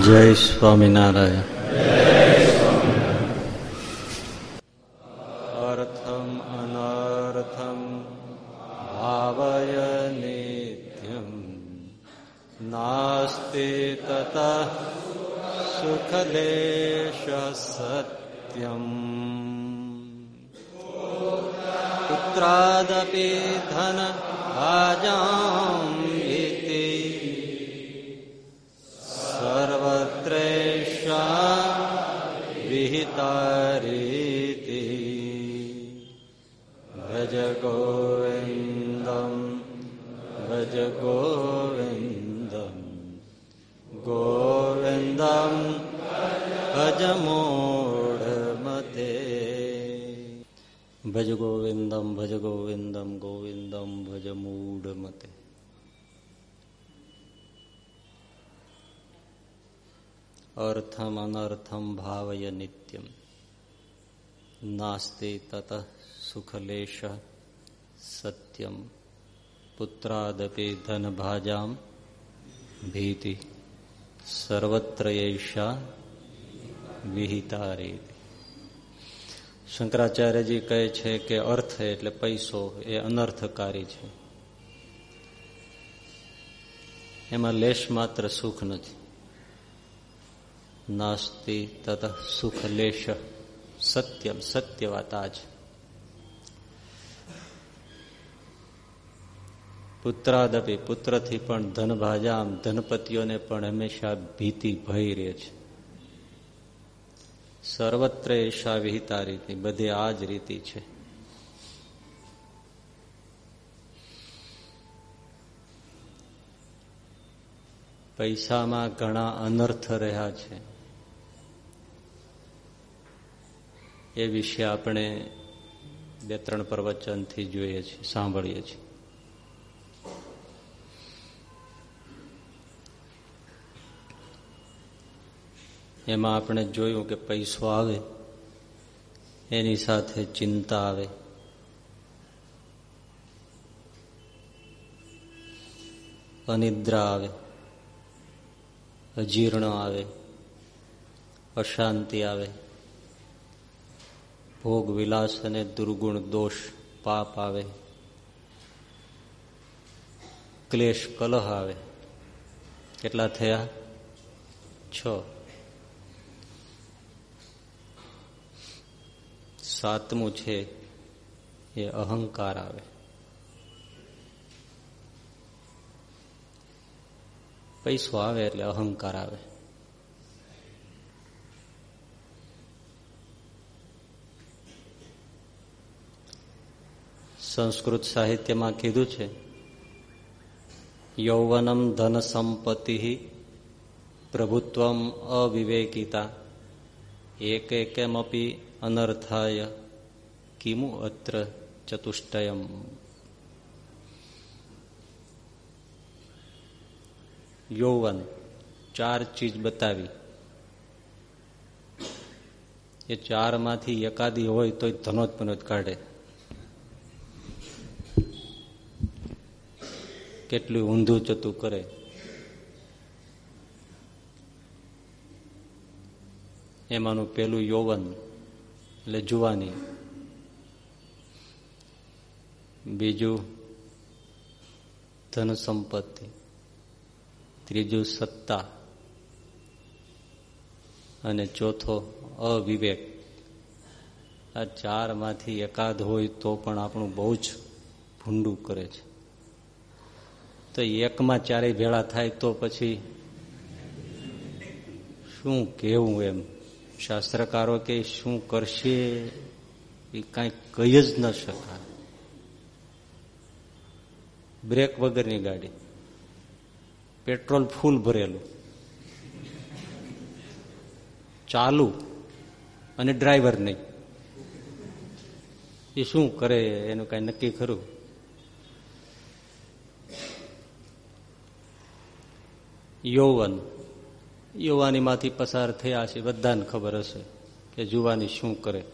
જય સ્વામિનારાયણ. અર્થમ અનર્થમ ભાવય નિત્યમ નાસ્તિ તત સુખલેશ સત્યમ ધન ભજ ગોવિંદમ ભજ ગોવિંદમ ગોવિંદમ ભજ મૂઢમતે અર્થમ અનર્થમ ભાવય નિત્યમ નાસ્તે તત સુખલેશ સત્યમ પુત્રાદપી ધનભાજામ ભીતિ સર્વત્ર વિહિતા રીતિ શંકરાચાર્યજી કહે છે કે અર્થ એટલે પૈસો, એ અનર્થકારી છે. એમાં લેશ માત્ર સુખ નથી. નાસ્તિ તત સુખ લેશ, સત્યમ સત્ય વાત આ છે પુત્રાદપી પુત્રથી પણ ધનભાજામ ધનપતિઓને પણ હંમેશા ભીતિ ભય રહે છે. સર્વત્ર એશા વિહિતા રીતિ બધે આ જ રીતિ છે. પૈસામાં ઘણા અનર્થ રહ્યા છે. એ વિશે આપણે બે ત્રણ પ્રવચનથી જોઈએ છીએ, સાંભળીએ છીએ. એમાં આપણે જોયું કે પૈસો આવે, એની સાથે ચિંતા આવે. અનિદ્રા આવે, અજીર્ણ આવે, અશાંતિ આવે. ભોગ વિલાસ અને દુર્ગુણ દોષ, પાપ આવે. ક્લેશ કલહ આવે. કેટલા થયા? છ. સાતમું છે, એ અહંકાર આવે. પૈસો આવે એટલે અહંકાર આવે. સંસ્કૃત સાહિત્યમાં કીધું છે, યૌવનમ ધન સંપત્તિ પ્રભુત્વમ અવિવેકિતા. એક એકમપી અનર્થાય કિમુ અત્ર ચતુષ્ટયમ યૌવન ચાર ચીજ બતાવી એ ચારમાંથી એકાદી હોય તો ધનોત પનોત કાઢે કેટલું ઊંધું ચતું કરે એમાંનું પેલું યૌવન એટલે જુવાની. બીજું ધન સંપત્તિ ત્રીજું સત્તા. અને ચોથો અવિવેક. આ ચારમાંથી એકાદ હોય તો પણ આપણું બહુ જ ભૂંડું કરે છે. તો એકમાં ચારેય ભેળા થાય તો પછી શું કહેવું એમ? શાસ્ત્રકારો કે શું કરશે એ કાંઈ કહી જ ન શકાય. બ્રેક વગરની ગાડી. પેટ્રોલ ફૂલ ભરેલું. ચાલુ. અને ડ્રાઈવર નહીં. એ શું કરે એનું કઈ નક્કી ખરું? યૌવન. યુવાનીમાંથી પસાર થયા છે. બધાને ખબર હશે કે જુવાની શું કરે.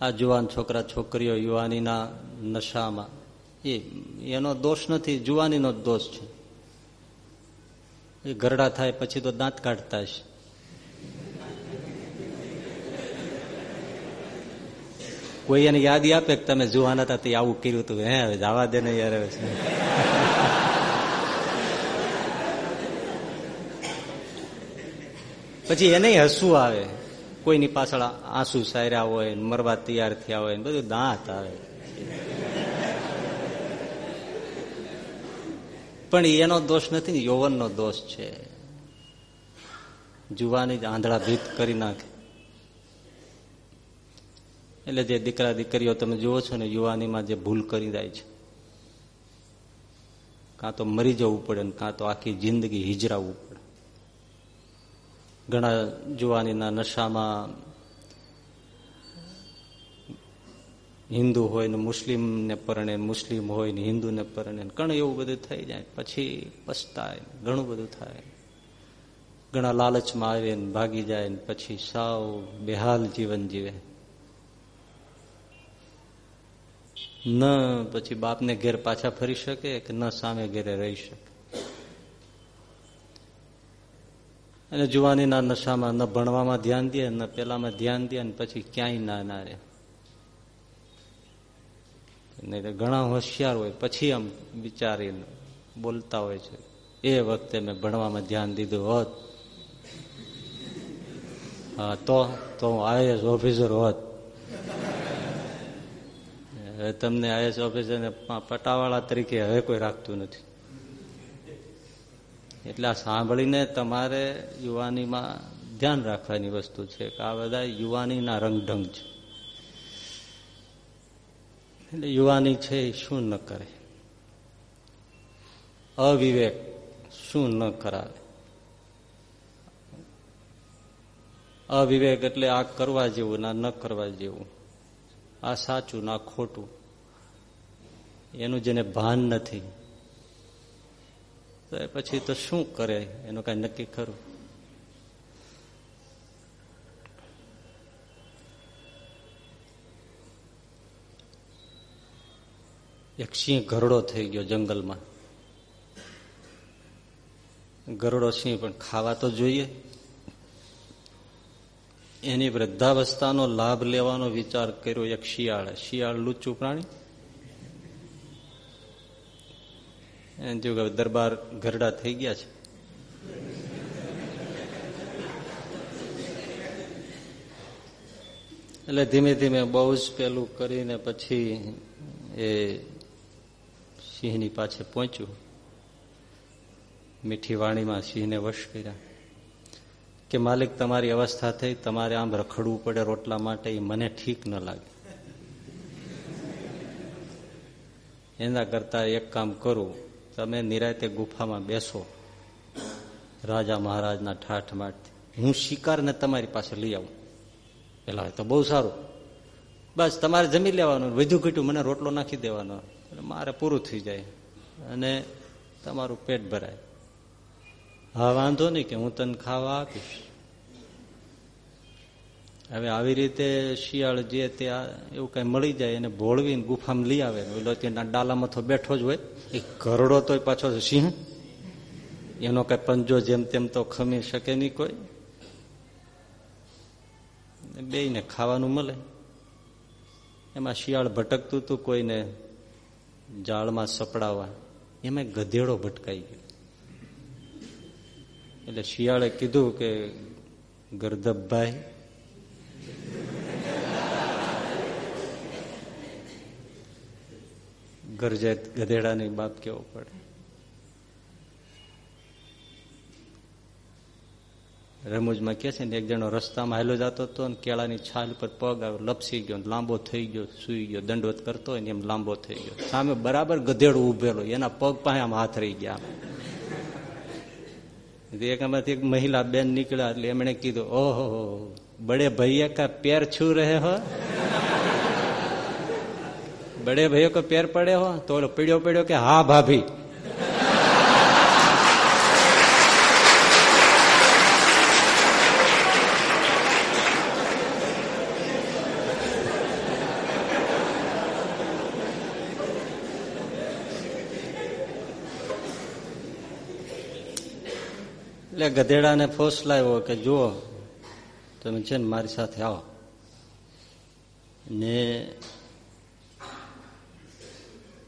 આ જુવાન છોકરા છોકરીઓ યુવાનીના નશામાં. એ, એનો દોષ નથી, જુવાનીનો જ દોષ છે. એ ગરડા થાય પછી તો દાંત કાઢતા છે કોઈ એને યાદી આપે કે તમે જુવાના હતા તે આવું કર્યું હતું હે, હવે જવા દે ને યાર પછી એને હસવું આવે. કોઈની પાછળ આંસુ સાયરા હોય, મરવા તૈયાર થયા હોય, બધું દાંત આવે. પણ એનો દોષ નથી ને, યૌવનનો દોષ છે. જુવાની જ આંધળા ભીત કરી નાખે. એટલે જે દીકરા દીકરીઓ તમે જુઓ છો ને, યુવાનીમાં જે ભૂલ કરી જાય છે. કાં તો મરી જવું પડે ને કાં તો આખી જિંદગી હિજરાવવું પડે. ઘણા જુવાનીના નશામાં હિન્દુ હોય ને મુસ્લિમને પરણે, મુસ્લિમ હોય ને હિન્દુને પરણે ઘણું એવું બધું થઈ જાય. પછી પછતાય ઘણું બધું થાય. ઘણા લાલચમાં આવે ને ભાગી જાય ને પછી સાવ બેહાલ જીવન જીવે. ન પછી બાપને ઘેર પાછા ફરી શકે કે ન સામે ઘેરે રહી શકે. અને જુવાનીના નશામાં ન ભણવામાં ધ્યાન દે, ન પેલામાં ધ્યાન દે અને પછી ક્યાંય ના ના રહે. નહીં ઘણા હોશિયાર હોય, પછી આમ વિચારીને બોલતા હોય છે, એ વખતે મેં ભણવામાં ધ્યાન દીધું હોત. હા, તો તો હું આઈએસ ઓફિસર હોત. હવે તમને આઈએસ ઓફિસર પટાવાળા તરીકે હવે કોઈ રાખતું નથી. એટલે આ સાંભળીને તમારે યુવાનીમાં ધ્યાન રાખવાની વસ્તુ છે કે આ બધા યુવાનીના રંગઢંગ છે. એટલે યુવાની છે શું ન કરે? અવિવેક શું ન કરાવે? અવિવેક એટલે આ કરવા જેવું ના ન કરવા જેવું. આ સાચું ના ખોટું. એનું જેને ભાન નથી. તો પછી તો શું કરે? એનું કઈ નક્કી ખરું. એક સિંહ ઘરડો થઈ ગયો જંગલમાં. ગરડો સિંહ પણ ખાવા તો જોઈએ. એની વૃદ્ધાવસ્થાનો લાભ લેવાનો વિચાર કર્યો એક શિયાળ. શિયાળ લુચ્ચું પ્રાણી? જો દરબાર ઘરડા થઈ ગયા છે. એટલે ધીમે ધીમે બહુ જ પેલું કરીને પછી એ સિંહની પાછે પહોંચ્યું. મીઠી વાણીમાં સિંહને વશ કર્યા. કે માલિક, તમારી અવસ્થા થઈ, તમારે આમ રખડવું પડે રોટલા માટે એ મને ઠીક ન લાગે. એના કરતા એક કામ કરું, તમે નિરાતે ગુફામાં બેસો, રાજા મહારાજના ઠાઠ માઠ હું શિકારને તમારી પાસે લઈ આવું. પેલા તો બહુ સારું. બસ, તમારે જમી લેવાનું, વધુ ઘટ્યું મને રોટલો નાખી દેવાનો. મારે પૂરું થઈ જાય. અને તમારું પેટ ભરાય. હા, વાંધો નહીં કે હું તને ખાવા આપીશ. હવે આવી રીતે શિયાળ જે તે એવું કઈ મળી જાય એને ભોળવીને ગુફામાં લઈ આવે ઓલો તેના ડાલામાં તો બેઠો જ હોય. એ ઘરડો તો પાછો સિંહ. એનો કઈ પંજો જેમ તેમ તો ખમી શકે નહીં કોઈ. બે ને ખાવાનું મળે. એમાં શિયાળ ભટકતું હતું કોઈને જાળમાં સપડાવવા. એમાં ગધેડો ભટકાઈ ગયો. એટલે શિયાળે કીધું કે ગરદબભાઈ. ગરજે ગધેડાની બાપ કેવો પડે. રમૂજમાં કે છે ને, એક જણો રસ્તામાં હેલો જતો હતો અને કેળાની છાલ પર પગ આવ્યો, લપસી ગયો લાંબો થઈ ગયો, સુઈ ગયો, દંડવત કરતો હોય ને એમ લાંબો થઈ ગયો. સામે બરાબર ગધેડું ઉભેલો, એના પગ પાસે આમ હાથ રહી ગયા. એકામાંથી એક મહિલા બેન નીકળ્યા એટલે એમણે કીધું, ઓહો, બડે ભૈયા કા પેર છू રહે હો? બડે ભૈયો કો પેર પડે હો? તો પડ્યો પડ્યો કે, હા ભાભી. ગધેડાને ફોસ લાવ્યો કે, જુઓ, તમે છે ને મારી સાથે આવો. ને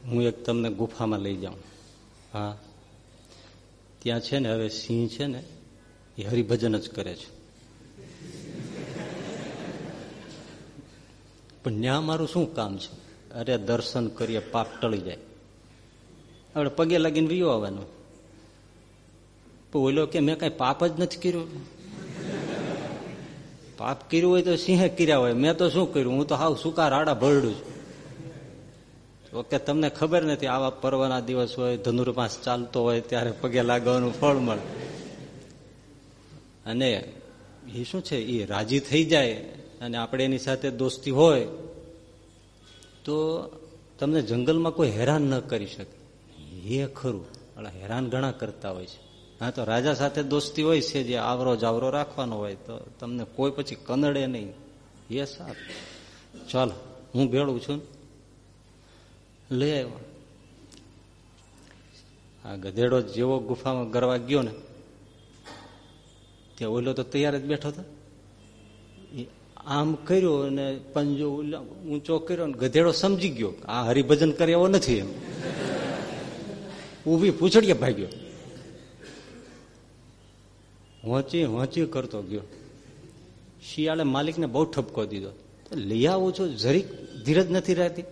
હું એક તમને ગુફામાં લઈ જાઉં. હા. ત્યાં છે ને હવે સિંહ છે ને, એ હરિભજન જ કરે છે. પણ ત્યાં મારું શું કામ છે? અરે દર્શન કરીએ, પાપ ટળી જાય. આપણે પગે લાગીને રહ્યો આવવાનું. ઓલો કે મેં કઈ પાપ જ નથી કર્યું? પાપ કર્યું હોય તો સિંહે કર્યા હોય. મેં તો શું કર્યું? હું તો હાવ સુકા રાડા ભરડું છું. ઓકે તમને ખબર નથી આવા પર્વના દિવસ હોય, ધનુર્માસ ચાલતો હોય, ત્યારે પગે લાગવાનું ફળ મળે. અને એ શું છે? એ રાજી થઈ જાય અને આપણે એની સાથે દોસ્તી હોય, તો તમને જંગલમાં કોઈ હેરાન ન કરી શકે. એ ખરું. હેરાન ઘણા કરતા હોય છે. હા, તો રાજા સાથે દોસ્તી હોય છે, જે આવરો જાવરો રાખવાનો હોય, તો તમને કોઈ પછી કનડે નહીં. એ સારું. ચાલો, હું ભેળું છું લઈ આવ્યો. આ ગધેડો જેવો ગુફામાં ગરવા ગયો ને, ત્યાં ઓલો તો તૈયાર જ બેઠો હતો. આમ કર્યો અને પંજો ઊંચો કર્યો ને ગધેડો સમજી ગયો આ હરિભજન કરે એવો નથી એમ. ઊભી પૂછડીએ ભાગ્યો. હોંચી હોંચી કરતો ગયો. શિયાળે માલિકને બહુ ઠપકો દીધો. લઈ આવું છું, જરીક ધીરજ નથી રહેતી.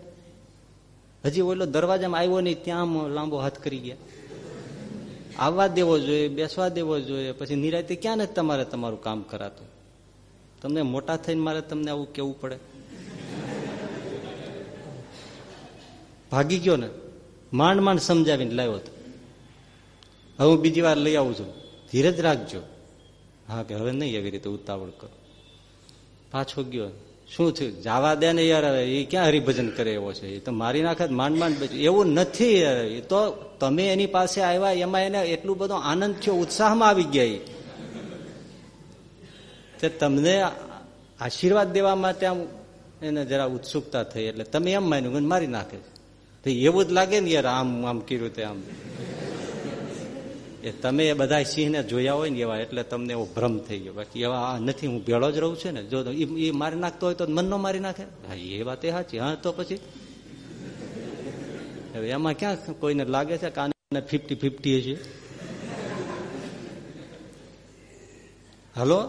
હજી ઓલો દરવાજામાં આવ્યો નહીં, ત્યાં લાંબો હાથ કરી ગયા. આવવા દેવો જોઈએ, બેસવા દેવો જોઈએ, પછી નિરાયતે ક્યાં નથી તમારે તમારું કામ કરાતું? તમને મોટા થઈને મારે તમને આવું કેવું પડે? ભાગી ગયો ને, માંડ માંડ સમજાવીને લાવ્યો હતો. હવે હું બીજી વાર લઈ આવું છું. ધીરજ રાખજો. હા કે હવે નહીં એવી રીતે ઉતાવળ કરો. પાછો ગયો. શું થયું? જવા દે ને યાર એ ક્યાં હરિભજન કરે એવો છે? એ તો મારી નાખે માંડ માંડ એવું નથી એ તો તમે એની પાસે આવ્યા, એમાં એને એટલું બધો આનંદ થયો, ઉત્સાહમાં આવી ગયા તે તમને આશીર્વાદ દેવા માટે આમ એને જરા ઉત્સુકતા થઈ. એટલે તમે એમ માન્યું મારી નાખે તો એવું જ લાગે ને યાર, આમ આમ કર્યું તે આમ. એ તમે એ બધા સિંહને જોયા હોય ને એવા, એટલે તમને એવો ભ્રમ થઈ ગયો. બાકી એવા આ નથી, હું ભેળો જ રહું છું ને. જો એ મારી નાખતો હોય તો મનનો મારી નાખે. હા, એ વાત એ સાચી. હા, તો પછી? હવે એમાં ક્યાં કોઈને લાગે છે કે આને ફિફ્ટી ફિફ્ટી છે હલો?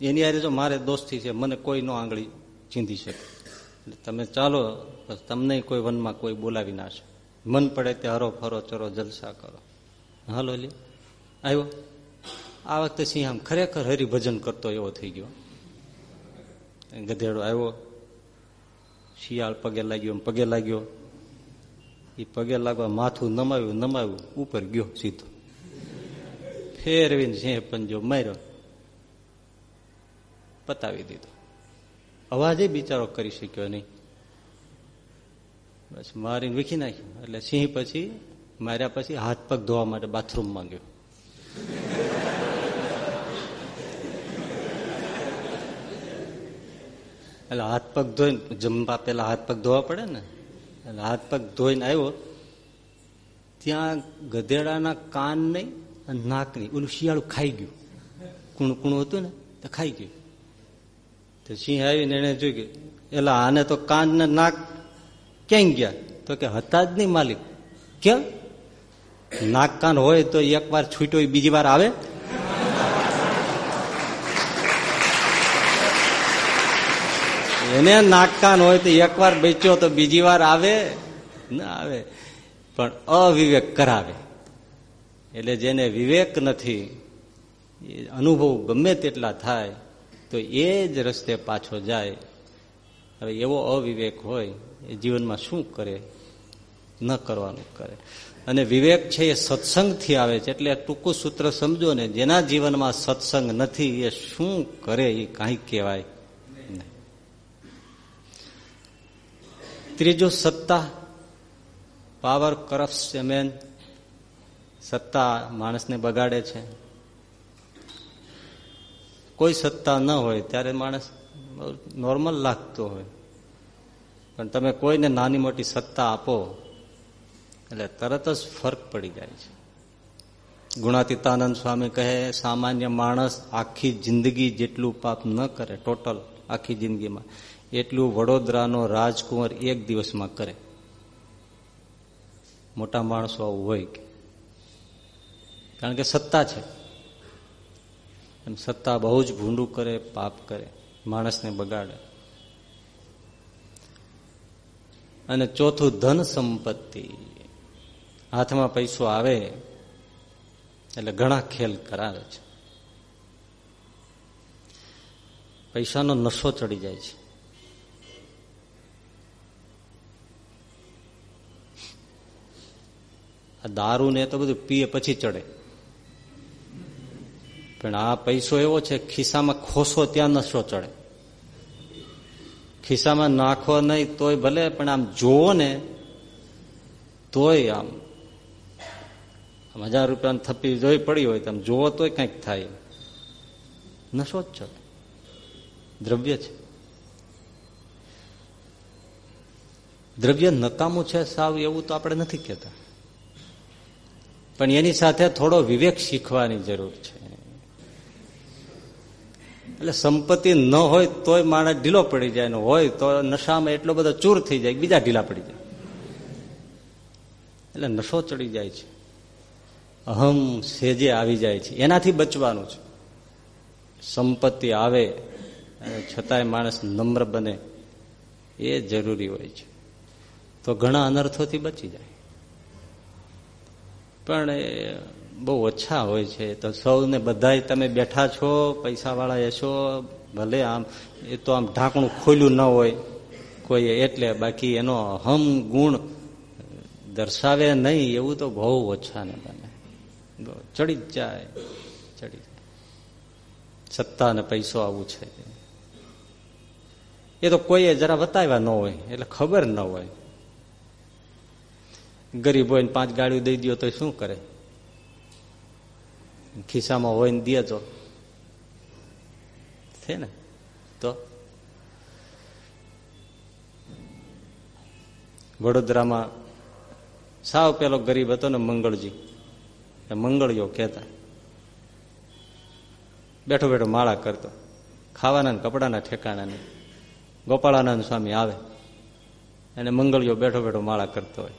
એની હારે જો મારે દોસ્તી છે, મને કોઈ નો આંગળી ચીંધી શકે. તમે ચાલો તમને કોઈ વનમાં કોઈ બોલાવી ના મન પડે તે હરો ફરો ચરો જલસા કરો. હાલો લે. આવ્યો આ વખતે સિંહ આમ ખરેખર હરિભજન કરતો એવો થઈ ગયો. ગધેડો આવ્યો શિયાળ પગે લાગ્યો પગે લાગ્યો. એ પગે લાગવા માથું નમાવ્યું નમાવ્યું ઉપર ગયો સીધો. ફેરવીને સિંહ પંજો માર્યો. પતાવી દીધો. અવાજે બિચારો કરી શક્યો નહીં. બસ મારીને વીખી નાખ્યો. એટલે સિંહ પછી માર્યા પછી હાથ પગ ધોવા માટે બાથરૂમ માંગ્યો એટલે હાથ પગ ધોઈને, જમવા પેલા હાથ પગ ધોવા પડે ને, એટલે હાથ પગ ધોઈને આવ્યો. ત્યાં ગધેડાના કાન નહીં અને નાક નહીં, ઓલું શિયાળું ખાઈ ગયું. કુણું કુણું હતું ને, તો ખાઈ ગયું. તો સિંહ આવીને એને જોઈ ગયું એટલે આને તો કાન ને નાક ક્યાંય ગયા? તો કે, હતા જ નહીં માલિક. કેમ? નાક કાન હોય તો એક વાર છૂટો બીજી વાર આવે. એને નાક કાન હોય તો એક વાર બેચ્યો તો બીજી વાર આવે. ના આવે. પણ અવિવેક કરાવે. એટલે જેને વિવેક નથી અનુભવ ગમે તેટલા થાય, તો એ જ રસ્તે પાછો જાય. હવે એવો અવિવેક હોય, એ જીવનમાં શું કરે? ન કરવાનું કરે. અને વિવેક છે એ સત્સંગથી આવે છે. એટલે ટૂંકું સૂત્ર સમજો ને, જેના જીવનમાં સત્સંગ નથી, એ શું કરે એ કાંઈ કહેવાય ત્રીજું સત્તા પાવર કરપ્શન મેન સત્તા માણસને બગાડે છે. કોઈ સત્તા ન હોય ત્યારે માણસ નોર્મલ લાગતો હોય. પણ તમે કોઈને નાની મોટી સત્તા આપો એટલે તરત જ ફરક પડી જાય છે. ગુણાતીતાનંદ સ્વામી કહે, સામાન્ય માણસ આખી જિંદગી જેટલું પાપ ન કરે ટોટલ આખી જિંદગીમાં, એટલું વડોદરાનો રાજકુંવર એક દિવસમાં કરે. મોટા માણસો આવું હોય કારણ કે સત્તા છે. એમ સત્તા બહુ જ ભૂંડું કરે, પાપ કરે, માણસને બગાડે. અને ચોથું ધન સંપત્તિ. હાથમાં પૈસો આવે, એટલે ઘણા ખેલ કરાવે છે. પૈસાનો નશો ચડી જાય છે. દારૂ ને તો બધું પીએ પછી ચડે. પણ આ પૈસો એવો છે, ખિસ્સામાં ખોસો ત્યાં નશો ચડે. ખિસ્સામાં નાખો નહીં તોય ભલે, પણ આમ જોવો ને, તોય આમ હજાર રૂપિયાની થપ્પી જોઈ પડી હોય તમે જોવો તોય કંઈક થાય. નશો જ ચડે દ્રવ્ય છે. દ્રવ્ય નકામું છે સાવ એવું તો આપણે નથી કહેતા. પણ એની સાથે થોડો વિવેક શીખવાની જરૂર છે. એટલે સંપત્તિ ન હોય તોય માણસ ઢીલો પડી જાય ને હોય તો નશામાં એટલો બધો ચૂર થઈ જાય બીજા ઢીલા પડી જાય. એટલે નશો ચડી જાય છે. અહમ સેજે આવી જાય છે. એનાથી બચવાનું છે. સંપત્તિ આવે છતાંય માણસ નમ્ર બને એ જરૂરી હોય છે. તો ઘણા અનર્થોથી બચી જાય. પણ બહુ ઓછા હોય છે. તો સૌને બધા તમે બેઠા છો, પૈસાવાળા એ છો ભલે આમ, એ તો આમ ઢાંકણું ખોલ્યું ન હોય કોઈ એટલે બાકી એનો અહમ ગુણ દર્શાવે નહીં, એવું તો બહુ ઓછા ને બને. ચડી જ જાય, ચડી સત્તા અને પૈસો આવું છે. એ તો કોઈએ જરા બતાવ્યા ન હોય, એટલે ખબર ન હોય. ગરીબ હોય ને પાંચ ગાડીઓ દઈ દો તો શું કરે? ખિસ્સામાં હોય ને દે તો છે ને? તો? વડોદરામાં સાવ પેલો ગરીબ હતો ને મંગળજી. એ મંગળીઓ કહેતા. બેઠો બેઠો માળા કરતો. ખાવાના કપડાના ઠેકાણા નહીં. ગોપાળાનંદ સ્વામી આવે. અને મંગળીઓ બેઠો બેઠો માળા કરતો હોય.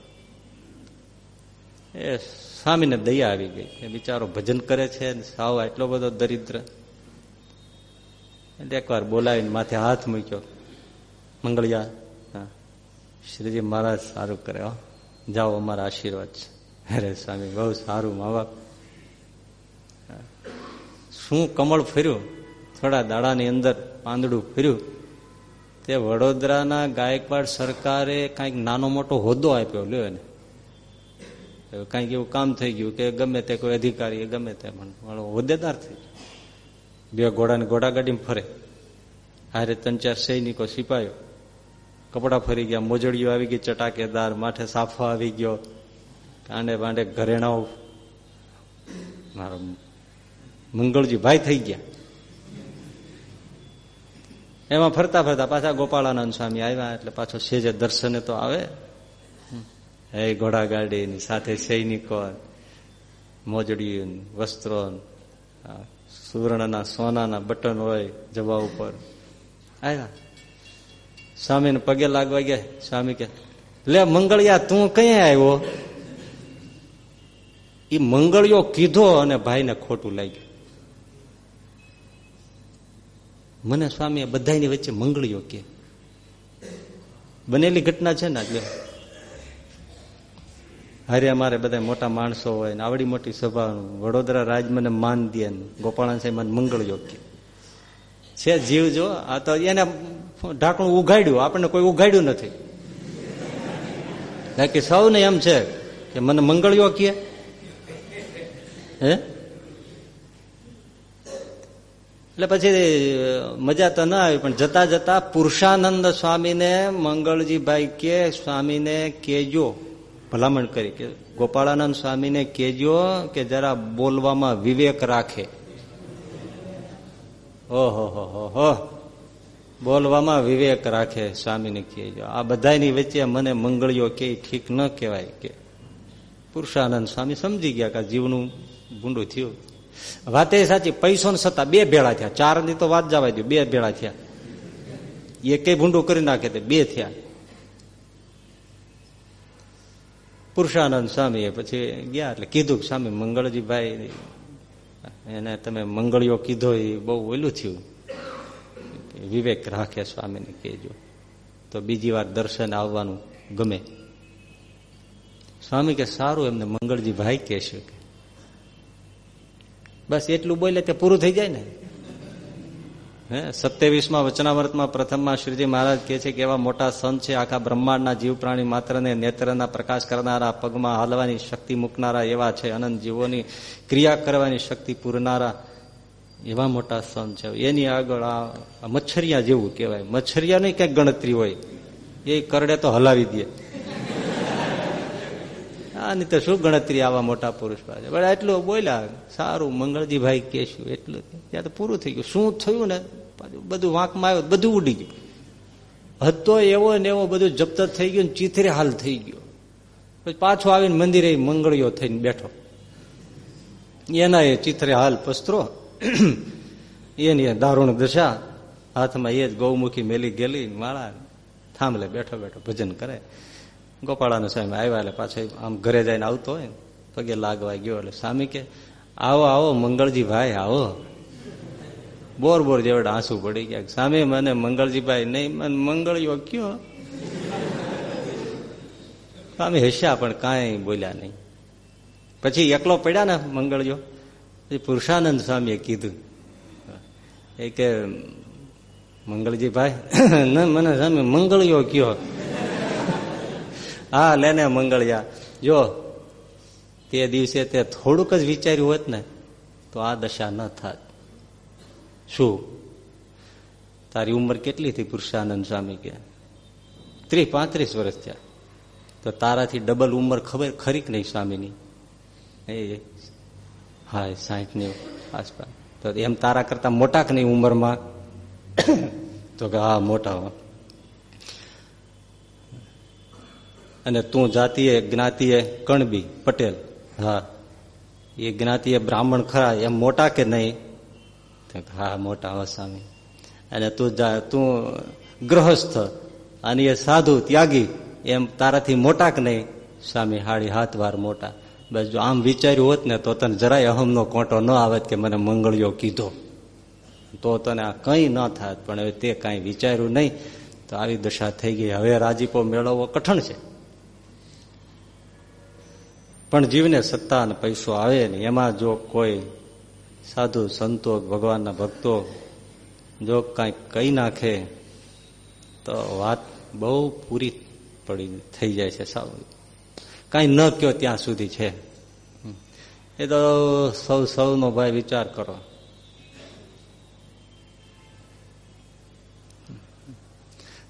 એ સ્વામીને દયા આવી ગઈ એ બિચારો ભજન કરે છે સાવ એટલો બધો દરિદ્ર. એટલે એકવાર બોલાવીને માથે હાથ મૂક્યો. મંગળિયા શ્રીજી મહારાજ સારું કરે જાઓ, અમારા આશીર્વાદ છે. અરે સ્વામી, બહુ સારું મા બાપ શું કમળ ફર્યું? થોડા દાડાની અંદર પાંદડું ફર્યું. તે વડોદરાના ગાયકવાડ સરકારે કાંઈક નાનો મોટો હોદ્દો આપ્યો, લ્યો એને. કાંઈક એવું કામ થઈ ગયું કે ગમે તે કોઈ અધિકારી ગમે તે પણ હોદ્દેદાર થઈ બે ઘોડાને ઘોડા ગાડીમાં ફરે. હારે ત્રણ ચાર સૈનિકો સિપાયો. કપડા ફરી ગયા, મોજડીઓ આવી ગઈ, ચટાકેદાર માથે સાફો આવી ગયો. કાંડે બાંડે ઘરેણાઓ. મારો મંગળજી ભાઈ થઈ ગયા. એમાં ફરતા ફરતા પાછા ગોપાળાનંદ સ્વામી આવ્યા એટલે પાછો સેજે દર્શને તો આવે. એ ઘોડાગાડીની સાથે સૈનિકો મોજડી વસ્ત્રો સુવર્ણના સોનાના બટન હોય જવા ઉપર. આવ્યા. સ્વામીને પગે લાગવા ગયા. સ્વામી કે, લે મંગળિયા, તું કઈ આવ્યો? એ મંગળિયો કીધો અને ભાઈને ખોટું લાગ્યું. મને સ્વામી બધાની વચ્ચે મંગળીઓ કે. બનેલી ઘટના છે ને આજે? હારે અમારે બધા મોટા માણસો હોય ને આવડી મોટી સભાનું, વડોદરા રાજ મને માન દે ગોપાળન સાહેબ મને મંગળીઓ કે. છે જીવ જો, આ તો એને ઢાંકણું ઉઘાડ્યું, આપણને કોઈ ઉઘાડ્યું નથી. બાકી સૌને એમ છે કે મને મંગળીઓ કે. હે? એટલે પછી મજા તો ના આવી, પણ જતા જતા પુરુષાનંદ સ્વામીને મંગળજીભાઈ કે, સ્વામીને કેજો ભલામણ કરી કે, ગોપાળાનંદ સ્વામીને કેજો કે જરા બોલવામાં વિવેક રાખે. ઓહો, હો હો બોલવામાં વિવેક રાખે, સ્વામીને કેજો આ બધાની વચ્ચે મને મંગળીઓ કે ઠીક ન કહેવાય કે. પુરુષાનંદ સ્વામી સમજી ગયા કે જીવનું ભૂંડું થયું. વાત સાચી, પૈસો ને સત્તા, બે ભેળા થયા. ચારની તો વાત જવા દો, બે ભેળા થયા. એ કઈ ભૂંડું કરી નાખે તે બે થયા. પુરુષાનંદ સ્વામી પછી ગયા એટલે કીધું સ્વામી મંગળજીભાઈ, એને તમે મંગળીઓ કીધો એ બહુ ઓલું થયું. વિવેક રાખે સ્વામીને કહેજો. તો બીજી વાર દર્શન આવવાનું ગમે. સ્વામી કે, સારું, એમને મંગળજીભાઈ કહેશે. બસ એટલું બોલે તે પૂરું થઈ જાય ને. હે, સત્યાવીસમાં વચનામૃતમાં પ્રથમમાં શ્રીજી મહારાજ કહે છે કે એવા મોટા સંત છે, આખા બ્રહ્માંડના જીવ પ્રાણી માત્રને નેત્રના પ્રકાશ કરનારા, પગમાં હાલવાની શક્તિ મૂકનારા એવા છે, અનંત જીવોની ક્રિયા કરવાની શક્તિ પૂરનારા એવા મોટા સંત છે. એની આગળ આ મચ્છરિયા જેવું કહેવાય. મચ્છરિયાની ક્યાંક ગણતરી હોય. એ કરડે તો હલાવી દે. આની તો શું ગણતરી આવા મોટા પુરુષ પાસે? બરાબર એટલું બોલ્યા. સારું, મંગળજીભાઈ કેશું એટલું. ત્યાં તો પૂરું થઈ ગયું. શું થયું ને? બધું વાંકમાં આવ્યું, બધું ઉડી ગયું. હતો એવો ને એવો બધું જપ્ત થઈ ગયું ચીથરે હાલ થઈ ગયો. પછી પાછો આવીને મંદિરે મંગળીઓ થઈને બેઠો. એના એ ચિત્રે હાલ પસ્ત્રો. એની દારૂણ દશા. હાથમાં એ જ ગૌમુખી મેલી ગેલી માળા. થાંભલે બેઠો બેઠો ભજન કરે. ગોપાળાનો સ્વામી આવ્યા એટલે પાછો આમ ઘરે જઈને આવતો હોય પગે લાગવા ગયો એટલે સ્વામી કે, આવો આવો મંગળજી ભાઈ આવો. બોર બોર જેવડે આંસુ પડી ગયા. સામે મને મંગળજીભાઈ નહીં, મને મંગળીઓ કયો? સ્વામી હસ્યા, પણ કાંઈ બોલ્યા નહીં. પછી એકલો પડ્યા ને મંગળીઓ. પછી પુરુષાનંદ સ્વામીએ કીધું. એ કે, મંગળજીભાઈ મને સ્વામી મંગળીઓ કયો? હા લેને મંગળિયા. જો, તે દિવસે તે થોડુંક જ વિચાર્યું હોત ને, તો આ દશા ન થાત. શું? તારી ઉંમર કેટલી થઈ પુરુષાનંદ સ્વામી કે? ત્રીસ પાંત્રીસ વર્ષ થયા. તો તારાથી ડબલ ઉંમર ખબર ખરી કે નહીં સ્વામીની? એ હા સાઠની આસપાસ. તો એમ તારા કરતા મોટા કે નહીં ઉંમરમાં? તો કે, હા, મોટા અને તું જાતીય જ્ઞાતિએ કણબી, પટેલ. હા. એ જ્ઞાતિએ બ્રાહ્મણ ખરા, એમ મોટા કે નહીં? હા, મોટા હો, સ્વામી. અને તું તું ગ્રહસ્થ, અને એ સાધુ, ત્યાગી, એમ તારાથી મોટા કે નહીં? સ્વામી, હાડી હાથ વાર મોટા. બસ જો આમ વિચાર્યું હોત ને, તો તને જરાય અહમનો કોંટો ન આવે કે મને મંગળિયો કીધો. તો તને આ કંઈ ન થાત, પણ હવે તે કાંઈ વિચાર્યું નહીં, તો આવી દશા થઈ ગઈ. હવે રાજીપો મેળવવો કઠણ છે. પણ જીવને સત્તા અને પૈસો આવે ને એમાં જો કોઈ સાધુ, સંતો, ભગવાનના ભક્તો જો કાંઈક કહી નાખે, તો વાત બહુ પૂરી પડી થઈ જાય છે સાવ. કાંઈ ન કયો ત્યાં સુધી છે. એ તો સૌ, સૌનો ભાઈ વિચાર કરો.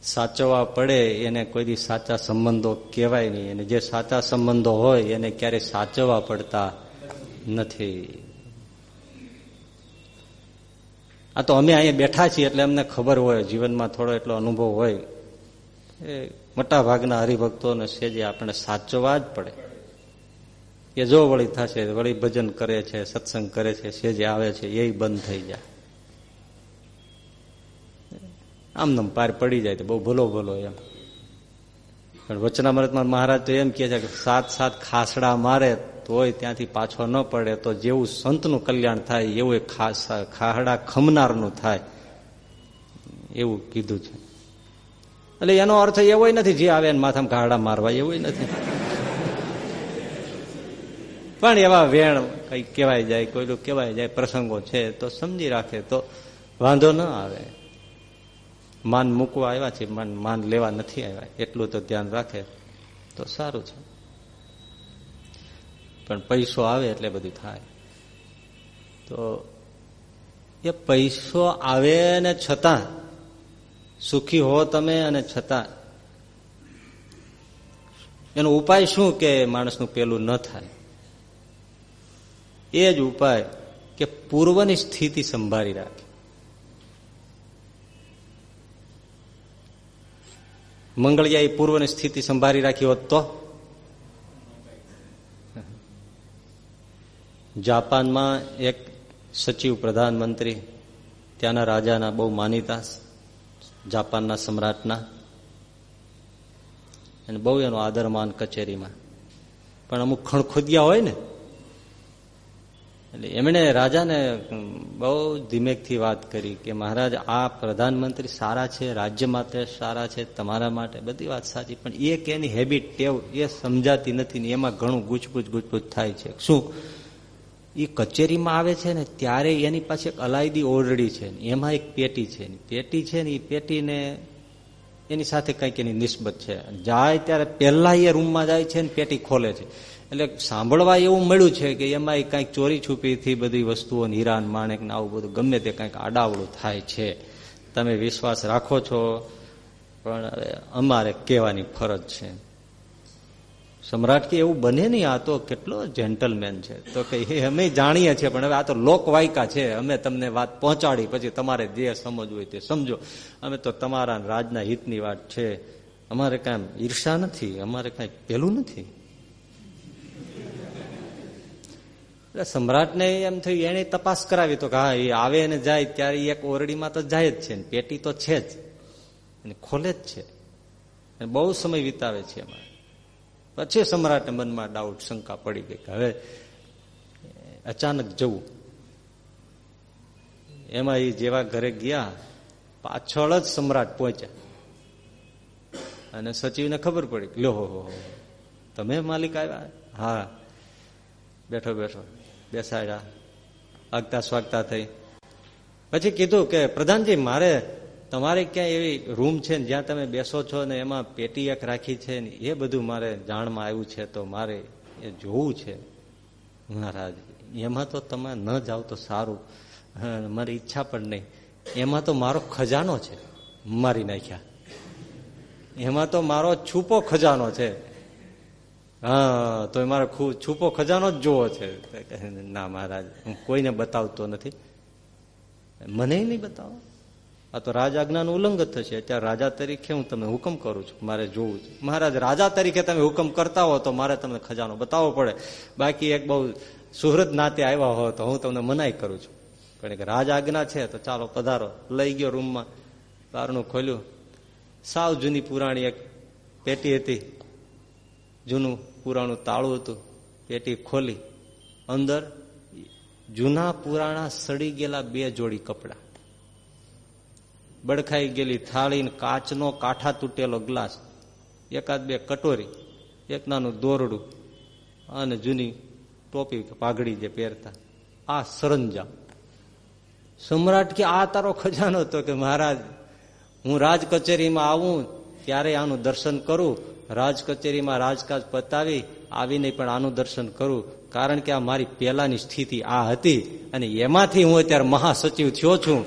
સાચવવા પડે, એને કોઈ સાચા સંબંધો કહેવાય નહીં. અને જે સાચા સંબંધો હોય, એને ક્યારેય સાચવવા પડતા નથી. આ તો અમે અહીંયા બેઠા છીએ એટલે અમને ખબર હોય, જીવનમાં થોડો એટલો અનુભવ હોય. એ મોટા ભાગના હરિભક્તોને સેજે આપણે સાચવવા જ પડે. એ જો વળી થશે, વળી ભજન કરે છે, સત્સંગ કરે છે, સેજે આવે છે એ બંધ થઈ જાય. આમ નમ પાર પડી જાય તો બહુ ભલો ભલો એમ. પણ વચનામૃતમાં મહારાજ તો એમ કહે છે કે સાત સાત ખાસડા મારે તોય ત્યાંથી પાછો ન પડે તો જેવું સંતનું કલ્યાણ થાય, એવું એ ખાહડા ખમનારનું થાય. એવું કીધું છે. એટલે એનો અર્થ એવો નથી જે આવે એને માથામાં ખાહડા મારવા, એવો નથી. પણ એવા વેણ કઈ કહેવાય જાય કોઈલું કહેવાય જાય, પ્રસંગો છે, તો સમજી રાખે તો વાંધો ન આવે. માન મૂકવા આવ્યા છે, માન માન લેવા નથી આવ્યા. એટલું તો ધ્યાન રાખે. તો સારું છે. પણ પૈસો આવે એટલે બધું થાય. તો એ પૈસો આવે ને છતાં, સુખી હો તમે અને છતાં, એનો ઉપાય શું કે માણસનું પેલું ન થાય? એ જ ઉપાય કે પૂર્વની સ્થિતિ સંભાળી રાખે. મંગળિયાએ પૂર્વની સ્થિતિ સંભાળી રાખી હોત તો? જાપાનમાં એક સચિવ પ્રધાનમંત્રી, ત્યાંના રાજાના બહુ માનીતા જાપાનના સમ્રાટના. અને બહુ એનો આદરમાન કચેરીમાં. પણ અમુક ખણખોદિયા હોય ને એટલે એમણે રાજાને બહુ ધીમેકથી વાત કરી કે મહારાજ, આ પ્રધાનમંત્રી સારા છે, રાજ્ય માટે સારા છે, તમારા માટે બધી વાત સાચી, પણ એક એની હેબિટ ટેવ એ સમજાતી નથી ને એમાં ઘણું ગુચપુચ ગુચપુચ થાય છે. શું? એ કચેરીમાં આવે છે ને ત્યારે એની પાસે એક અલાયદી ઓરડી છે એમાં એક પેટી છે પેટી છે ને, એ પેટીને એની સાથે કંઈક એની નિસ્બત છે. જાય ત્યારે પહેલા એ રૂમમાં જાય છે ને, પેટી ખોલે છે. એટલે સાંભળવા એવું મળ્યું છે કે એમાં કંઈક ચોરી છુપીથી બધી વસ્તુઓ હીરાન, માણેક ને આવું બધું ગમે તે કંઈક આડાવડું થાય છે. તમે વિશ્વાસ રાખો છો, પણ અમારે કહેવાની ફરજ છે. સમ્રાટ કે એવું બને નહીં, આ તો કેટલો જેન્ટલમેન છે. તો કે અમે જાણીએ છીએ, પણ હવે આ તો લોકવાયકા છે. અમે તમને વાત પહોંચાડી, પછી તમારે જે સમજવું હોય તે સમજો. અમે તો તમારા રાજના હિતની વાત છે. અમારે કાંઈ ઈર્ષા નથી, અમારે કાંઈ પેલું નથી. એટલે સમ્રાટને એમ થયું એને તપાસ કરાવી. તો કે, હા, એ આવે અને જાય, ત્યારે એક ઓરડીમાં તો જાય જ છે પેટી તો છે જ. અને ખોલે જ છે. બહુ સમય વિતાવે છે એમાં. પછી સમ્રાટને મનમાં ડાઉટ શંકા પડી ગઈ કે હવે અચાનક જવું. એમાં એ જેવા ઘરે ગયા, પાછળ જ સમ્રાટ પહોંચ્યા. અને સચિવને ખબર પડી લો હો, તમે માલિક આવ્યા? હા, બેઠો બેઠો. બેસાડ્યા. આગતા સ્વાગતા થઈ. પછી કીધું કે, પ્રધાનજી, મારે તમારે ક્યાંય એવી રૂમ છે ને જ્યાં તમે બેસો છો ને એમાં પેટી એક રાખી છે ને એ બધું મારે જાણમાં આવ્યું છે તો મારે એ જોવું છે. મહારાજ, એમાં તો તમે ન જાઓ તો સારું. મારી ઈચ્છા પણ નહીં. એમાં તો મારો ખજાનો છે. મારી નાખ્યા. એમાં તો મારો છૂપો ખજાનો છે. હા, તો મારે ખૂબ છૂપો ખજાનો જ જોવો છે. ના, મહારાજ, હું કોઈને બતાવતો નથી. મને નહીં બતાવો. આ તો રાજ આજ્ઞાનું ઉલ્લંઘન થશે. અત્યારે રાજા તરીકે હું તમને હુકમ કરું છું. મારે જોવું છું. મહારાજ, રાજા તરીકે તમે હુકમ કરતા હો તો મારે તમને ખજાનો બતાવવો પડે. બાકી એક બહુ સુહૃદ નાતે આવ્યા હો તો હું તમને મનાઈ કરું છું. કારણ કે રાજ આજ્ઞા છે તો ચાલો પધારો. લઈ ગયો રૂમમાં. બારણું ખોલ્યું. સાવ જૂની પુરાણી એક પેટી હતી. જૂનું. પુરાણું તાળું હતું, પેટી ખોલી, અંદર જૂના પુરાણા સડી ગયેલા બે જોડી કપડા. બળખાઈ ગયેલી થાળી કાચનો કાંઠા તૂટેલો ગ્લાસ, એકાદ બે કટોરી, એક નાનું દોરડું અને જૂની ટોપી પાઘડી જે પહેરતા. આ સરંજામ. સમ્રાટ કે આ તારો ખજાનો હતો કે મહારાજ, હું રાજ કચેરીમાં આવું ત્યારે આનું દર્શન કરું, રાજ કચેરીમાં રાજકાજ પતાવી, આવીને પણ આનું દર્શન કરું. કારણ કે આ મારી પહેલાની સ્થિતિ આ હતી અને એમાંથી હું અત્યારે મહાસચિવ થયો છું.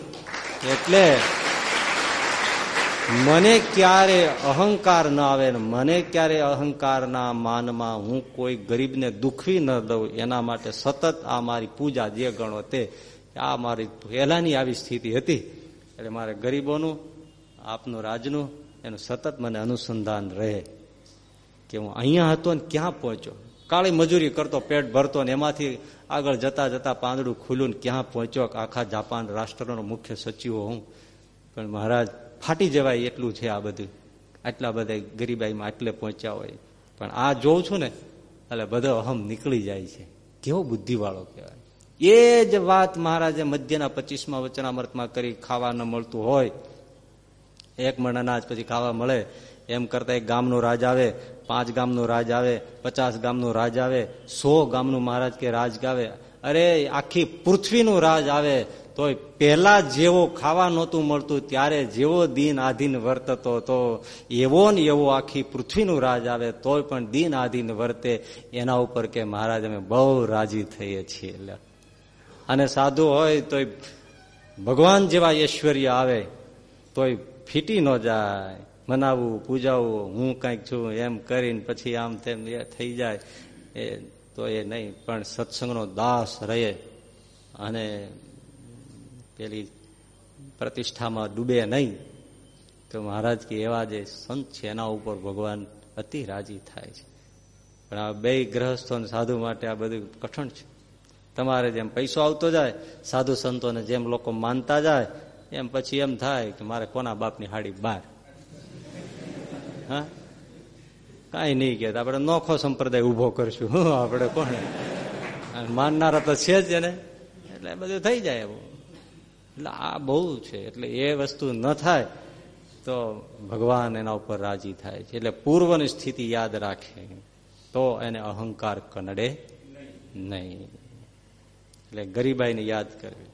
એટલે મને ક્યારે અહંકાર ન આવે મને ક્યારે અહંકારના માનમાં હું કોઈ ગરીબને દુખવી ન દઉં, એના માટે સતત આ મારી પૂજા જે ગણો તે, આ મારી પહેલાની આવી સ્થિતિ હતી. એટલે મારે ગરીબોનું, આપનું રાજનું એનું સતત મને અનુસંધાન રહે કે હું અહીંયા હતો ને ક્યાં પહોંચ્યો? કાળી મજૂરી કરતો, પેટ ભરતો ને એમાંથી આગળ જતા જતા પાંદડું ખુલ્લું ને ક્યાં પહોંચ્યો આખા જાપાન રાષ્ટ્રનો મુખ્ય સચિવ હું? પણ મહારાજ, ફાટી જવાય એટલું છે આ બધું. આટલા બધા ગરીબાઈમાં આટલે પહોંચ્યા હોય. પણ આ જોઉં છું ને, એટલે બધો અહમ નીકળી જાય છે. કેવો બુદ્ધિવાળો કહેવાય. એ જ વાત મહારાજે મધ્યના પચીસમાં વચનામૃતમાં કરી, ખાવા ન મળતું હોય. એક મણ અનાજ પછી ખાવા મળે. એમ કરતા એક ગામનો રાજ આવે, પાંચ ગામનો રાજ આવે, પચાસ ગામનો રાજ આવે, સો ગામનું મહારાજ કે રાજ ગાવે. અરે, આખી પૃથ્વીનું રાજ આવે. તોય પહેલા જેવો ખાવા નહોતું મળતું, ત્યારે જેવો દિન આધીન વર્તતો તો એવો ને એવો આખી પૃથ્વીનું રાજ આવે, તોય પણ દિન આધીન વર્તે. એના ઉપર કે મહારાજ, અમે બહુ રાજી થઈએ છીએ. અને સાધુ હોય તોય ભગવાન જેવા ઐશ્વર્ય આવે. તોય ફીટી ન જાય. મનાવવું પૂજાવવું હું કંઈક છું, એમ કરીને પછી આમ તેમ એ થઈ જાય. એ તો એ નહીં, પણ સત્સંગનો દાસ રહે અને પેલી પ્રતિષ્ઠામાં ડૂબે નહીં. તો મહારાજ કે એવા જે સંત છે, એના ઉપર ભગવાન અતિ રાજી થાય છે. પણ આ બે ગ્રહસ્થો સાધુ માટે આ બધું કઠણ છે. તમારે જેમ પૈસો આવતો જાય, સાધુ સંતોને જેમ લોકો માનતા જાય એમ પછી એમ થાય કે મારે કોના બાપની હાડી બાર? હા? કઈ નહીં કે આપણે નોખો સંપ્રદાય ઊભો કરશું. આપણે કોણ? માનનારા તો છે જ ને એટલે બધું થઈ જાય એવું. એટલે આ બહુ છે. એટલે એ વસ્તુ ન થાય તો ભગવાન એના ઉપર રાજી થાય છે. એટલે પૂર્વની સ્થિતિ યાદ રાખે. તો એને અહંકાર કનડે નહીં. એટલે ગરીબાઈને યાદ કરવી.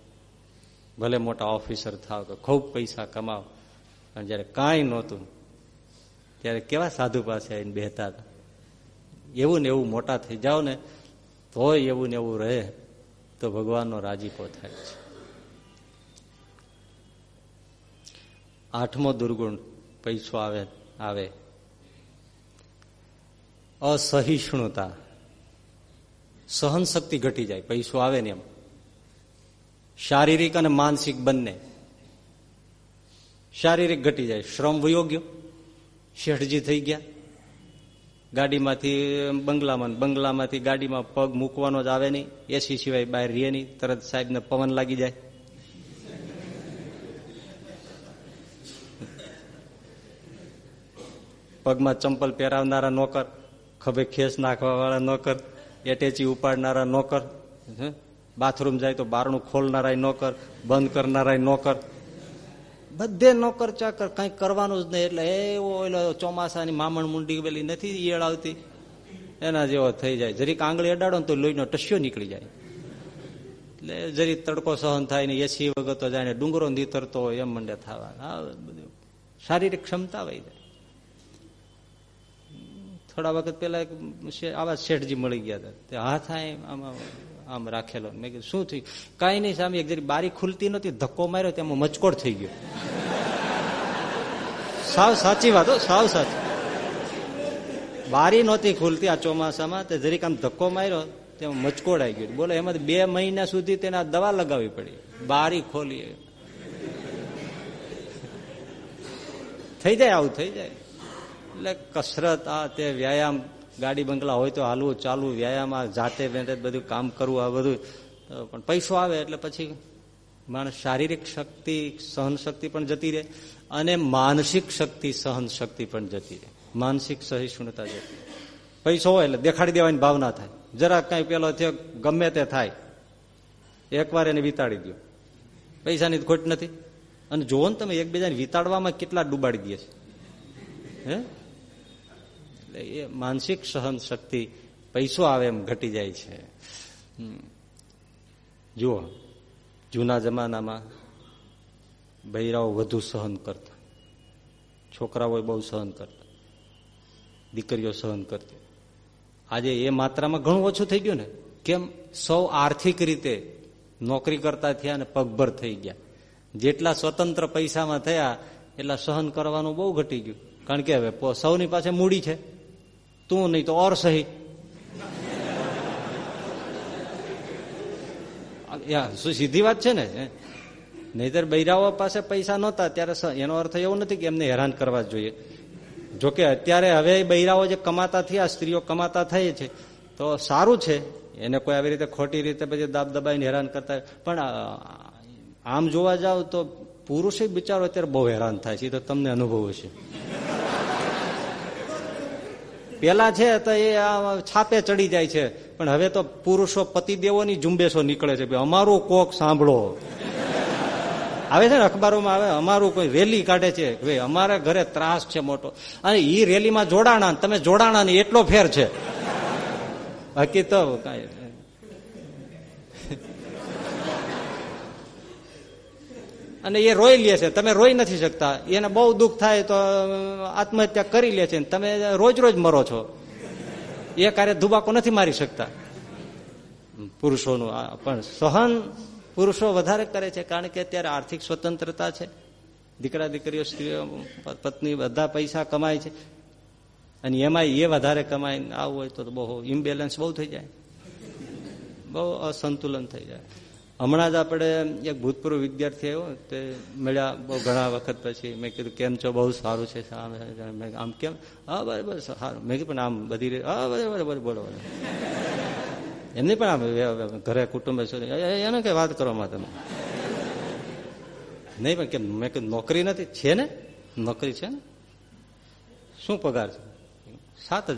ભલે મોટા ઓફિસર થાવ કે ખૂબ પૈસા કમાવ, પણ જયારે કાંઈ નહોતું, ત્યારે કેવા સાધુ પાસે આવીને બેહતા હતા? એવું ને એવું મોટા થઈ જાઓ ને, તોય એવું ને એવું રહે, તો ભગવાનનો રાજીપો થાય છે. આઠમો દુર્ગુણ પૈસો આવે આવે. અસહિષ્ણુતા. સહન શક્તિ ઘટી જાય, પૈસો આવે ને એમ. શારીરિક અને માનસિક બંને. શારીરિક ઘટી જાય. શ્રમ વયોગ્ય શેઠજી થઈ ગયા. ગાડીમાંથી બંગલામાં, બંગલામાંથી ગાડીમાં પગ મૂકવાનો જ આવે નહીં. એસી સિવાય બહાર રહે નહીં. તરત સાહેબને પવન લાગી જાય. પગમાં ચંપલ પહેરાવનારા નોકર, ખભે ખેસ નાખવા વાળા નોકર, એટેચી ઉપાડનારા નોકર બાથરૂમ જાય તો બારણું ખોલનારા નોકર બંધ કરનારા નોકર બધે નોકર ચાકર કઈ કરવાનું જ નહીં. એટલે એવો એટલે ચોમાસાની મામણ મુંડી પેલી નથી ઈયળ આવતી. એના જેવો થઈ જાય. જરીક આંગળી અડાડો ને તો લોહીનો ટસ્યો નીકળી જાય. એટલે જરી તડકો સહન થાય ને એસી વગર તો જાય ને ડુંગરો નીતરતો હોય એમ મંડે થવા બધું શારીરિક ક્ષમતા વહી જાય. થોડા વખત પેલા આવા શેઠજી મળી ગયા હતા. તે હાથ આમાં. આમ રાખેલો. મેં કીધું, શું થયું? કઈ નહીં સામે, એક જરી બારી ખુલતી નહોતી, ધક્કો માર્યો તેમાં મચકોડ થઈ ગયો. સાવ સાચી વાત સાવ સાચી. બારી નહોતી ખુલતી આ ચોમાસામાં, તે જરીક આમ ધક્કો માર્યો તેમાં મચકોડ આવી ગયો. બોલો એમાં બે મહિના સુધી તેને દવા લગાવવી પડી. બારી ખોલી. થઈ જાય, આવું થઈ જાય. એટલે કસરત આ તે વ્યાયામ ગાડી બંગલા હોય તો હાલવું, ચાલવું, વ્યાયામ જાતે વેતે બધું કામ કરવું, આ બધું. પણ પૈસો આવે એટલે પછી માણસ શારીરિક શક્તિ સહન શક્તિ પણ જતી રહે અને માનસિક શક્તિ સહન શક્તિ પણ જતી રહે. માનસિક સહિષ્ણુતા જતી પૈસો હોય એટલે દેખાડી દેવાની ભાવના થાય. જરા કઈ પેલો થયો, ગમે તે થાય. એકવાર એને વિતાડી દો પૈસાની ખોટ નથી. અને જુઓ ને તમે, એકબીજાને વિતાડવામાં કેટલા ડૂબાડી દે છે. હે? એટલે એ માનસિક સહન શક્તિ પૈસો આવે એમ ઘટી જાય છે. જુઓ, જૂના જમાનામાં બૈરાઓ વધુ સહન કરતા. છોકરાઓ બહુ સહન કરતા. દીકરીઓ સહન કરતી. આજે એ માત્રામાં ઘણું ઓછું થઈ ગયું ને? કેમ? સૌ આર્થિક રીતે નોકરી કરતા થયા ને પગભર થઈ ગયા. જેટલા સ્વતંત્ર પૈસામાં થયા, એટલા સહન કરવાનું બહુ ઘટી ગયું. કારણ કે હવે સૌની પાસે મૂડી છે. તું નહીં તો ઓર સહી સીધી વાત છે ને? નહીતર બૈરાઓ પાસે પૈસા નહોતા, ત્યારે એનો અર્થ એવો નથી કે એમને હેરાન કરવા જોઈએ. જોકે અત્યારે હવે બૈરાઓ જે કમાતા થયા સ્ત્રીઓ કમાતા થઈ છે, તો સારું છે. એને કોઈ આવી રીતે ખોટી રીતે પછી દાબ દબાઈને હેરાન કરતા પણ આમ જોવા જાવ તો પુરુષે બિચારો અત્યારે બહુ હેરાન થાય છે તો તમને અનુભવ હશે. પેલા છે તો એ છાપે ચડી જાય છે. પણ હવે તો પુરુષો પતિદેવોની ઝુંબેશો નીકળે છે અમારું કોક સાંભળો. આવે છે ને અખબારોમાં આવે, અમારું કોઈ રેલી કાઢે છે. ભાઈ અમારા ઘરે ત્રાસ છે મોટો. અને એ રેલીમાં જોડાણા તમે જોડાણા ને એટલો ફેર છે. બાકી તો કઈ અને એ રોઈ લે છે. તમે રોઈ નથી શકતા. એને બહુ દુઃખ થાય તો આત્મહત્યા કરી લે છે. તમે રોજ રોજ મરો છો. એ કાર્ય ધુબાકો નથી મારી શકતા. પુરુષોનું પણ સહન પુરુષો વધારે કરે છે કારણ કે અત્યારે આર્થિક સ્વતંત્રતા છે. દીકરા દીકરીઓ, સ્ત્રીઓ પત્ની બધા પૈસા કમાય છે. અને એમાં એ વધારે કમાય આવું હોય તો બહુ ઇમ્બેલેન્સ બહુ થઈ જાય. બહુ અસંતુલન થઈ જાય. હમણાં જ આપણે એક ભૂતપૂર્વ વિદ્યાર્થી આવ્યો, તે મળ્યા બહુ ઘણા વખત પછી. મેં કીધું, કેમ છો? બહુ સારું છે. આમ કેમ? હા બરાબર સારું. મેં કીધું, પણ આમ બધી હા બરાબર બોલો બોલો. એમની પણ આમ ઘરે કુટુંબે એને કઈ વાત કરવામાં તમે. નહીં, પણ કેમ? મેં કીધું, નોકરી નથી. છે ને? નોકરી છે ને? શું પગાર છે? સાત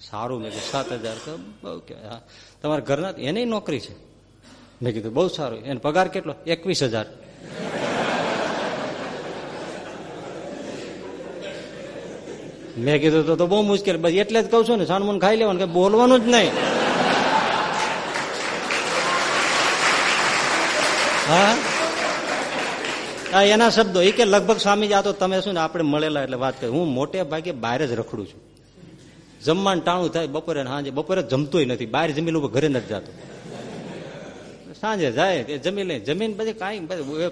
સારું. મેં કીધું, સાત હજાર. તમારા ઘરના, એને નોકરી છે? મેં કીધું, બહુ સારું. એનો પગાર કેટલો? એકવીસ હજાર. મેં કીધું, તો બહુ મુશ્કેલ. બસ એટલે જ કઉ છું ને, સાણમુન ખાઈ લેવાનું કે બોલવાનું જ નહીં. હા? હા એના શબ્દો એ કે લગભગ સ્વામી આ તો તમે શું ને, આપણે મળેલા એટલે વાત કરી. હું મોટે ભાગે બહાર જ રખડું છું. જમવાનું ટાણું થાય, બપોરે સાંજે. બપોરે જમતોય નથી. બહાર જમીન ઉપર ઘરે નથી જતો. સાંજે જાય તે જમી લે. જમીન પછી કાંઈ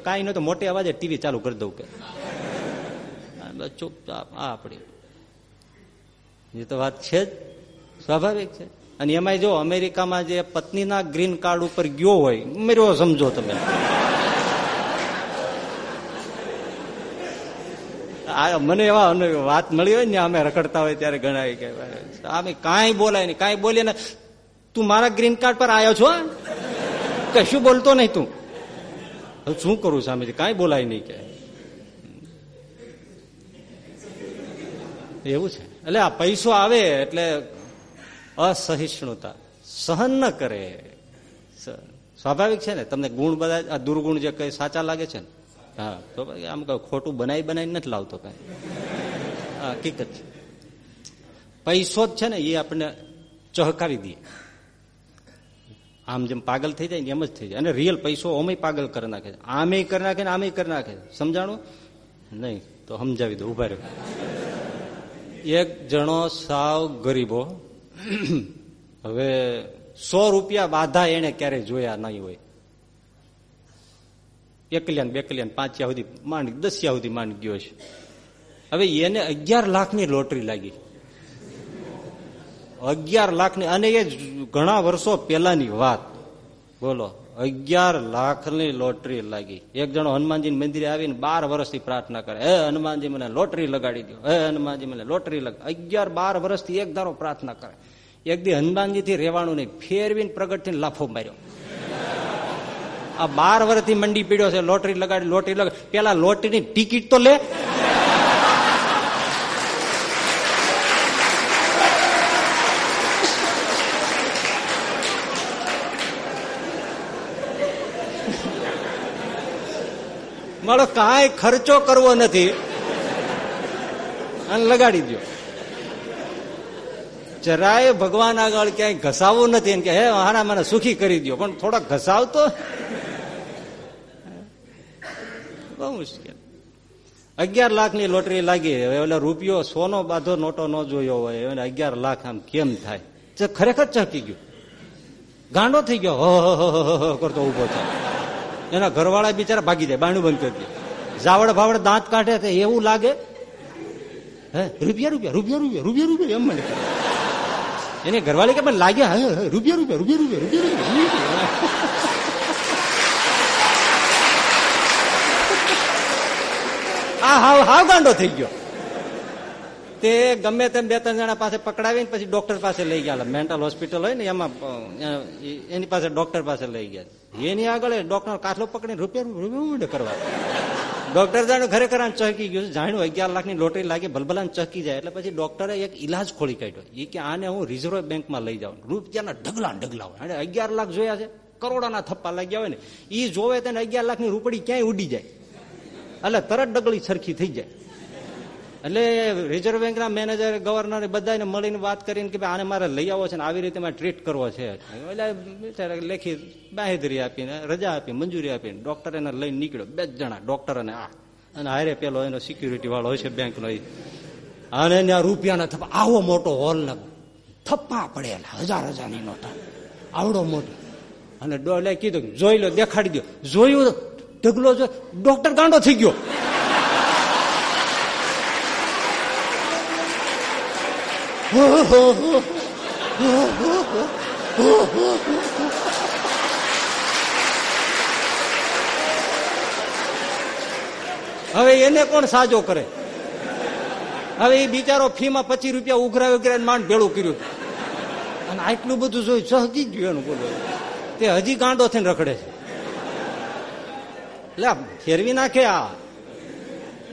કાંઈ નહીં તો મોટે અવાજે ટીવી ચાલુ કરી દઉં કે. ચૂપચાપ, આ આપણી. એ તો વાત છે જ. સ્વાભાવિક છે. અને એમાંય જો અમેરિકામાં જે પત્નીના ગ્રીન કાર્ડ ઉપર ગયો હોય મેરો સમજો તમે. મને એવા વાત મળી હોય ને, અમે રખડતા હોય ત્યારે ગણાય કે અમે કાંઈ બોલાય નહીં. કાંઈ બોલીએ ને, તું મારા ગ્રીન કાર્ડ પર આવ્યો છો કશું બોલતો નહીં તું. શું કરું સ્વામીજી કાંઈ બોલાય નહીં કે. એવું છે. એટલે આ પૈસો આવે એટલે અસહિષ્ણુતા. સહન ન કરે. સ્વાભાવિક છે ને? તમને ગુણ બધા, આ દુર્ગુણ જે કઈ સાચા લાગે છે ને? હા, તો આમ ખોટું બનાવી બનાવી નથી લાવતો કઈ. હકીકત છે. પૈસો જ છે ને, એ આપણને ચહકાવી દે. આમ જેમ પાગલ થઈ જાય ને એમ જ થઈ જાય. અને રિયલ પૈસો ઓમય પાગલ કરી નાખે છે. આમે કરી નાખે ને આમે કરી નાખે સમજાણું? નહીં. તો સમજાવી દો. ઊભા રહ્યો એક જણો સાવ ગરીબો હવે સો રૂપિયા બાધા એને ક્યારે જોયા નહીં હોય. એકલ્યાન, બેકલ્યાન, પાંચ્યા સુધી માંડ, દસિયા સુધી માંડ ગયો છે હવે એને અગિયાર લાખની લોટરી લાગી. અગિયાર લાખની, અને એ ઘણા વર્ષો પહેલાની વાત. બોલો, અગિયાર લાખની લોટરી લાગી. એક જણો હનુમાનજી મંદિરે આવીને બાર વર્ષથી પ્રાર્થના કરે, હે હનુમાનજી, મને લોટરી લગાડી દો હે હનુમાનજી, મને લોટરી લગા અગિયાર બાર વર્ષથી એક ધારો પ્રાર્થના કરે. એક દી હનુમાનજી થી રેવાનું નહીં ફેરવીને પ્રગટીને લાફો માર્યો. આ બાર વર્ષથી મંડી પીડ્યો છે, લોટરી લગાડી લોટરી લગાડી. પેલા લોટરીની ટિકિટ તો લે. મારો કાંઈ ખર્ચો કરવો નથી. અને લગાડી દો જરાય ભગવાન આગળ ક્યાંય ઘસાવવું નથી કે, હે હારા મને સુખી કરી દો પણ થોડા ઘસાવતો? બહુ મુશ્કેલ. અગિયાર લાખની લોટરી લાગી. એટલે રૂપિયો સોનો બાધો, નોટો ન જોયો હોય. એને અગિયાર લાખ આમ કેમ થાય? ખરેખર ચકી ગયું. ગાંડો થઈ ગયો. હો કરતો ઊભો થાય. એના ઘરવાળા બિચારા ભાગી જાય બાણું બંધ કરી દે જાવડ ભાવડ દાંત કાઢે તો એવું લાગે હે રૂપિયા રૂપિયા રૂપિયા રૂપિયા રૂપિયા રૂપિયા એમ મને એને ઘરવાળી કે પણ લાગ્યા હે રૂપિયા રૂપિયા રૂપિયા રૂપિયા રૂપિયા રૂપિયા આ હાવ હાવ ગાંડો થઈ ગયો તે ગમે તેમ બે, ત્રણ જણા પાસે પકડાવીને પછી ડોક્ટર પાસે લઈ ગયા. મેન્ટલ હોસ્પિટલ હોય ને, એમાં એની પાસે ડોક્ટર પાસે લઈ ગયા. એની આગળ ડોક્ટર કાથલો પકડીને રૂપિયા રૂપિયા કરવા. ડોક્ટર જાણે ખરેખર આમ ચહકી ગયું. જાણ્યું અગિયાર લાખની લોટરી લાગી, ભલભલાને ચહકી જાય. એટલે પછી ડોક્ટરે એક ઇલાજ ખોલી કાઢ્યો. એ કે આને હું રિઝર્વ બેંકમાં લઈ જાઉં. રૂપિયાના ઢગલા ઢગલા હોય. અગિયાર લાખ જોયા છે. કરોડોના થપ્પા લાગ્યા હોય ને. એ જોવે તેને અગિયાર લાખની રૂપડી ક્યાંય ઉડી જાય. એટલે તરત ડગલી સરખી થઈ જાય. એટલે રિઝર્વ બેંકના મેનેજર, ગવર્નર બધાને મળીને વાત કરીને કે આને મારે લઈ આવો છે ને આવી રીતે મારે ટ્રીટ કરવો છે. એટલે લેખી બાહેધરી આપીને, રજા આપી, મંજૂરી આપીને ડોક્ટર એને લઈને નીકળ્યો. બે જણા ડોક્ટર અને આ. અને હારે પેલો એનો સિક્યુરિટી વાળો હોય છે બેંકનો અને ત્યાં રૂપિયાના થપ્પા. આવો મોટો હોલ ને થપ્પા પડેલા હજાર હજારની નોટા આવડો મોટો. અને ડોલે કીધું જોઈ લો, દેખાડી દો જોયું ઢગલો જો ડોક્ટર ગાંડો થઈ ગયો. હવે એને કોણ સાજો કરે? હવે એ બિચારો ફીમાં પચીસ રૂપિયા ઉઘરાવી ઉઘરાવી માંડ ભેળું કર્યું. અને આટલું બધું જોયું સહજી ગયું એનું બોલો તે હજી ગાંડો થઈને રખડે છે. એટલે ફેરવી નાખે આ.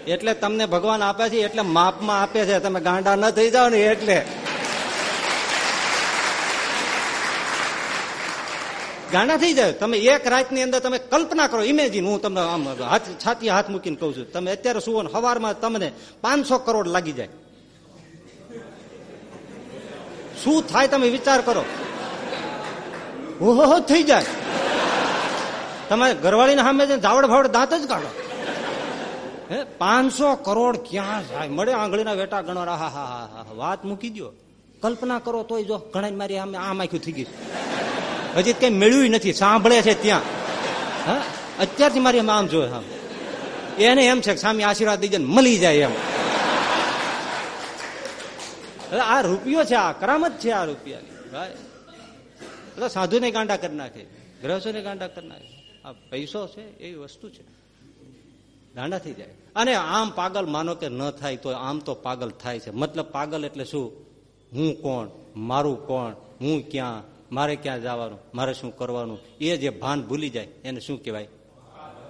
એટલે તમને ભગવાન આપે છે, એટલે માપમાં આપે છે. તમે ગાંડા ન થઈ જાઓ ને એટલે. ગાંડા થઈ જાય તમે એક રાતની અંદર તમે કલ્પના કરો. ઇમેજિન હું તમને આમ હાથ, છાતી હાથ મૂકીને કઉ છું. તમે અત્યારે સુવો સવારમાં તમને પાંચસો કરોડ લાગી જાય. શું થાય તમે વિચાર કરો. ઓહો, થઈ જાય. તમે ઘરવાળીને સામે જાવડ ભાવડ દાંત જ કાઢો. હે, પાંચસો કરોડ ક્યાં જાય? મળે આંગળીના વેટા ગણો હા હા હા વાત મૂકી દો કલ્પના કરો તોય જો ઘણા મારી આમ આમ આખ્યું થઈ ગયું. હજી કઈ મેળવ્યું નથી, સાંભળે છે ત્યાં. હા? અત્યારથી મારી આમ જોયે આમ એને એમ છે સામે આશીર્વાદ દીજે મળી જાય એમ. આ રૂપિયો છે, આ કરામત છે આ રૂપિયાની. ભાઈ સાધુને ગાંડા કરી નાખે, ગ્રહસ્થોને ગાંડા કરી નાખે. આ પૈસો છે, એવી વસ્તુ છે. ગાંડા થઈ જાય. અને આમ પાગલ માનો કે ન થાય તો આમ તો પાગલ થાય છે. મતલબ પાગલ એટલે શું? હું કોણ? મારું કોણ? હું ક્યાં? મારે ક્યાં જવાનું? મારે શું કરવાનું? એ જે ભાન ભૂલી જાય, એને શું કહેવાય?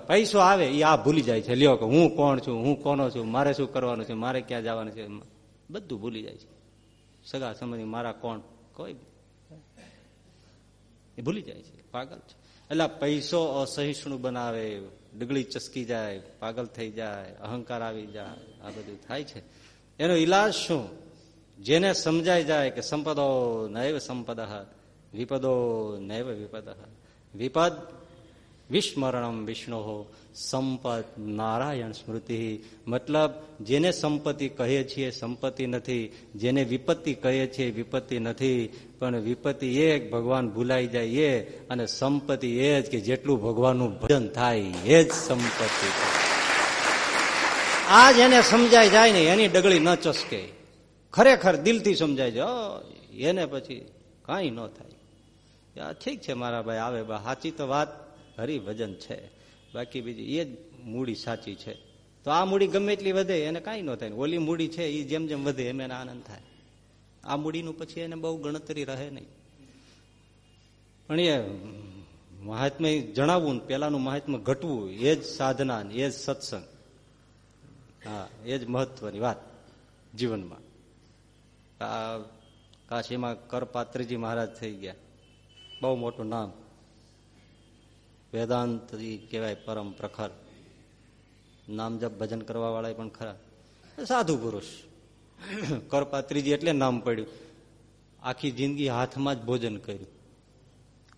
પૈસો આવે, એ આ ભૂલી જાય છે. લ્યો કે હું કોણ છું? હું કોનો છું? મારે શું કરવાનું છે? મારે ક્યાં જવાનું છે? બધું ભૂલી જાય છે. સગા સમજી મારા કોણ? કોઈ એ ભૂલી જાય છે. પાગલ છે. એટલે પૈસો અસહિષ્ણુ બનાવે ડગલી ચસકી જાય, પાગલ થઈ જાય, અહંકાર આવી જાય, આ બધું થાય છે. એનો ઈલાજ શું? જેને સમજાઈ જાય કે સંપદો નૈવ સંપદ, વિપદો નૈવ વિપદ. વિપદ વિસ્મરણમ વિષ્ણુ સંપત નારાયણ સ્મૃતિ. મતલબ જેને સંપત્તિ કહીએ છીએ, સંપત્તિ નથી. જેને વિપત્તિ કહીએ છીએ, વિપત્તિ નથી. પણ વિપત્તિ એ ભગવાન ભૂલાઈ જાય એ અને સંપત્તિ એ જ કે જેટલું ભગવાનનું ભજન થાય એ જ સંપત્તિ આ જેને સમજાય જાય ને એની ડગળી ન ચસકે. ખરેખર દિલથી સમજાય જાય એને પછી કાંઈ ન થાય. ઠીક છે મારા ભાઈ, આવે બા, સાચી તો વાત, હરિભજન છે. બાકી બીજી એ જ મૂડી સાચી છે. તો આ મૂડી ગમે એટલી વધે એને કાંઈ ન થાય ઓલી મૂડી છે એ જેમ જેમ વધે એમ એને આનંદ થાય. આ મૂડીનું પછી એને બહુ ગણતરી રહે નહીં. પણ એ મહાત્મા જણાવવું પેલાનું મહાત્મા ઘટવું એ જ સાધના એ જ સત્સંગ. હા, એ જ મહત્વની વાત જીવનમાં. કાશીમાં કરપાત્રીજી મહારાજ થઈ ગયા. બહુ મોટું નામ. વેદાંત કહેવાય પરમ પ્રખર. નામ જપ ભજન કરવા વાળા પણ ખરા. સાધુ પુરુષ. કરપાત્રીજી એટલે નામ પડ્યું. આખી જિંદગી હાથમાં જ ભોજન કર્યું.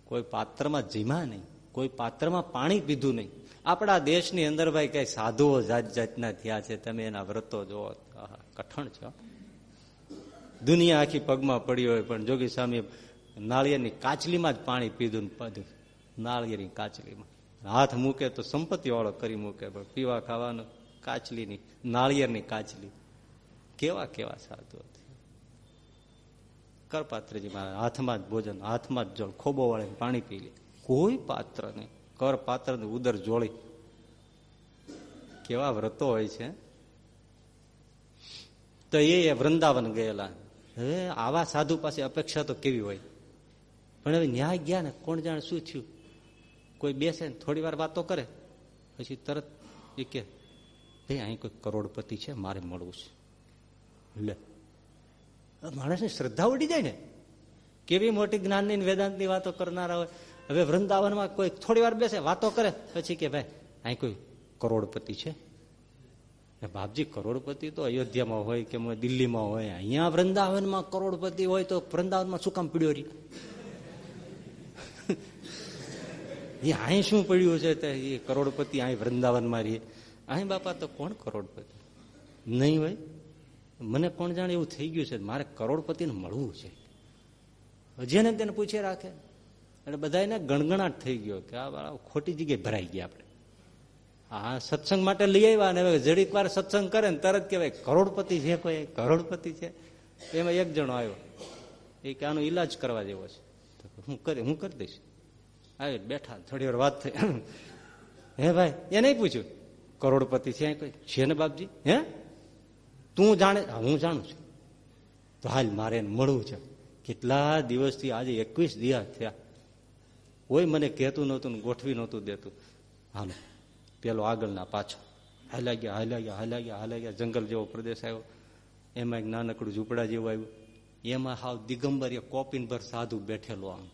કોઈ પાત્રમાં જીમા નહીં. કોઈ પાત્રમાં પાણી પીધું નહીં. આપણા દેશની અંદર ભાઈ કઈ સાધુઓ જાત જાતના થયા છે. તમે એના વ્રતો જોવો કઠણ છો દુનિયા આખી પગમાં પડી હોય પણ જોગી સ્વામી નાળિયેરની કાચલીમાં જ પાણી પીધું. ને નાળિયેરની કાચલીમાં. હાથ મૂકે તો સંપત્તિ વાળો કરી મૂકે, પણ પીવા ખાવાનું કાચલીની, નાળિયેરની કાચલી. કેવા કેવા સાધુ કરપાત્રજી મારા હાથમાં જ ભોજન, હાથમાં જ જળ ખોબો વાળે પાણી પી લે. કોઈ પાત્ર નહીં. કર પાત્ર ઉદર જોડી કેવા વ્રતો હોય છે. તો એ વૃંદાવન ગયેલા. હવે આવા સાધુ પાસે અપેક્ષા તો કેવી હોય? પણ હવે ન્યાય ગયા ને કોણ જાણે શું થયું? કોઈ બેસે ને થોડી વાર વાતો કરે, પછી તરત એ કે ભાઈ અહીં કોઈ કરોડપતિ છે, મારે મળવું છે. લે. માણસની શ્રદ્ધા ઉડી જાય ને. કેવી મોટી જ્ઞાનની વેદાંતની વાતો કરનારા હોય. હવે વૃંદાવનમાં કોઈ થોડી વાર બેસે, વાતો કરે, પછી કે, ભાઈ, અહીં કોઈ કરોડપતિ છે. બાપજી, કરોડપતિ તો અયોધ્યામાં હોય કે દિલ્હીમાં હોય, અહીંયા વૃંદાવનમાં કરોડપતિ હોય તો વૃંદાવનમાં શું કામ પીડ્યો રહી એ અહીં શું પડ્યું છે તે? કરોડપતિ અહીં વૃંદાવનમાં રહીએ અહીં બાપા તો કોણ કરોડપતિ? નહીં હોય મને કોણ જાણે એવું થઈ ગયું છે. મારે કરોડપતિને મળવું છે. જેને તેને પૂછે રાખે. એટલે બધાને ગણગણાટ થઈ ગયો કે આ ખોટી જગ્યાએ ભરાઈ ગયા આપણે. હા સત્સંગ માટે લઈ આવ્યા ને હવે જડીક વાર સત્સંગ કરે ને તરત કહેવાય, કરોડપતિ છે કોઈ? કરોડપતિ છે? એમાં એક જણો આવ્યો. એ કે, આનો ઈલાજ કરવા જેવો છે. હું કરી હું કરી દઈશ. આવી બેઠા, થોડી વાર વાત થઈ. હે ભાઈ, એ નહીં પૂછ્યું? કરોડપતિ છે કોઈ? છે ને બાપજી? હે? તું જાણે, હું જાણું છું. તો હાલ મારે મળવું છે. કેટલા દિવસથી આજે એકવીસ દિયા થયા. કોઈ મને કહેતું નહોતું ને ગોઠવી નહોતું દેતું. હાલો, પેલો આગળના પાછો. હાલ્યા ગયા હાલ્યા ગયા હાલ્યા ગયા હાલ્યા ગયા જંગલ જેવો પ્રદેશ આવ્યો. એમાં એક નાનકડું ઝૂંપડા જેવું આવ્યું. એમાં હાવ દિગંબર એ કોપીન પર સાધુ બેઠેલો આમ.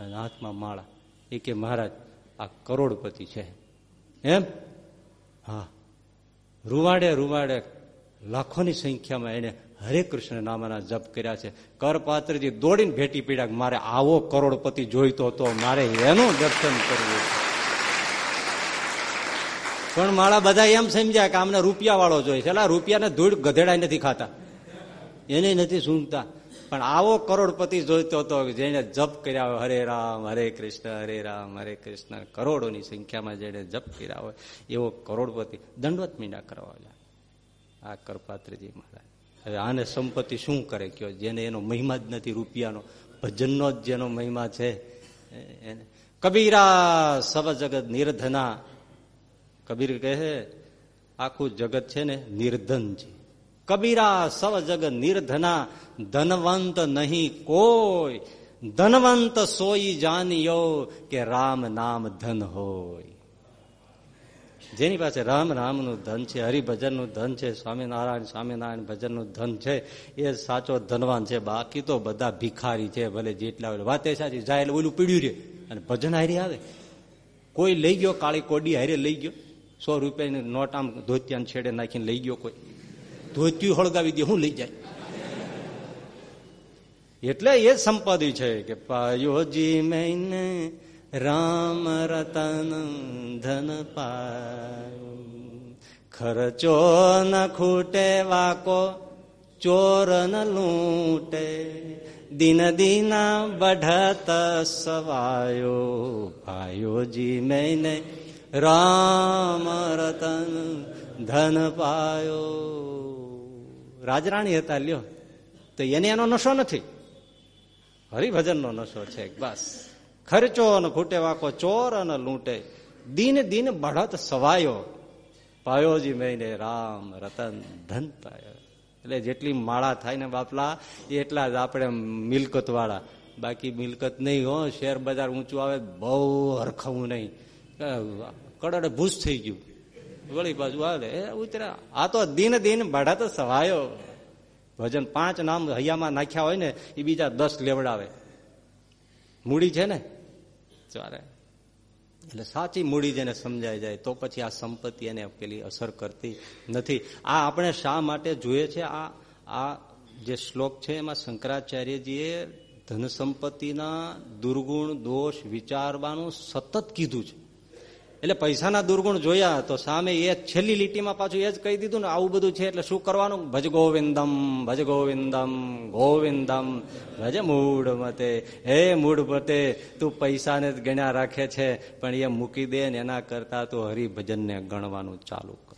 અને હાથમાં માળા. એ કે મહારાજ, આ કરોડપતિ છે. એમ? હા. રૂવાડે રૂવાડે લાખોની સંખ્યામાં એને હરે કૃષ્ણ નામના જપ કર્યા છે. કરપાત્રજી દોડીને ભેટી પીડ્યા મારે આવો કરોડપતિ જોઈતો હતો, મારે એનું દર્શન કરવું પણ મારા બધા એમ સમજ્યા કે આમને રૂપિયા વાળો જોઈએ છે રૂપિયાને ધૂળ ગધેડા નથી ખાતા. એને નથી સૂંઘતા. પણ આવો કરોડપતિ જોઈતો હતો જેને જપ કર્યા હોય, હરે રામ, હરે કૃષ્ણ, હરે રામ, હરે કૃષ્ણ. કરોડોની સંખ્યામાં જેને જપ કર્યા હોય, એવો કરોડપતિ દંડવત મીંડા કરવા આ કરપાત્રજી મહારાજ. હવે આને સંપત્તિ શું કરે કયો? જેને એનો મહિમા જ નથી, રૂપિયાનો. ભજનનો જ જેનો મહિમા છે. એને. કબીરા સબ જગત નિર્ધના. કબીર કહે આખું જગત છે ને નિર્ધન છે. કબીરા સવ જગ નિર્ધના, ધનવંત નહીં કોઈ. ધનવંત સોઈ જાનિયો કે રામ નામ ધન હોય. જેની પાસે રામ રામનું ધન છે, હરિભજનનું ધન છે, સ્વામિનારાયણ સ્વામિનારાયણ ભજનનું ધન છે, એ સાચો ધનવાન છે, બાકી તો બધા ભિખારી છે, ભલે જેટલા હોય. વાતે સાચી જાય ઓલું પીડ્યું રે અને ભજન હારી આવે. કોઈ લઈ ગયો, કાળી કોડી હારે લઈ ગયો, સો રૂપિયાની નોટ આમ ધોતિયાને છેડે નાખીને લઈ ગયો કોઈ. ધોતિયું હળગાવી દે, હું લઈ જાય. એટલે એ સંપત્તિ છે કે પાયોજી મેને રામ રતન ધન પાયો. ખર્ચો ન ખૂટે, વાકો ચોર ન લૂંટે. દિન દિના બઢત સવાયો. પાયોજી મેને રામ રતન ધન પાયો. રાજરાણી હતા, લ્યો. તો એને એનો નશો નથી. હરિભજનનો નશો છે, બસ. ખર્ચો અને ખૂટે વાકો, ચોર અને લૂંટે. દિન દિન બઢત સવાયો. પાયોજી મહિને રામ રતન ધન પાયો. એટલે જેટલી માળા થાય ને બાપલા એટલા જ આપણે મિલકત વાળા બાકી મિલકત નહીં હો, શેર બજાર ઊંચું આવે, બહુ હરખવું નહીં. કડડ ભૂસ થઈ ગયું. વળી બાજુ આવે. એ ઉતર્યા આ તો દિન દિન ભાડા તો સવાયો. ભજન પાંચ નામ હૈયામાં નાખ્યા હોય ને એ બીજા દસ લેવડાવે. મૂડી છે ને? ચારે. એટલે સાચી મૂડી જેને સમજાય જાય તો પછી આ સંપત્તિ એને પેલી અસર કરતી નથી. આ આપણે શા માટે જોઈએ છે? આ આ જે શ્લોક છે એમાં શંકરાચાર્યજીએ ધન સંપત્તિના દુર્ગુણ દોષ વિચારવાનું સતત કીધું છે. એટલે પૈસાના દુર્ગુણ જોયા તો સામે એ છેલ્લી લીટીમાં પાછું એ જ કહી દીધું ને, આવું બધું છે એટલે શું કરવાનું? ભજ ગોવિંદમ ભજ ગોવિંદમ ગોવિંદમ. ભજ મૂળ મતે, હે મૂળ મતે, તું પૈસાને જ ગણ્યા રાખે છે, પણ એ મૂકી દે ને એના કરતા તું હરિભજનને ગણવાનું ચાલુ કર.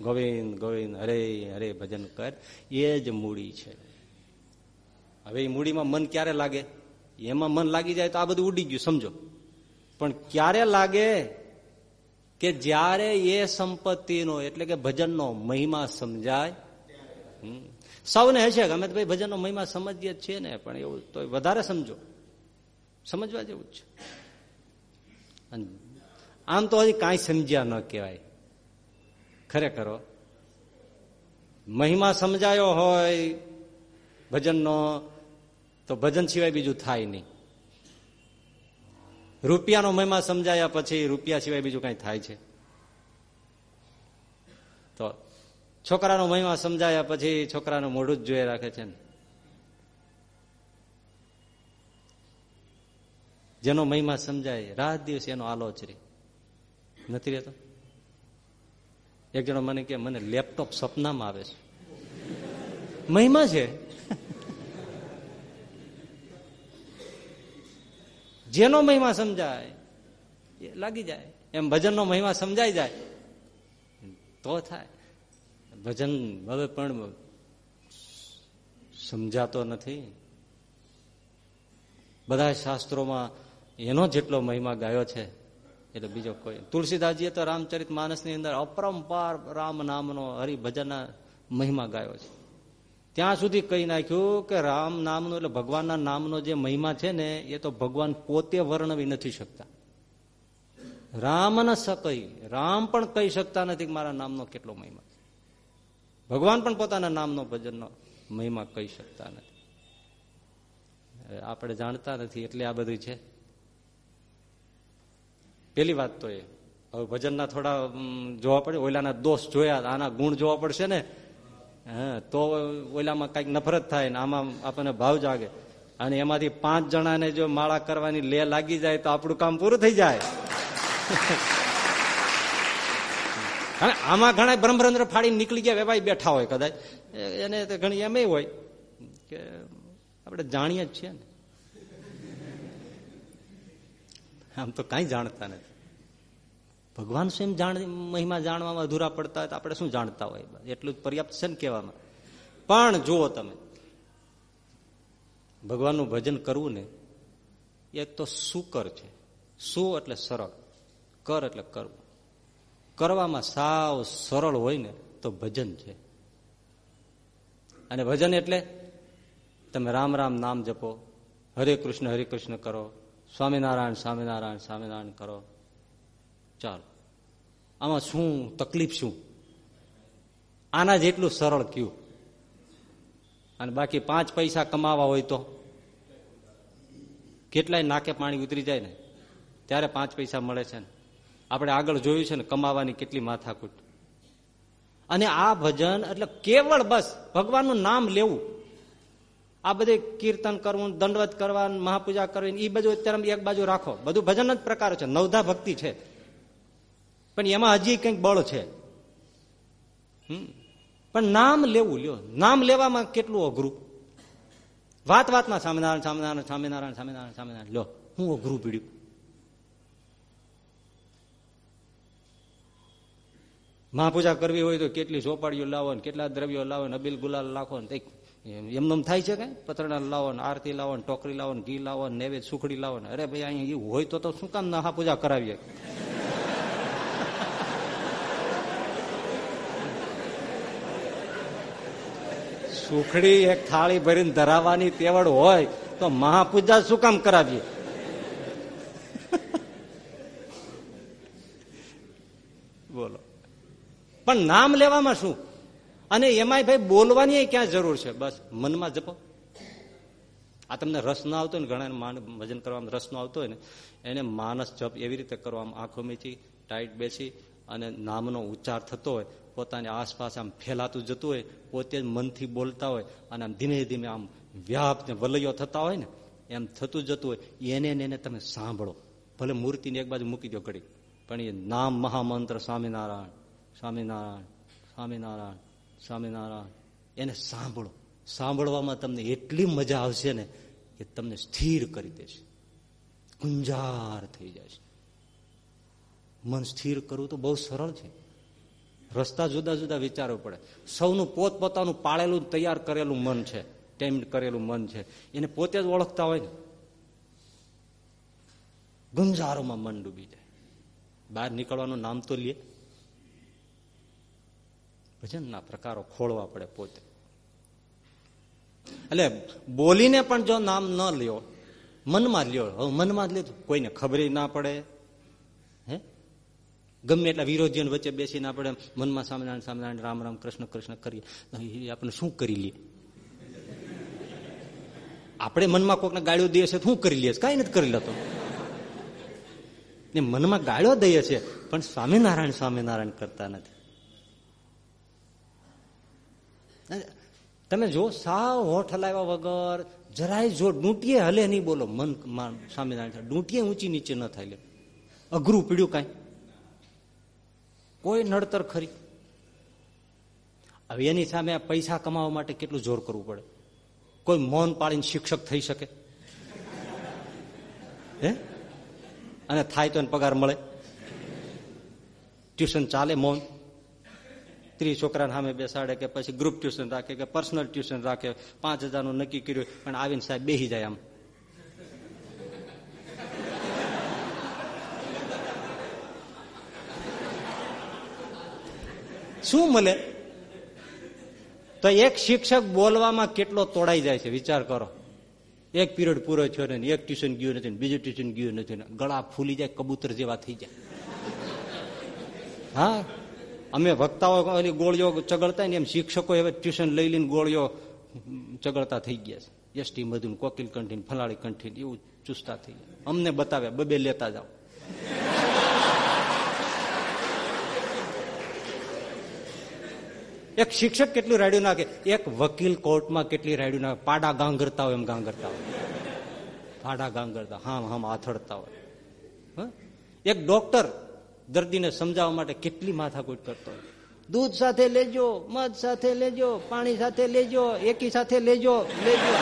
ગોવિંદ ગોવિંદ, હરે હરે ભજન કર. એ જ મૂડી છે. હવે એ મૂડીમાં મન ક્યારે લાગે? એમાં મન લાગી જાય તો આ બધું ઉડી ગયું, સમજો. પણ ક્યારે લાગે? કે જ્યારે એ સંપત્તિનો, એટલે કે ભજનનો મહિમા સમજાય સૌને હશે કે અમે તો ભાઈ ભજનનો મહિમા સમજીએ છીએ ને, પણ એવું તો વધારે સમજો. સમજવા જેવું જ છે. આમ તો હજી કાંઈ સમજ્યા ન કહેવાય. ખરેખર મહિમા સમજાયો હોય ભજનનો, તો ભજન સિવાય બીજું થાય નહીં. રૂપિયાનો મહિમા સમજાયા પછી રૂપિયા સિવાય બીજું કઈ થાય છે? તો છોકરાનો મહિમા સમજાયા પછી છોકરાનું મોઢું જ જોઈ રાખે છે ને. જેનો મહિમા સમજાય, રાત દિવસ એનો આલોચરી નથી રહેતો? એક જણો મને કે મને લેપટોપ સપનામાં આવે છે. મહિમા છે. જેનો મહિમા સમજાય, એ લાગી જાય. એમ ભજનનો મહિમા સમજાઈ જાય. તો થાય. ભજન હવે પણ સમજાતો નથી. બધા શાસ્ત્રોમાં એનો જેટલો મહિમા ગાયો છે, એટલે બીજો કોઈ તુલસીદાસજીએ તો રામચરિત માનસની અંદર અપરંપાર રામ નામનો હરિભજનના મહિમા ગાયો છે. ત્યાં સુધી કહી નાખ્યું કે રામ નામનો એટલે ભગવાનના નામનો જે મહિમા છે ને, એ તો ભગવાન પોતે વર્ણવી નથી શકતા. રામ ન સકઈ રામ પણ કહી શકતા નથી મારા નામનો કેટલો મહિમા છે. ભગવાન પણ પોતાના નામનો ભજનનો મહિમા કહી શકતા નથી. આપણે જાણતા નથી એટલે આ બધું છે. પેલી વાત તો એ. હવે ભજનના થોડા જોવા પડે ઓલાના દોષ જોયા, આના ગુણ જોવા પડશે ને તો ઓલામાં કંઈક નફરત થાય ને આમાં આપણને ભાવ જાગે. અને એમાંથી પાંચ જણાને જો માળા કરવાની લે લાગી જાય તો આપણું કામ પૂરું થઈ જાય. આમાં ઘણા બ્રહ્મરંદ્ર ફાડી નીકળી ગયા વેવાઈ બેઠા હોય કદાચ. એને તો ઘણી એમ હોય કે આપણે જાણીએ જ છીએ ને. આમ તો કઈ જાણતા નથી. ભગવાન સ્વયં જાણ મહિમા જાણવામાં અધૂરા પડતા હોય તો આપણે શું જાણતા હોય? એટલું જ પર્યાપ્ત છે ને કહેવામાં. પણ જુઓ તમે, ભગવાનનું ભજન કરવું ને એક તો સુકર છે. સુ એટલે સરળ, કર એટલે કરવું. કરવામાં સાવ સરળ હોય ને તો ભજન છે. અને ભજન એટલે તમે રામ રામ નામ જપો, હરે કૃષ્ણ હરે કૃષ્ણ કરો, સ્વામિનારાયણ સ્વામિનારાયણ સ્વામિનારાયણ કરો. ચાલો. આમાં શું તકલીફ શું? આના જેટલું સરળ કયું? અને બાકી પાંચ પૈસા કમાવા હોય તો? કેટલાય નાકે પાણી ઉતરી જાય ને? ત્યારે પાંચ પૈસા મળે છે ને? આપણે આગળ જોયું છે ને કમાવાની કેટલી માથાકૂટ. અને આ ભજન એટલે કેવળ બસ, ભગવાનનું નામ લેવું. આ બધે કીર્તન કરવું, દંડવત કરવા, મહાપૂજા કરવી એ બધું અત્યારે એક બાજુ રાખો. બધું ભજન જ પ્રકાર છે. નવધા ભક્તિ છે. પણ એમાં હજી કંઈક બળ છે. પણ નામ લેવું, લ્યો. નામ લેવામાં કેટલું અઘરું? વાત વાતમાં સ્વામિનારાયણ સ્વામિનારાયણ સ્વામિનારાયણ સ્વામિનારાયણ સ્વામિનારાયણ. લ્યો, હું અઘરું પીડ્યું. મહાપૂજા કરવી હોય તો કેટલી ચોપાડીઓ લાવો ને કેટલા દ્રવ્યો લાવો ને અબીલ ગુલાલ લાખો ને એમનેમ થાય છે કઈ? પતરણા લાવો ને આરતી લાવો ને ટોકરી લાવો ને ઘી લાવો ને નૈવેદ સુખડી લાવો ને. અરે ભાઈ, અહીંયા હોય તો શું કામ મહાપૂજા કરાવીએ? સુખડી એક થાળી ભરીને ધરાવવાની તેવડ હોય તો મહાપૂજા શું કામ કરાવીએ? બોલો. પણ નામ લેવામાં શું? અને એમાંય ભાઈ બોલવાની ક્યાં જરૂર છે? બસ, મનમાં જપો. આ તમને રસ ન આવતો ને ઘણા ભજન કરવામાં રસ ન આવતો હોય ને, એને માનસ જપ એવી રીતે કરવામાં, આંખો મીચી, ટાઈટ બેસી અને નામનો ઉચ્ચાર થતો હોય, પોતાની આસપાસ આમ ફેલાતું જતું હોય, પોતે જ મનથી બોલતા હોય અને આમ ધીમે ધીમે આમ વ્યાપ વલયો થતા હોય ને, એમ થતું જતું હોય, એને એને તમે સાંભળો. ભલે મૂર્તિને એક બાજુ મૂકી દો ઘડી, પણ એ નામ મહામંત્ર સ્વામિનારાયણ સ્વામિનારાયણ સ્વામિનારાયણ સ્વામિનારાયણ, એને સાંભળો. સાંભળવામાં તમને એટલી મજા આવશે ને કે તમને સ્થિર કરી દેશે. ગુંજાર થઈ જશે મન સ્થિર કરવું તો બહુ સરળ છે. રસ્તા જુદા જુદા વિચારવું પડે. સૌનું પોતપોતાનું પાળેલું તૈયાર કરેલું મન છે. ટેમ કરેલું મન છે. એને પોતે જ ઓળખતા હોય ને. ગુંજારોમાં મન ડૂબી જાય. બહાર નીકળવાનું નામ તો લે. ભજનના પ્રકારો ખોળવા પડે પોતે. એટલે બોલીને પણ જો નામ ન લ્યો, મનમાં લ્યો. હવે મનમાં જ લીધું કોઈને ખબર ના પડે. ગમે એટલા વિરોધીઓ વચ્ચે બેસીને આપણે મનમાં સ્વામિનારાયણ સ્વામિનારાયણ રામ રામ કૃષ્ણ કૃષ્ણ કરીએ. આપણે શું કરી લઈએ? આપણે મનમાં કોકને ગાળ્યો દઈએ છે શું કરી લઈએ કઈ નથી કરી લેતો. ને મનમાં ગાળ્યો દઈએ છે, પણ સ્વામિનારાયણ સ્વામિનારાયણ કરતા નથી. તમે જો સાવ હોઠ હલાવ્યા વગર જરાય જો ડૂંટીએ હલે નહીં બોલો, મન સ્વામિનારાયણ ડૂંટીએ ઊંચી નીચે ન થાય લે અઘરું પીડ્યું કાંઈ? કોઈ નડતર ખરી. હવે એની સામે પૈસા કમાવા માટે કેટલું જોર કરવું પડે? કોઈ મૌન પાળીને શિક્ષક થઈ શકે? હે? અને થાય તો પગાર મળે. ટ્યુશન ચાલે મૌન. ત્રીસ છોકરાને સામે બેસાડે કે પછી ગ્રુપ ટ્યુશન રાખે કે પર્સનલ ટ્યુશન રાખે. પાંચ હજારનું નક્કી કર્યું, પણ આવીને સાહેબ બેસી જાય આમ. શું મળે? તો એક શિક્ષક બોલવામાં કેટલો તોડાઈ જાય છે, વિચાર કરો. એક પીરિયડ પૂરો થયો ને એક ટ્યુશન ગયું નથી, બીજું ટ્યુશન ગયું નથી ગળા ફૂલી જાય, કબૂતર જેવા થઈ જાય. હા? અમે વક્તાઓ એની ગોળીઓ ચગડતા ને એમ શિક્ષકો હવે ટ્યુશન લઈ લઈને ગોળીઓ ચગડતા થઈ ગયા છે. એસટી મધુન, કોકિલ કંઠીન ફલાળી કંઠીન, એવું ચુસ્તા થઈ ગયા. અમને બતાવે બબે લેતા જાઓ. એક શિક્ષક કેટલું રાડ્યું નાખે? એક વકીલ કોર્ટમાં કેટલી રાડ્યું નાખે? પાડા ગાંગરતા હોય એમ ગાંગરતા હોય. પાડા ગાંગરતા, હામ હામ આથડતા હોય. એક ડોક્ટર દર્દીને સમજાવવા માટે કેટલી માથાકૂટ કરતો હોય. દૂધ સાથે લેજો, મધ સાથે લેજો, પાણી સાથે લેજો, એકી સાથે લેજો લેજો.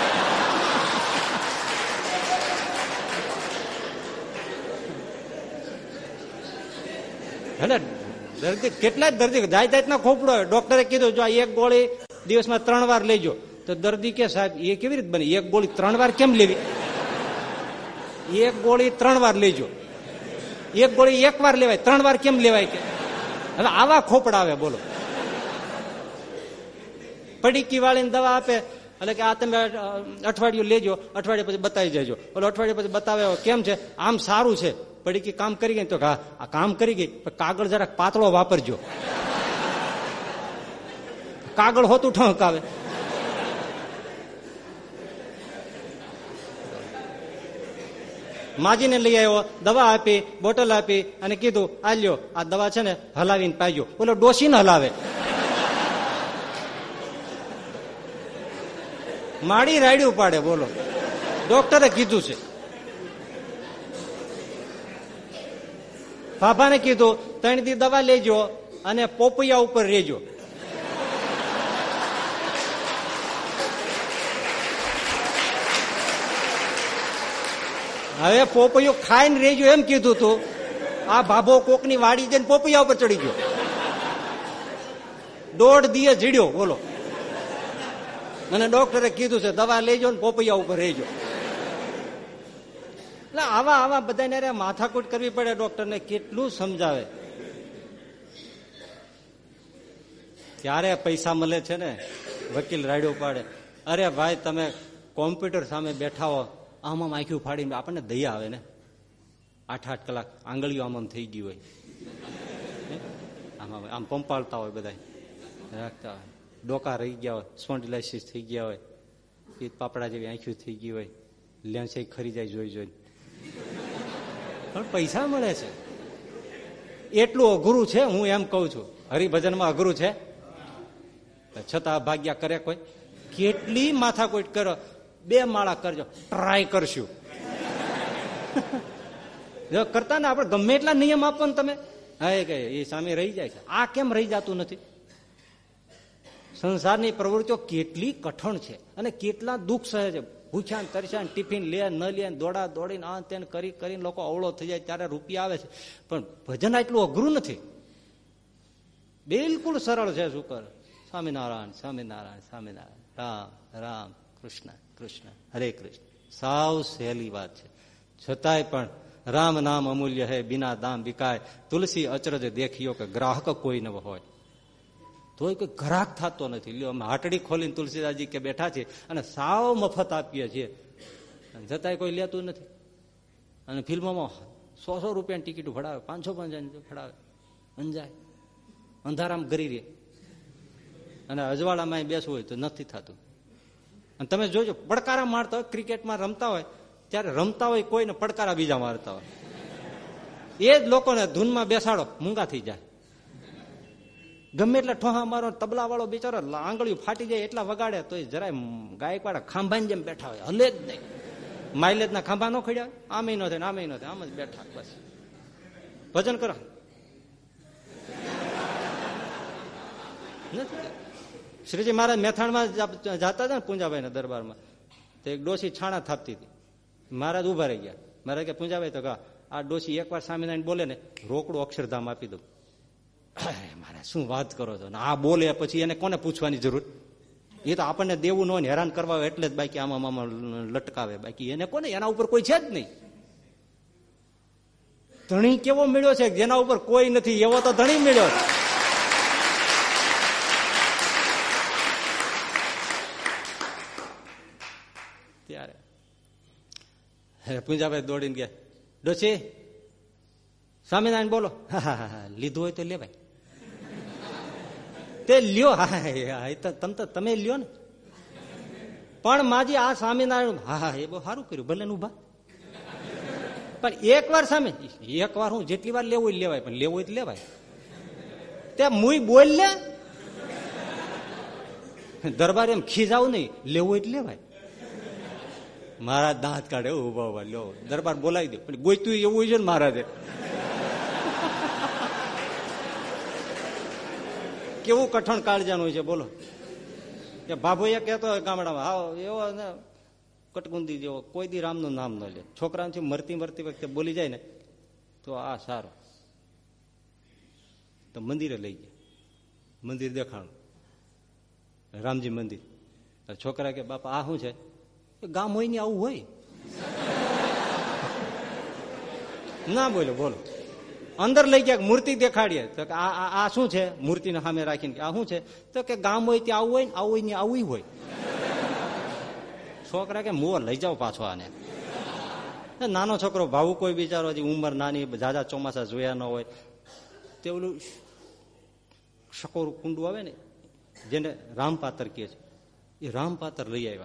હેને દર્દી કેટલા દર્દી જાત જાતના ખોપડો હોય. ડોક્ટરે કીધું, જો એક ગોળી દિવસમાં ત્રણ વાર લેજો. તો દર્દી કે, સાહેબ એ કેવી રીતે બની? એક ગોળી ત્રણ વાર કેમ લેવી? એક ગોળી ત્રણ વાર લેજો. એક ગોળી એક વાર લેવાય. ત્રણ વાર કેમ લેવાય કે? હવે આવા ખોપડા આવે, બોલો. પડીકી વાળીને દવા આપે. એટલે કે આ તમે અઠવાડિયું લેજો. અઠવાડિયે પછી બતાવી જજો ઓલો અઠવાડિયે પછી બતાવે, કેમ છે? આમ સારું છે. પડીકી કામ કરી ગઈ તો આ કામ કરી ગઈ કાગળ જરાક પાતળો વાપરજો. કાગળ હોતું ઠંક આવે માજીને લઈ આવ્યો, દવા આપી, બોટલ આપી અને કીધું, આ લ્યો, આ દવા છે ને હલાવીને પાજો. ઓલો ડોસીને હલાવે. માડી રાડ્યું પાડે, બોલો. ડોક્ટરે કીધું છે. ફાફાને કીધું, ત્રણ દી દવા લેજો અને પોપૈયા ઉપર રેજો. હવે પોપૈયો ખાઈને રેજો એમ કીધું તું. આ ભાભો કોકની વાડી જઈને પોપૈયા ઉપર ચડી ગયો. દોઢ દીએ જીડ્યો બોલો. અને ડોક્ટરે કીધું છે, દવા લેજો ને પોપૈયા ઉપર રહેજો એટલે આવા આવા બધાને માથાકૂટ કરવી પડે ડોક્ટરને, કેટલું સમજાવે. ક્યારે પૈસા મળે છે ને? વકીલ રાડ્યો પાડે. અરે ભાઈ, તમે કોમ્પ્યુટર સામે બેઠા હો આમ આમ આંખ્યું ફાડીને આપણને દયા આવે ને? આઠ આઠ કલાક આંગળીઓ આમ આમ થઈ ગયું હોય. આમ આમ પંપાળતા હોય બધા રાખતા હોય. ડોકા રહી ગયા હોય, સ્પોન્ડિલાઇસિસ થઈ ગયા હોય. પીત પાપડા જેવી આંખ્યું થઈ ગઈ હોય. લેન્સ ખરી જાય જોઈ જોઈ પણ પૈસા મળે છે. એટલું અઘરું છે, હું એમ કઉ છું. હરિભજનમાં અઘરું છે. છતાં ભાગ્યા કરે કોઈ. કેટલી માથાકૂટ કરો. બે માળા કરજો. ટ્રાય કરશું. જો કરતા ને આપણે ગમે એટલા નિયમ આપો ને તમે. હા કે, એ સામે રહી જાય છે. આ કેમ રહી જતું નથી? સંસારની પ્રવૃત્તિઓ કેટલી કઠણ છે અને કેટલા દુઃખ સહે છે. ભૂખ્યા તરસ્યા ટિફિન લે, ન લે દોડા દોડીને આ તેને કરી કરીને લોકો અવળો થઈ જાય ત્યારે રૂપિયા આવે છે. પણ ભજન એટલું અઘરું નથી. બિલકુલ સરળ છે શુકર સ્વામિનારાયણ સ્વામિનારાયણ સ્વામિનારાયણ. રામ રામ, કૃષ્ણ કૃષ્ણ, હરે કૃષ્ણ. સાવ સહેલી વાત છે. છતાંય પણ રામ નામ અમૂલ્ય હે, બિના દામ વિકાય. તુલસી અચરજ દેખ્યો કે ગ્રાહક કોઈ ન હોય. તોય કોઈ ઘરાક થતો નથી. લ્યો, અમે હાટડી ખોલીને તુલસીદાસજી કે બેઠા છે અને સાવ મફત આપીએ છીએ. જતાંય કોઈ લેતું નથી. અને ફિલ્મોમાં સો સો રૂપિયાની ટિકિટ ભડાવે પાંચસો પાંચસો ભડાવે અંજાય. અંધારામ ગરી રે અને અજવાળામાં બેસવું હોય તો નથી થતું. અને તમે જોજો, પડકારા મારતા હોય, ક્રિકેટમાં રમતા હોય, ત્યારે રમતા હોય કોઈને પડકારા બીજા મારતા હોય. એ જ લોકોને ધૂનમાં બેસાડો, મૂંગા થઈ જાય. ગમે એટલે ઠોહા મારો તબલા વાળો બિચારો આંગળીઓ ફાટી જાય એટલા વગાડે તો જરાય ગાયકવાડા ખાંભાની જેમ બેઠા હોય. હલે જ નહીં. માઇલેજ ના ખાંભા નો ખડ્યા આમે નો થાય આમે નો થાય. આમ જ બેઠા બસ. ભજન કરો. શ્રીજી મહારાજ મેથાણમાં જતા હતા ને પૂંજાભાઈ ના દરબારમાં, તો એક ડોસી છાણા થાપતી હતી. મહારાજ ઊભા રહી ગયા. મહારાજ કે, પૂંજાભાઈ, તો આ ડોસી એકવાર સ્વામિનારાયણ બોલે ને, રોકડું અક્ષરધામ આપી દઉં. અરે મારે શું વાત કરો છો? આ બોલે પછી એને કોને પૂછવાની જરૂર? એ તો આપણને દેવું ન હેરાન કરવા એટલે જ બાકી આમાં આમાં લટકાવે. બાકી એને કોને? એના ઉપર કોઈ છે જ નહીં. ધણી કેવો મળ્યો છે? જેના ઉપર કોઈ નથી. એવો તો ધણી મળ્યો છે. ત્યારે પૂંજાભાઈ દોડીને ગયા. ડોસી સ્વામિનારાયણ બોલો. હા હા હા. લીધું હોય તો લેવાય. તે લ્યો. હા તમ તો તમે લ્યો ને. પણ માજી આ સ્વામિનારાયણ, હા હા, એ બહુ સારું કર્યું, ભલે ઊભા પણ એક વાર સામે, એક વાર હું જેટલી વાર લેવું લેવાય, પણ લેવું જ લેવાય. તે મુઈ બોલ લે દરબાર એમ ખીજાવું નહીં, લેવું તો લેવાય. મારા દાંત કાઢે ઊભા ઊભા લ્યો. દરબાર બોલાવી દે, પણ ગોઈતું એવું છે ને મહારાજે કેવું કઠણ કાળજાનું છે, બોલો. કે ભાભોએ કહેતો હોય ગામડામાં હા એવો ને કટકુંદી જેવો, કોઈ દી રામનું નામ ન લે. છોકરાઓથી મરતી મરતી વખતે બોલી જાય ને, તો આ સારું. તો મંદિરે લઈ ગયા. મંદિર દેખાણું. રામજી મંદિર. છોકરા કે, બાપા, આ શું છે? ગામ હોય ને આવું હોય. ના બોલો બોલો. અંદર લઈ ગયા મૂર્તિ દેખાડીએ. તો કે આ આ શું છે? મૂર્તિને સામે રાખીને આ શું છે? તો કે ગામ હોય ત્યાં આવું હોય ને આવું હોય ને આવું હોય. છોકરા કે મોર, લઈ જાઓ પાછો આને. નાનો છોકરો ભાવુ કોઈ બિચારો હજી ઉંમર નાની, જાજા ચોમાસા જોયા ન હોય. તે ઓલું શકોરું કુંડું આવે ને, જેને રામપાતર કહે છે. એ રામપાતર લઈ આવ્યા.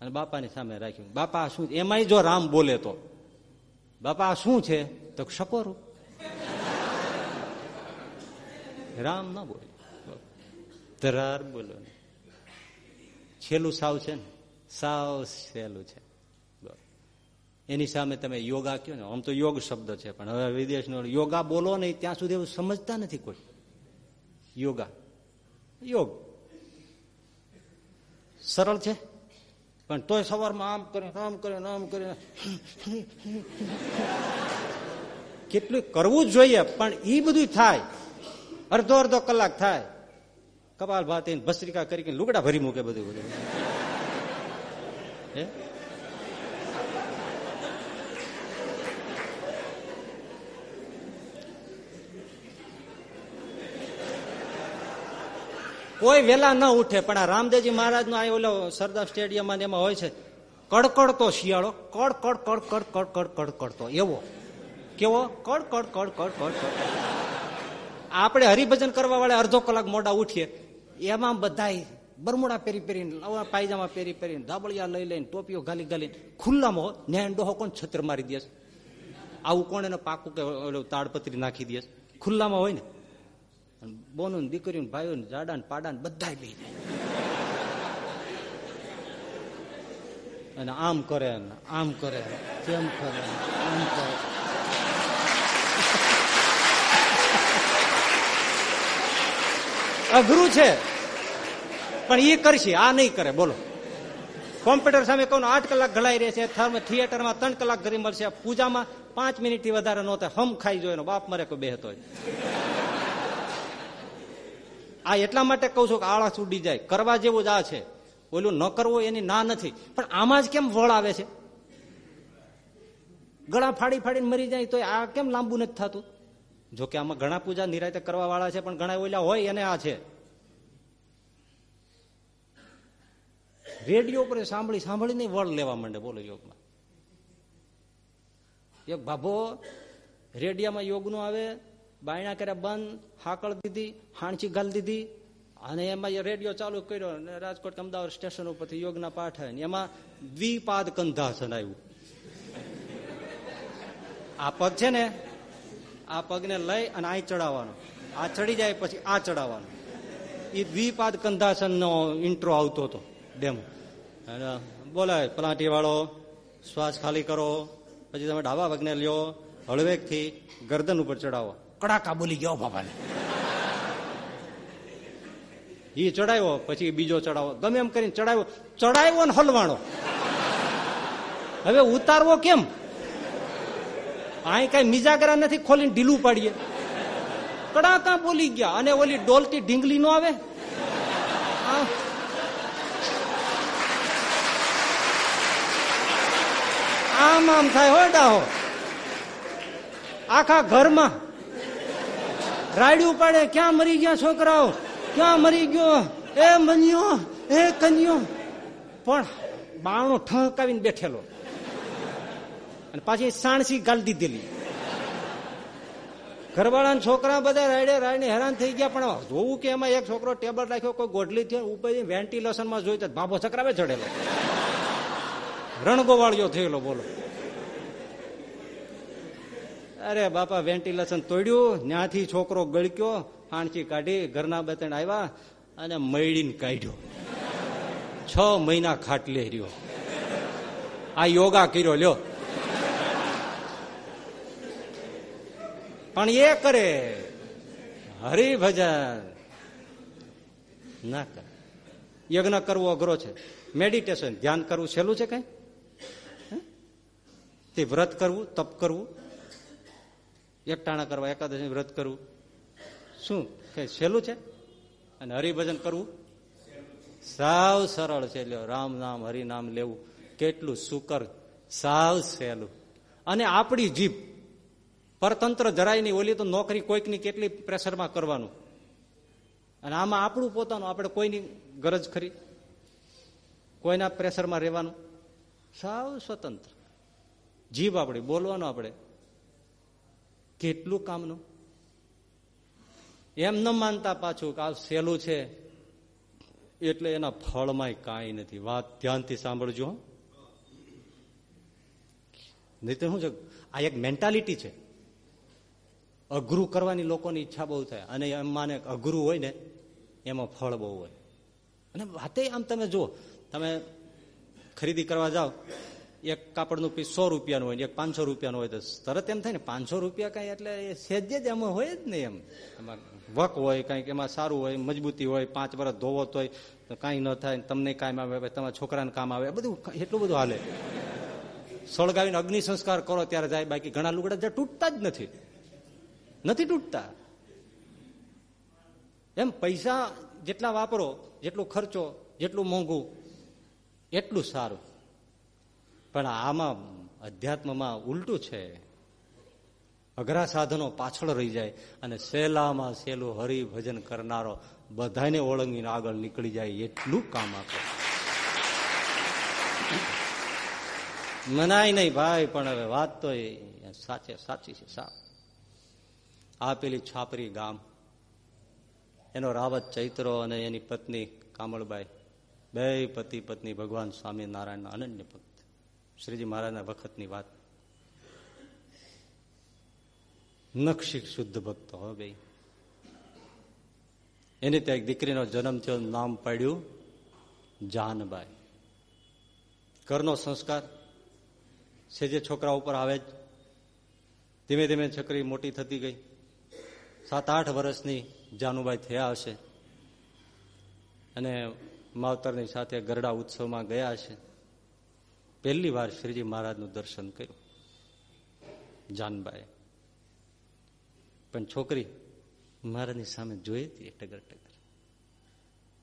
અને બાપાની સામે રાખ્યું. બાપા શું એમાંય જો રામ બોલે તો. બાપા શું છે? તો શકોરું. રામ ના બોલે. ધરાર બોલો છેલ્લું સાવ છે ને? સાવ સહેલું છે. એની સામે તમે યોગા કહો ને? આમ તો યોગ શબ્દ છે, પણ હવે વિદેશનો યોગા બોલો નહીં ત્યાં સુધી એવું સમજતા નથી કોઈ. યોગા. યોગ. સરળ છે? પણ તોય સવારમાં આમ કરે આમ કરે આમ કરે કેટલું કરવું જ જોઈએ, પણ એ બધું થાય. અડધો અડધો કલાક થાય કપાલ ભાતી ભસ્ત્રિકા કરી લુગડા ભરી મૂકે બધું બધું કોઈ વેલા ન ઉઠે પણ આ રામદેવજી મહારાજ નો આ ઓલો સરદાર સ્ટેડિયમ એમાં હોય છે કડકડતો શિયાળો કડ કડ કડ કડ કડ કડ કડકડતો એવો કેવો કડ કડ કડ કડ કડ કડ આપણે હરિભજન કરવા વાળા અડધો કલાક મોડા ઉઠીએ. એમાં બધા બરમુડા પહેરી પહેરીને પાયજામા પહેરી પહેરીને, ધાબળિયા લઈ લઈને, ટોપીઓ ગાલી ગાલીને, ખુલ્લામાં ન્યાય ડોહો કોણ છત્ર મારી દે આવું કોણ એને પાકું કે તાડપત્રી નાખી દે ખુલ્લામાં હોય ને? બોનું દીકરીઓ ભાઈઓ જાડા ને પાડા ને બધા લઈ અને આમ કરે આમ કરે કેમ કરે આમ કરે. અઘરું છે. પણ એ કરશે, આ નહીં કરે, બોલો. કોમ્પ્યુટર સામે કહું આઠ કલાક ઘડાઈ રહે છે થિયેટરમાં ત્રણ કલાક ઘરી મળશે પૂજામાં પાંચ મિનિટથી વધારે ન થાય, હમ ખાઈ જોઈએ બાપ મરે કોઈ બેહતો આ એટલા માટે કઉ છું કે આળસ ઉડી જાય, કરવા જેવું જ આ છે. ઓલું ન કરવું એની ના નથી. પણ આમાં જ કેમ વળ આવે છે? ગળા ફાડી ફાડીને મરી જાય તો આ કેમ લાંબુ નથી થતું? જોકે આમાં ઘણા પૂજા નિરાયતે કરવા વાળા છે, પણ ઘણા ઓલા હોય એને આ છે. રેડિયો પર સાંભળી સાંભળીને વળ લેવા માંડે, બોલો યોગમાં. એક ભાભો રેડિયામાં યોગનું આવે, બાયણા કર્યા બંધ, હાકળ દીધી, હાણચી ગાલ દીધી, અને એમાં રેડિયો ચાલુ કર્યો, અને રાજકોટ અમદાવાદ સ્ટેશન ઉપરથી યોગના પાઠ આવે એમાં દ્વિપાદ કંધાસન આવ્યું. આ પગ છે ને આ પગને લઈ અને આ ચડાવવાનો. આ ચડી જાય પછી આ ચડાવવાનો. એ દ્વિપાદ કંધાસન નો ઇન્ટ્રો આવતો હતો ડેમો. બોલાય પલાટી વાળો શ્વાસ ખાલી કરો. પછી તમે ડાબા પગને લ્યો હળવેકથી ગરદન ઉપર ચડાવો. કડાકા બોલી ગયો બાબાને એ ચડાવ્યો પછી બીજો ચડાવો. ગમે એમ કરીને ચડાવ્યો. ચડાવ્યો ને હલવાણો હવે ઉતારવો કેમ? અહીં કઈ મિજાગરા નથી, ખોલીને ઢીલું પાડીએ. કડાકા બોલી ગયા, અને ઓલી ડોલતી ઢીંગલી નો આવે આમ આમ થાય હો, ડાહો. આખા ઘરમાં રાડ્યું પાડે ક્યાં મરી ગયા છોકરાઓ? ક્યાં મરી ગયો? એ મન્યો, એ કન્યો. પણ બાણો ઠંકાવીને બેઠેલો. અને પાછી સાણસી ગાલ દીધેલી ઘરવાળા છોકરા બધા રાયડે રાયડે હેરાન થઈ ગયા, પણ જોવું કે એમાં એક છોકરો ટેબલ રાખ્યો, કોઈ ગોઢલી થયો ઉપર વેન્ટિલેશનમાં જોઈ તો બાબો ચક્રાવે ચડેલો. રણગોવાળિયો થયેલો, બોલો. અરે બાપા, વેન્ટિલેશન તોડ્યું ત્યાંથી છોકરો ગળક્યો ફાણસી કાઢી, ઘરના બતણ આવ્યા અને મૈડીને કાઢ્યો. છ મહિના ખાટલે રહ્યો. આ યોગા કર્યો, લ્યો. પણ એ કરે. હરિભજન. ના કરે. યજ્ઞ કરવો અઘરો છે. મેડિટેશન ધ્યાન કરવું સહેલું છે કઈ? તે વ્રત કરવું, તપ કરવું. એકટાણા કરવા એકાદશી વ્રત કરવું. શું? કઈ સહેલું છે? અને હરિભજન કરવું? સાવ સરળ છે. લ્યો, રામ નામ હરિનામ લેવું. કેટલું સુકર, સાવ સહેલું. અને આપણી જીભ પરતંત્ર જરાય નહીં ઓલી તો નોકરી કોઈકની કેટલી પ્રેશરમાં કરવાનું. અને આમાં આપણું પોતાનું, આપણે કોઈની ગરજ ખરી? કોઈના પ્રેશરમાં રહેવાનું? સાવ સ્વતંત્ર. જીભ આપણી, બોલવાનું આપણે. કેટલું કામનું? એમ ન માનતા પાછું કે આ સહેલું છે. એટલે એના ફળમાં કાંઈ નથી. વાત ધ્યાનથી સાંભળજો નહીં તો શું છે આ એક મેન્ટાલિટી છે. અઘરું કરવાની લોકોની ઈચ્છા બહુ થાય. અને એમાં અઘરું હોય ને, એમાં ફળ બહુ હોય. અને વાતે આમ તમે જુઓ, તમે ખરીદી કરવા જાઓ, એક કાપડનું પીસ સો રૂપિયાનું હોય એક પાંચસો રૂપિયાનું હોય તો તરત એમ થાય ને, પાંચસો રૂપિયા કઈ એટલે સેજે જ એમાં હોય જ નહીં એમ. એમાં વક હોય, કાંઈક એમાં સારું હોય, મજબૂતી હોય, પાંચ વર્ષ ધોવો હોય, તો કાંઈ ન થાય તમને કામ આવે, તમારા છોકરાને કામ આવે, બધું એટલું બધું હાલે. સળગાવીને અગ્નિ સંસ્કાર કરો, ત્યારે જાય, બાકી ઘણા લુગડા તૂટતા જ નથી. નથી તૂટતા. એમ પૈસા જેટલા વાપરો, જેટલો ખર્ચો, જેટલું મોંઘું, એટલું સારું. પણ આમાં અધ્યાત્મમાં ઉલટું છે. અઘરા સાધનો પાછળ રહી જાય અને સહેલામાં સહેલું હરિભજન કરનારો બધાને ઓળંગીને આગળ નીકળી જાય એટલું કામ આપે. મનાય નહીં ભાઈ, પણ હવે વાત તો સાચે સાચી છે સા આ પેલી છાપરી ગામ. એનો રાવત ચૈત્રો અને એની પત્ની કામળબાઈ, બે પતિ પત્ની ભગવાન સ્વામિનારાયણના અનન્ય ભક્ત. શ્રીજી મહારાજના વખતની વાત. નક્ષિક શુદ્ધ ભક્ત હો બે એની ત્યાં એક દીકરીનો જન્મ થયો, નામ પાડ્યું જાનબાઈ. ઘરનો સંસ્કાર. છે જે છોકરા ઉપર આવે જ ધીમે ધીમે છોકરી મોટી થતી ગઈ. સાત આઠ વર્ષની જાનુબાઈ થયા હશે. અને માવતરની સાથે ગરડા ઉત્સવમાં ગયા છે પહેલી વાર શ્રીજી મહારાજનું દર્શન કર્યું. જાનબાએ. પણ છોકરી મહારાજની સામે જોઈ હતી ટગર ટગર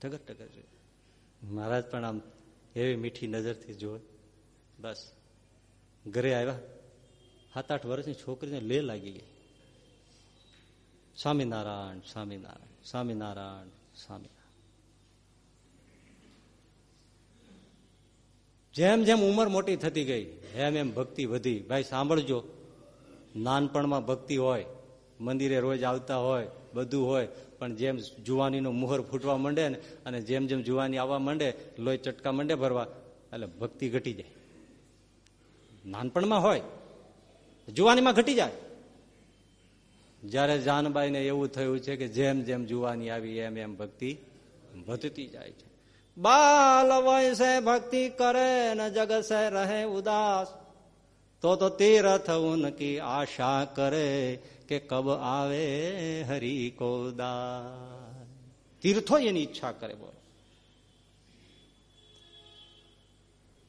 ટગર ટગર મહારાજ પણ આમ એવી મીઠી નજરથી જોવે. બસ. ઘરે આવ્યા. સાત આઠ વર્ષની છોકરીને લે લાગી ગઈ. સ્વામિનારાયણ સ્વામિનારાયણ સ્વામિનારાયણ સ્વામિનારાયણ. જેમ જેમ ઉંમર મોટી થતી ગઈ, એમ એમ ભક્તિ વધી. ભાઈ, સાંભળજો. નાનપણમાં ભક્તિ હોય, મંદિરે રોજ આવતા હોય, બધું હોય, પણ જેમ જુવાનીનો મુહર ફૂટવા માંડે ને, અને જેમ જેમ જુવાની આવવા માંડે, લોહી ચટકા માંડે ભરવા, એટલે ભક્તિ ઘટી જાય. નાનપણમાં હોય, જુવાનીમાં ઘટી જાય. જયારે જાનબાઈને એવું થયું છે કે જેમ જેમ જુવાની આવી, એમ એમ ભક્તિ વધતી જાય છે. બાલ વયસે ભક્તિ કરે ને જગત સે રહે ઉદાસ. તો તો તીર્થ ઉનકી આશા કરે કે કબ આવે હરી કોદા તીર્થો એની ઈચ્છા કરે, બોલો.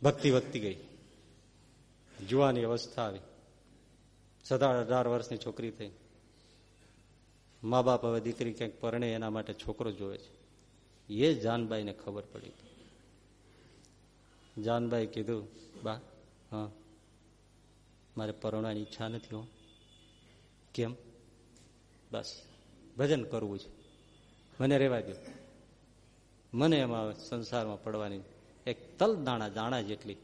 ભક્તિ વધતી ગઈ. જુવાની અવસ્થા આવી. સદા અઢાર વર્ષની છોકરી થઈ. મા બાપ હવે દીકરી ક્યાંક પરણે એના માટે છોકરો જોવે છે. એ જાનબાઈને ખબર પડી જાનબાઈ કીધું, બા, હા, મારે પરણવાની ઈચ્છા નથી હો. કેમ? બસ, ભજન કરવું છે. મને રેવા દો મને એમાં સંસારમાં પડવાની એક તલ દાણા દાણા જેટલી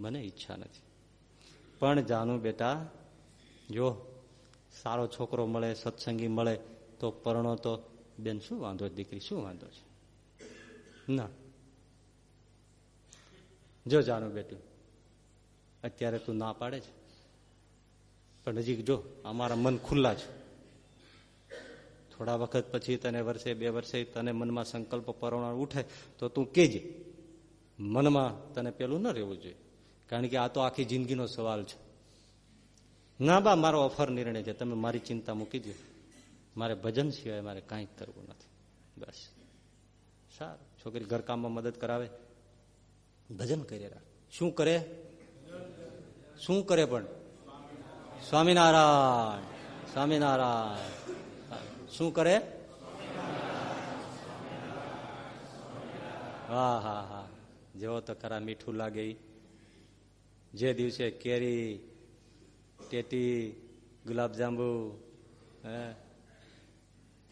મને ઈચ્છા નથી. પણ જાનું બેટા, જો સારો છોકરો મળે, સત્સંગી મળે તો પરણો તો, બેન, શું વાંધો દીકરી, શું વાંધો છે? ના. જો જાનું બેટું, અત્યારે તું ના પાડે છે. પણ હજી જો, અમારા મન ખુલ્લા છે. થોડા વખત પછી તને વર્ષે, બે વર્ષે તને મનમાં સંકલ્પ પરવણા ઉઠે, તો તું કેજે. મનમાં તને પેલું ન રહેવું જોઈએ. કારણ કે આ તો આખી જિંદગીનો સવાલ છે. ના બા, મારો ઓફર નિર્ણય છે. તમે મારી ચિંતા મૂકી દો મારે ભજન સિવાય મારે કાંઈ કરવું નથી. બસ. સારું. છોકરી ઘરકામમાં મદદ કરાવે. ભજન કરે શું કરે? શું કરે પણ? સ્વામિનારાયણ. સ્વામિનારાયણ. શું કરે? હા હા હા. જેવો તો ખરા મીઠું લાગે જે દિવસે કેરી, ટેટી, ગુલાબજાંબુ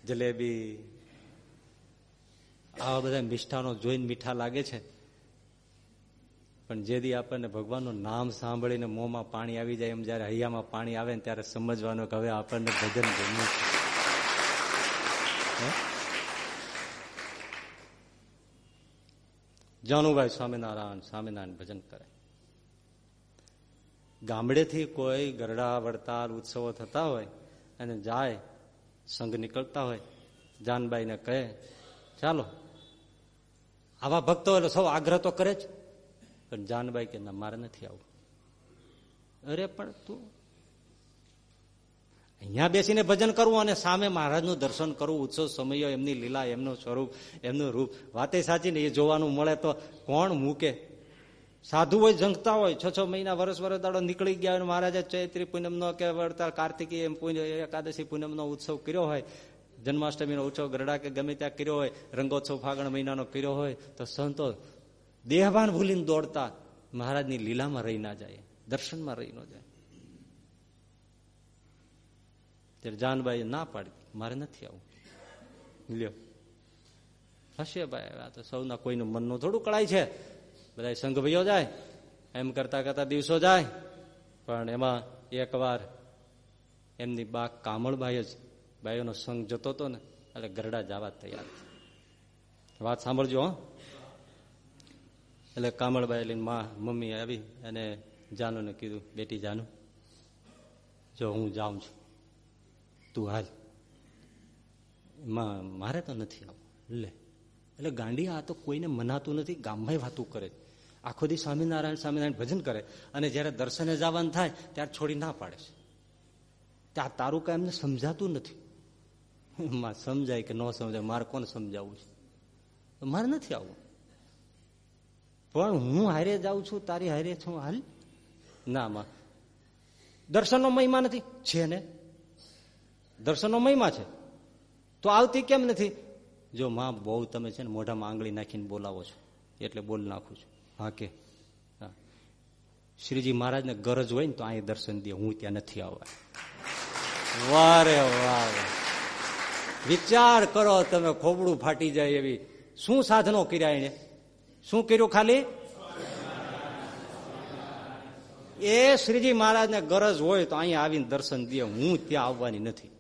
જલેબી, આવા બધા મિષ્ઠાનો જોઈને મીઠા લાગે છે. પણ જે દી આપણને ભગવાનનું નામ સાંભળીને મોંમાં પાણી આવી જાય, એમ જયારે હૈયામાં પાણી આવે ને ત્યારે સમજવાનું કે હવે આપણને ભજન ગમ્યું છે. જાનુભાઈ સ્વામિનારાયણ સ્વામિનારાયણ ભજન કરે. ગામડેથી કોઈ ગરડા વડતાલ ઉત્સવો થતા હોય અને જાય સંઘ નીકળતા હોય, જાનબાઈને કહે, ચાલો, આવા ભક્તો એટલે સૌ આગ્રહ તો કરે જ. પણ જાનબાઈ કે, ના, મારે નથી આવું. અરે, પણ તું અહીંયા બેસીને ભજન કરવું અને સામે મહારાજનું દર્શન કરવું, ઉત્સવ સમયો, એમની લીલા, એમનું સ્વરૂપ, એમનું રૂપ, વાતે સાચી ને એ જોવાનું મળે તો કોણ મૂકે? સાધુ હોય જંગતા હોય. છ છ મહિના વર્ષ વર્ષ દાડો નીકળી ગયા હોય મહારાજે ચૈત્રી પૂનમનો કે વળતા કાર્તિકી એમ એકાદશી પૂનમનો ઉત્સવ કર્યો હોય, જન્માષ્ટમીનો ઉત્સવ ગરડા કે ગમે ત્યાં કર્યો હોય, રંગોત્સવ ફાગણ મહિનાનો કર્યો હોય, તો સંતો દેહભાન ભૂલીને દોડતા મહારાજની લીલામાં રહી ના જાય, દર્શનમાં રહી ન જાય. ત્યારે જાનબાઈ ના પાડી, મારે નથી આવું. લ્યો. હશે ભાઈ, આ તો સૌના કોઈનું મનનું થોડું કળાય છે. બધા સંઘ ભાઈઓ જાય, એમ કરતા કરતા દિવસો જાય, પણ એમાં એકવાર એમની બા કામળબાઈ જ બાઈઓનો સંઘ જતો હતો ને, એટલે ગરડા જવા તૈયાર વાત સાંભળજો એટલે કામળબાઈ લઈને માં, મમ્મી આવી અને જાનુને કીધું, બેટી જાનુ, જો હું જાઉં છું, તું હાલ. માં મારે તો નથી આવું લે. એટલે ગાંડી આ તો કોઈને મનાતું નથી, ગામમાં વાતું કરે. આખો દી સ્વામિનારાયણ સ્વામિનારાયણ ભજન કરે અને જયારે દર્શને જવાનું થાય, ત્યારે છોડી ના પાડે છે. ત્યાં તારું કાંઈ એમને સમજાતું નથી. સમજાય કે ન સમજાય, મારે કોને સમજાવવું છે? મારે નથી આવવું. પણ હું હારે જાઉં છું, તારી હારે છું, હાલ? ના, માં. દર્શનનો મહિમા નથી. છે ને? દર્શનનો મહિમા છે. તો આવતી કેમ નથી? જો માં બહુ તમે છે ને મોઢામાં આંગળી નાખીને બોલાવો છો, એટલે બોલ નાખું છું. હા કે? શ્રીજી મહારાજને ગરજ હોય ને તો અહીં દર્શન દે, હું ત્યાં નથી આવવા. વારે વાહ વિચાર કરો તમે, ખોબડું ફાટી જાય એવી. શું સાધનો કર્યા એને શું કર્યું ખાલી? એ શ્રીજી મહારાજને ગરજ હોય તો અહીંયા આવીને દર્શન દે, હું ત્યાં આવવાની નથી.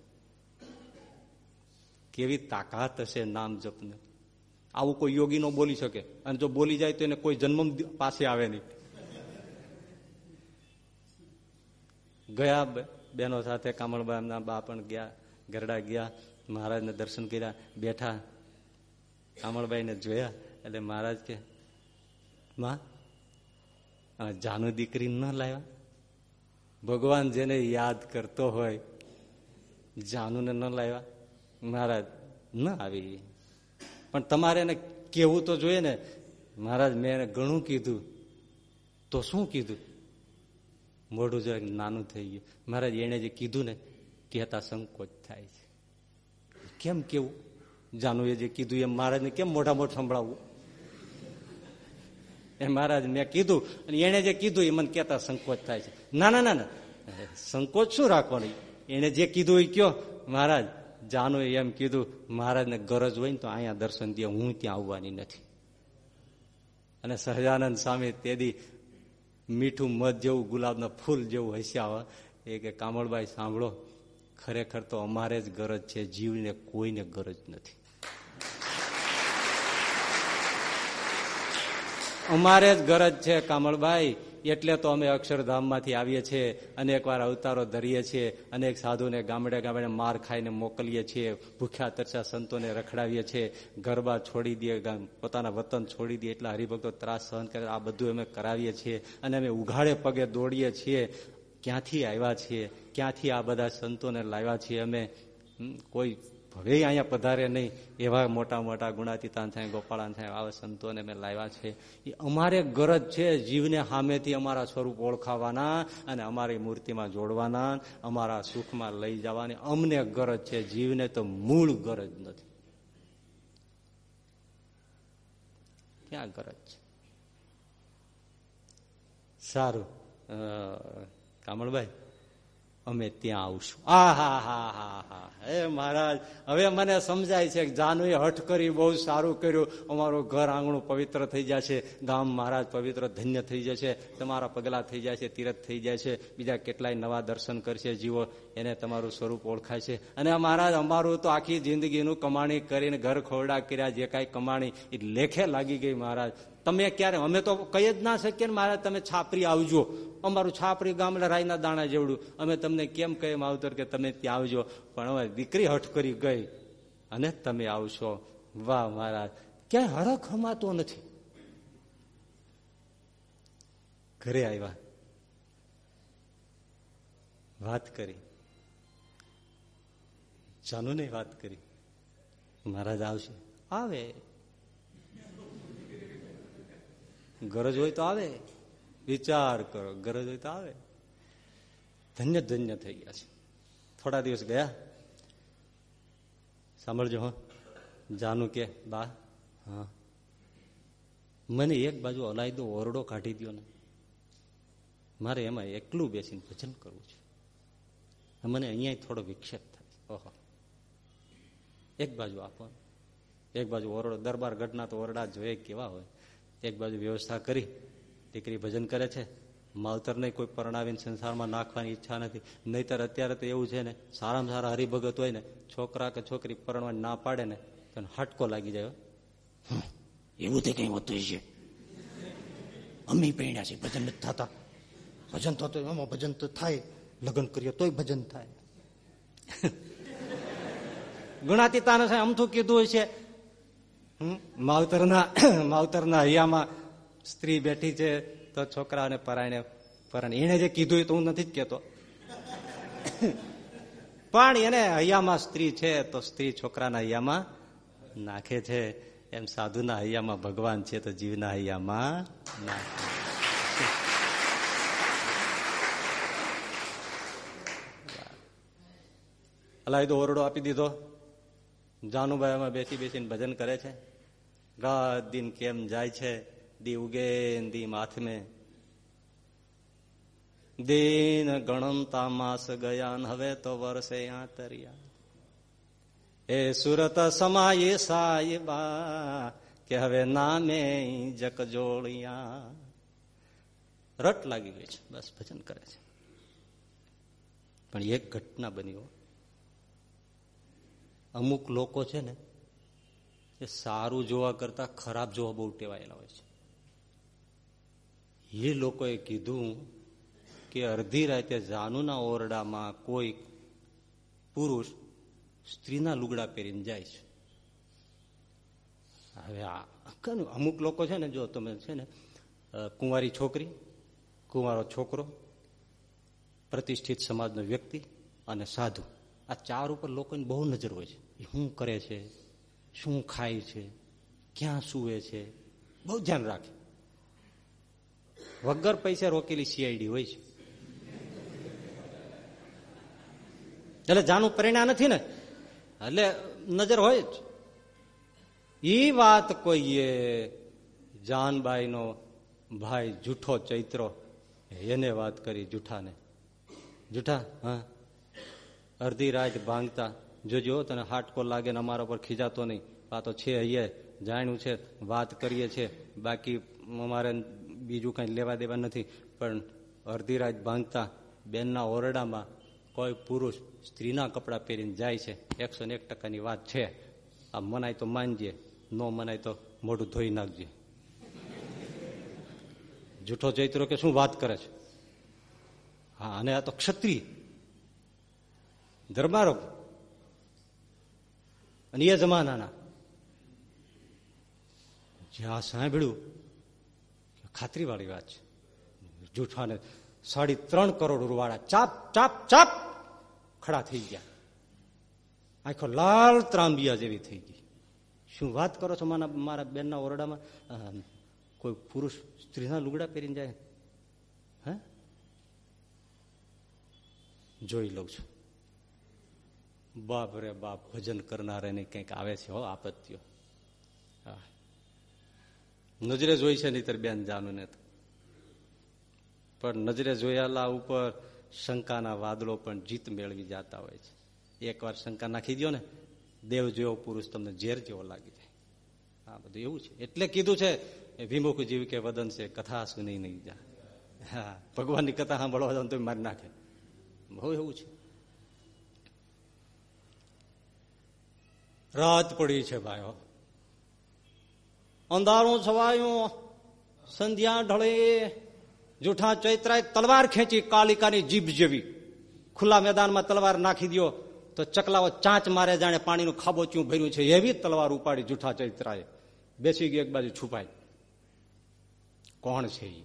કેવી તાકાત હશે નામ જપને? આવું કોઈ યોગી નો બોલી શકે. અને જો બોલી જાય તો એને કોઈ જન્મ પાસે આવે નહીં. ગયા બહેનો સાથે કામળબા એમના બા પણ ગયા, ગરડા ગયા, મહારાજને દર્શન કર્યા, બેઠા. કામળબાઈને જોયા, એટલે મહારાજ કે, માં જાનુ દીકરી ન લાવ્યા? ભગવાન જેને યાદ કરતો હોય, જાનુને ન લાવ્યા? મહારાજ, ન આવી. પણ તમારે એને કેવું તો જોઈએ ને, મહારાજ, મેં ઘણું કીધું. તો શું કીધું? મોઢું જરાક નાનું થઈ ગયું. મહારાજ એને જે કીધું ને, કહેતા સંકોચ થાય છે. કેમ કેવું? જાનુએ જે કીધું, એમ મહારાજને કેમ મોઢા મોઢ સંભળાવવું એ મહારાજ, મેં કીધું અને એને જે કીધું, એ મને કહેતા સંકોચ થાય છે. ના ના ના સંકોચ શું રાખવાનું? એને જે કીધું એ કયો. મહારાજ જાનો એમ કીધું, મહારાજને ગરજ હોય ને તો અહીંયા દર્શન દે હું ત્યાં આવવાની નથી. અને સહજાનંદ સ્વામી તેદી મીઠું મધ જેવું, ગુલાબના ફૂલ જેવું હસ્યા એ કે, કામળભાઈ, સાંભળો, ખરેખર તો અમારે જ ગરજ છે, જીવને કોઈને ગરજ નથી. અમારે જ ગરજ છે કામળબાઈ એટલે તો અમે અક્ષરધામમાંથી આવીએ છીએ અનેક વાર અવતારો ધરીએ છીએ, અનેક સાધુને ગામડે ગામડે માર ખાઈને મોકલીએ છીએ, ભૂખ્યા તરસા સંતોને રખડાવીએ છીએ, ગરબા છોડી દઈએ પોતાના વતન છોડી દઈએ, એટલા હરિભક્તો ત્રાસ સહન કરે, આ બધું અમે કરાવીએ છીએ અને અમે ઉઘાડે પગે દોડીએ છીએ. ક્યાંથી આવ્યા છીએ? ક્યાંથી આ બધા સંતોને લાવ્યા છીએ? અમે કોઈ હવે અહીંયા પધારે નહીં. એવા મોટા મોટા ગુણાતીતાન થાય, ગોપાળાન થાય, આવા સંતોને મેં લાવ્યા છે. એ અમારે ગરજ છે જીવને સામેથી અમારા સ્વરૂપ ઓળખાવાના અને અમારી મૂર્તિમાં જોડવાના, અમારા સુખમાં લઈ જવાની. અમને ગરજ છે જીવને તો મૂળ ગરજ નથી. ક્યાં ગરજ છે? સારું. કામળભાઈ? અમે ત્યાં આવશું. આ, હા હા હા હા. મહારાજ, હવે મને સમજાય છે કે જાનુએ હઠ કરી બહુ સારું કર્યું. અમારું ઘર આંગણું પવિત્ર થઈ જશે, ગામ મહારાજ પવિત્ર ધન્ય થઈ જશે, તમારા પગલા થઈ છે તીરથ થઈ છે બીજા કેટલાય નવા દર્શન કરશે જીવો, એને તમારું સ્વરૂપ ઓળખાય છે અને મહારાજ, અમારું તો આખી જિંદગીનું કમાણી કરીને ઘર ખોરડા કર્યા, જે કાંઈ કમાણી એ લેખે લાગી ગઈ મહારાજ. તમે ક્યારે? અમે તો કહી જ ના શકીએ ને મહારાજ, તમે છાપરી આવજો. અમારું છાપરી ગામડે રાયના દાણા જેવડું. અમે તમને કેમ કહે માવતર કે તમે ત્યાં આવજો. પણ હવે દીકરી હઠ કરી ગઈ. અને તમે આવશો. વાહ મહારાજ. ક્યાંય હરખ હમાતો નથી. ઘરે આવ્યા. વાત કરી. જાનુને વાત કરી. મહારાજ આવશે. આવે. ગરજ હોય તો આવે. વિચાર કરો, ગરજ હોય તો આવે. ધન્ય ધન્ય થઈ ગયા છે. થોડા દિવસ ગયા. સાંભળજો હા. જાનું કે, બા, હા. મને એક બાજુ અલાયદો ઓરડો કાઢી દો ને. મારે એમાં એકલું બેસીને ભજન કરવું છે. મને અહીંયા થોડો વિક્ષેપ થાય. ઓહો. એક બાજુ આપો એક બાજુ ઓરડો, દરબાર ગઢના તો ઓરડા જોઈએ કેવા હોય. એક બાજુ વ્યવસ્થા કરી દીકરી ભજન કરે છે. માવતરને કોઈ પરણાવીને સંસારમાં નાખવાની ઈચ્છા નથી. નહીતર અત્યારે તો એવું છે ને સારામાં સારા હરિભગત હોય ને છોકરા કે છોકરી પરણવા ના પાડે ને તો હટકો લાગી જાય એવું તે કઈ હોતું છે અમી પૈણ્યા છે ભજન નથી થતા. ભજન થતું એમાં ભજન તો થાય લગ્ન કરીએ તોય ભજન થાય. ગુણાતીતાને અમથું કીધું છે માવતરના માવતરના હૈયામાં સ્ત્રી બેઠી છે તો છોકરાને પરાયણે પરાયણે એને જે કીધું તો હું નથી જ કેતો પણ એને હૈયામાં સ્ત્રી છે તો સ્ત્રી છોકરાના હૈયામાં નાખે છે. એમ સાધુના હૈયામાં ભગવાન છે તો જીવના હૈયામાં નાખે. અલાયદો ઓરડો આપી દીધો. જાનુભાઈ બેસી બેસીને ભજન કરે છે. રાત દિન કેમ જાય છે? દી ઉગે, દી માથમે. દિન ગણમતા માસ ગયા હવે તો વર્ષે આતરિયા. એ સુરત સમાયે સાયબા કે હવે નામે જક જોડિયા રટ લાગી ગઈ છે, બસ ભજન કરે છે. પણ એક ઘટના બની અમુક લોકો છે ને એ સારું જોવા કરતા ખરાબ જોવા બહુ ટેવાયેલા હોય છે. એ લોકોએ કીધું કે અડધી રાતે જાનુના ઓરડામાં કોઈ પુરુષ સ્ત્રીના લુગડા પહેરીને જાય છે. હવે આ અમુક લોકો છે ને, જો તમે છે ને કુંવારી છોકરી, કુંવારો છોકરો, પ્રતિષ્ઠિત સમાજનો વ્યક્તિ અને સાધુ, આ ચાર ઉપર લોકોની બહુ નજર હોય છે. એ શું કરે છે? શું ખાય છે? ક્યાં સુવે છે? બહુ ધ્યાન રાખે. વગર પૈસે રોકેલી સીઆઈડી હોય છે. એટલે જાનું પરિણામ નથી ને? એટલે નજર હોય જ. એ વાત કોઈએ જાનબાઈ નો ભાઈ જૂઠો ચૈત્રો, એને વાત કરી જૂઠાને. જૂઠા? હા. અડધી રાત ભાંગતા. જોજો, તને હાટકો લાગે ને અમારા પર ખીજાતો નહીં. આ તો છે અહીંયા જાણ્યું છે, વાત કરીએ છીએ. બાકી અમારે બીજું કઈ લેવા દેવા નથી. પણ અડધી રાત બાંધતા બેનના ઓરડામાં કોઈ પુરુષ સ્ત્રીના કપડાં પહેરીને જાય છે. એકસો ને એક ટકાની વાત છે. આ મનાય તો માનજે, ન મનાય તો મોઢું ધોઈ નાખજે. જૂઠો ચૈત્રો કે શું વાત કરે છે? હા, અને આ તો ક્ષત્રિય. ધર્મારોપ અને એ જમાનાના. જ્યાં સાંભળ્યું ખાતરી વાળી વાત છે. જૂઠાને સાડી ત્રણ કરોડ રૂવાળા ચાપ ચાપ ચાપ ખડા થઈ ગયા. આખો લાલ ત્રાંબિયા જેવી થઈ ગઈ. શું વાત કરો છો મારા મારા બેનના ઓરડામાં? કોઈ પુરુષ સ્ત્રીના લુગડા પહેરીને જાય? હે? જોઈ લઉં છું. બાપ રે બાપ, ભજન કરનારાને કંઈક આવે છે, હો, આપત્તિઓ. નજરે જોઈ છે નહીતર બેન જાનું ને પણ નજરે જોયાલા ઉપર શંકાના વાદળો પણ જીત મેળવી જતા હોય છે. એકવાર શંકા નાખી દો ને, દેવ જેવો પુરુષ તમને ઝેર જેવો લાગી જાય. આ બધું એવું છે. એટલે કીધું છે વિમુખ જીવ કે વદન છે, કથા સુની નહીં જા. હા, ભગવાનની કથા સાંભળવા તો મારી નાખે. બહુ એવું છે. રાત પડી છે ભાઈઓ. અંધારું છવાયું, સંધ્યા ઢળે, જૂઠા ચૈત્રાએ તલવાર ખેંચી કાલિકાની જીભ જેવી. ખુલ્લા મેદાનમાં તલવાર નાખી દો તો ચકલાઓ ચાંચ મારે જાણે પાણીનું ખાબોચ્યું ભર્યું છે. એવી તલવાર ઉપાડી જૂઠા ચૈત્રાએ. બેસી ગઈ એક બાજુ છુપાઈ. કોણ છે એ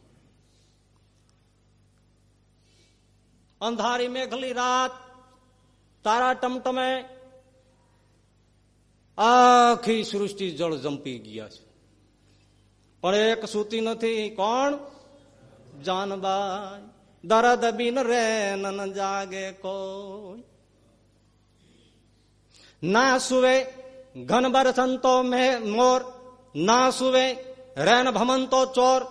અંધારી મેઘલી રાત, તારા ટમટમે આખી સૃષ્ટિ જળ જંપી ગયા છે. પણ એક સૂતી નથી, કોણ? જાનબાઈ. દરદ બિન રે નન જાગે કોઈ. ના સુવે ઘનબર સંતો મોર, ના સુવે રેન ભમંતો ચોર,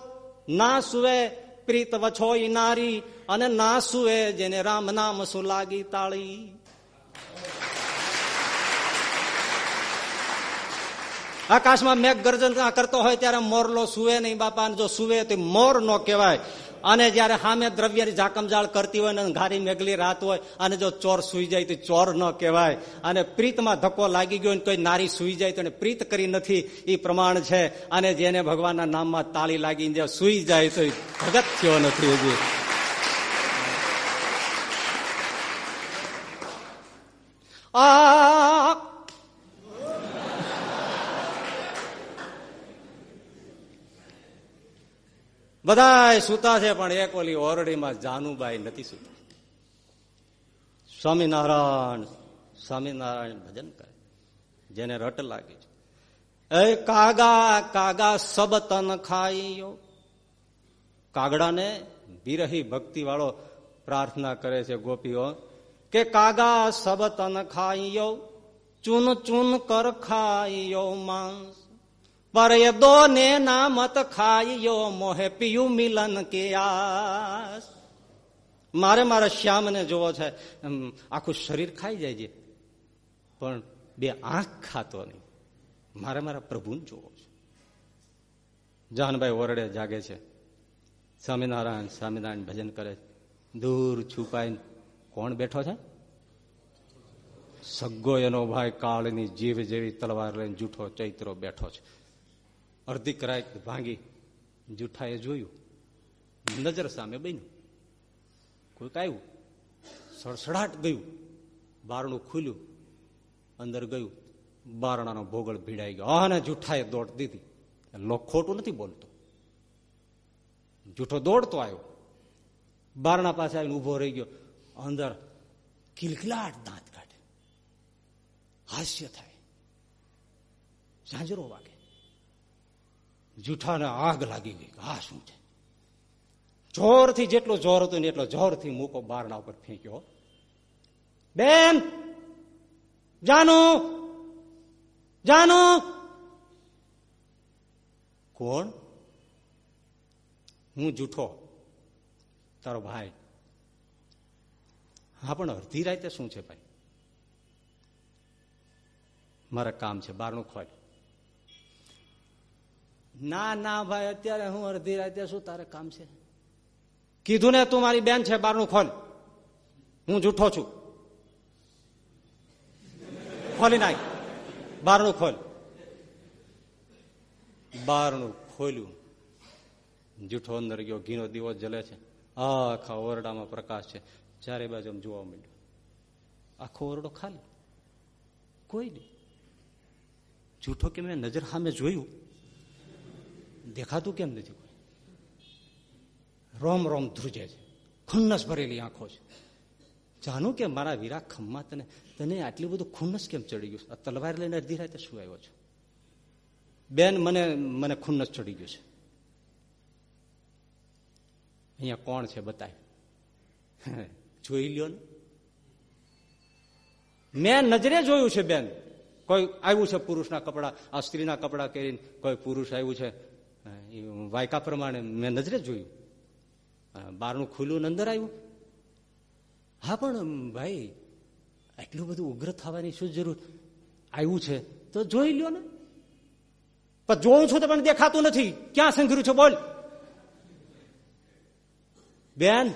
ના સુવે પ્રીત વછોઈ નારી, અને ના સુવે જેને રામ નામ સુલાગી તાળી. આકાશમાં મેઘ ગર્જન કરતો હોય ત્યારે મોરલો સુવે નહીં બાપા જો સુવે તો મોર નો કહેવાય. અને જયારે સામે દ્રવ્યની જાકમજાળ કરતી હોય ને ઘારી મેઘલી રાત હોય, અને જો ચોર સુઈ જાય તો ચોર ન કહેવાય. અને પ્રીતમાં ધક્કો લાગી ગયો કોઈ નારી સુઈ જાય તો એને પ્રીત કરી નથી. એ પ્રમાણ છે. અને જેને ભગવાનના નામમાં તાળી લાગી જે સુઈ જાય તો ભગત થયો નથી હજી. આ બધા સુતા છે, પણ એક ઓલી ઓરડીમાં જાનુબાઈ નથી સુતા. સ્વામિનારાયણ સ્વામિનારાયણ ભજન કરે. જેને રટ લાગે છે. એ કાગા કાગા સબ તન ખાઈયો. કાગડાને વિરહી ભક્તિ વાળો પ્રાર્થના કરે છે ગોપીઓ કે કાગા સબ તન ખાઈયો, ચૂન ચૂન કર ખાઈયો માંસ. પર એ દો ને નામત ખાઈયો, મોહે પિયું મિલન કે આસ. મારે મારા શ્યામને જોવો છે આખું શરીર ખાઈ જાય છે. પણ બે આંખ ખાતો નહીં. મારે મારા પ્રભુને જોવો છે. જાનભાઈ ઓરડે જાગે છે. સ્વામિનારાયણ સ્વામિનારાયણ ભજન કરે દૂર છુપાઈને કોણ બેઠો છે? સગ્ગો એનો ભાઈ કાળની જીભ જેવી તલવાર લઈને જૂઠો ચૈત્રો બેઠો છે. અડધી કરાય ભાંગી. જૂઠાએ જોયું. નજર સામે બન્યું. કોઈક આવ્યું. સડસડાટ ગયું. બારણું ખુલ્યું. અંદર ગયું. બારણાનો ભોગળ ભીડાઈ ગયો. અને જૂઠાએ દોડ દીધી. લોક ખોટું નથી બોલતો. જૂઠો દોડતો આવ્યો. બારણા પાસે આવીને ઊભો રહી ગયો. અંદર કિલકિલાટ દાંત કાઢે. હાસ્ય થાય. ઝાંઝરો વાગે. જૂઠાને આગ લાગી ગઈ. આ શું છે? જોરથી જેટલો જોર હતો ને એટલો જોરથી મૂકો બારણા ઉપર ફેંક્યો. બેન, જાનુ જાનુ. કોણ? હું જૂઠો. તારો ભાઈ. હા, પણ અડધી રાતે શું છે ભાઈ? મારા કામ છે, બારણું ખોલ. ના ના ભાઈ, અત્યારે હું અડધી રાતે શું તારે કામ છે. કીધું ને, તું મારી બેન છે, બારનું ખોલ. હું જૂઠો છું. ખોલી નાખ. બારનું ખોલ. બારનું ખોલ્યું. જૂઠો અંદર ગયો, ઘીનો દીવો જલે છે. આખા ઓરડામાં પ્રકાશ છે. ચારે બાજુ જોવા મળ્યો આખો ઓરડો ખાલી. કોઈ નહીં. જૂઠો કે મેં નજર સામે જોયું? દેખાતું કેમ નથી કોઈ? રોમ રોમ ધ્રુજે છે. ખુન્નસ ભરેલી આંખો છે. જાણું કે મારા વીરા ખમ્મા તને તને આટલું બધું ખુન્નસ કેમ ચડી ગયું આ તલવાર લઈને અડધી રાતે શું આવ્યો છો? બેન, મને મને ખુન્નસ ચડી ગયું છે. અહીંયા કોણ છે બતાય? જોઈ લ્યો ને. મેં નજરે જોયું છે બેન. કોઈ આવ્યું છે પુરુષના કપડા, આ સ્ત્રીના કપડા કરીને કોઈ પુરુષ આવ્યું છે? એ વાયકા પ્રમાણે મેં નજરે જોયું. બારનું ખુલ્લું અંદર આવ્યું. હા, પણ ભાઈ એટલું બધું ઉગ્ર થવાની શું જરૂર? આવ્યું છે. તો જોઈ લ્યો ને. પણ જોઉં છું તો પણ દેખાતું નથી. ક્યાં સંઘર્યું છે? બોલ. બેન.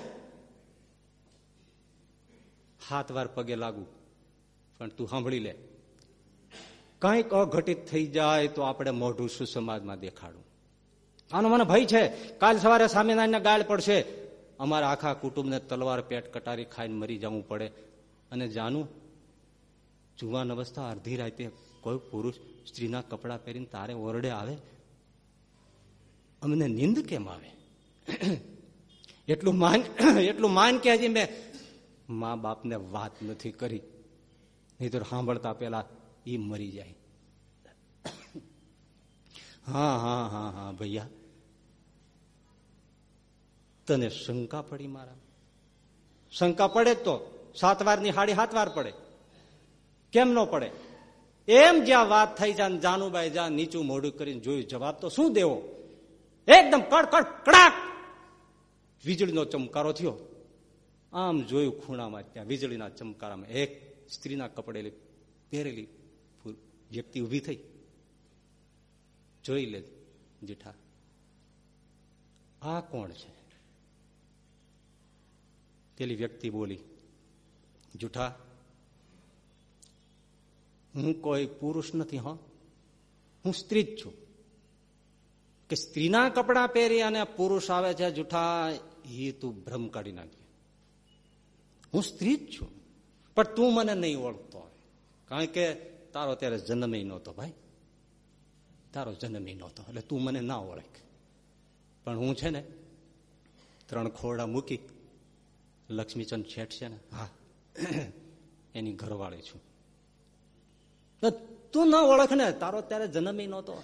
હાથ વાર પગે લાગુ. પણ તું સાંભળી લે. કંઈક અઘટિત થઈ જાય તો આપણે મોઢું સુસમાજમાં દેખાડું. આનો મને ભય છે. કાલ સવારે સ્વામિનારાયણને ગાળ પડશે. અમારા આખા કુટુંબને તલવાર પેટ કટારી ખાઈને મરી જવું પડે. અને જાનું, જુવાન અવસ્થા અડધી રાતે કોઈ પુરુષ સ્ત્રીના કપડાં પહેરીને તારે ઓરડે આવે. અમને નિંદ કેમ આવે? એટલું માન એટલું માન કે હજી મેં મા બાપને વાત નથી કરી. નહીં તો સાંભળતા પેલા એ મરી જાય. હા હા હા હા, ભૈયા. તને શંકા પડી મારા? શંકા પડે તો. સાત વારની હાડી સાત વાર પડે. કેમ ન પડે? એમ જ્યાં વાત થઈ જાય જાનુભાઈ જ્યાં નીચું મોઢું કરીને જોયું જવાબ, તો શું દેવો? એકદમ કડ કડ, કડાક વીજળીનો ચમકારો થયો. આમ જોયું ખૂણામાં ત્યાં વીજળીના ચમકારામાં એક સ્ત્રીના કપડેલી પહેરેલી વ્યક્તિ ઊભી થઈ. જોઈ લે, જેઠા, આ કોણ છે? પેલી વ્યક્તિ બોલી જૂઠા હું કોઈ પુરુષ નથી, હા. હું સ્ત્રી જ છું. કે સ્ત્રીના કપડાં પહેરી અને પુરુષ આવે છે જૂઠા એ તું ભ્રમ કાઢી નાખી હું સ્ત્રી જ છું, પણ તું મને નહીં ઓળખતો કારણ કે તારો ત્યારે જન્મ નહોતો ભાઈ. તારો જન્મ નહોતો, એટલે તું મને ના ઓળખ. પણ હું છે ને ત્રણ ખોરડા મૂકી લક્ષ્મીચંદ શેઠ છે ને હા. એની ઘરવાળી છું. તું ના ઓળખ ને તારો ત્યારે જન્મ નહોતો.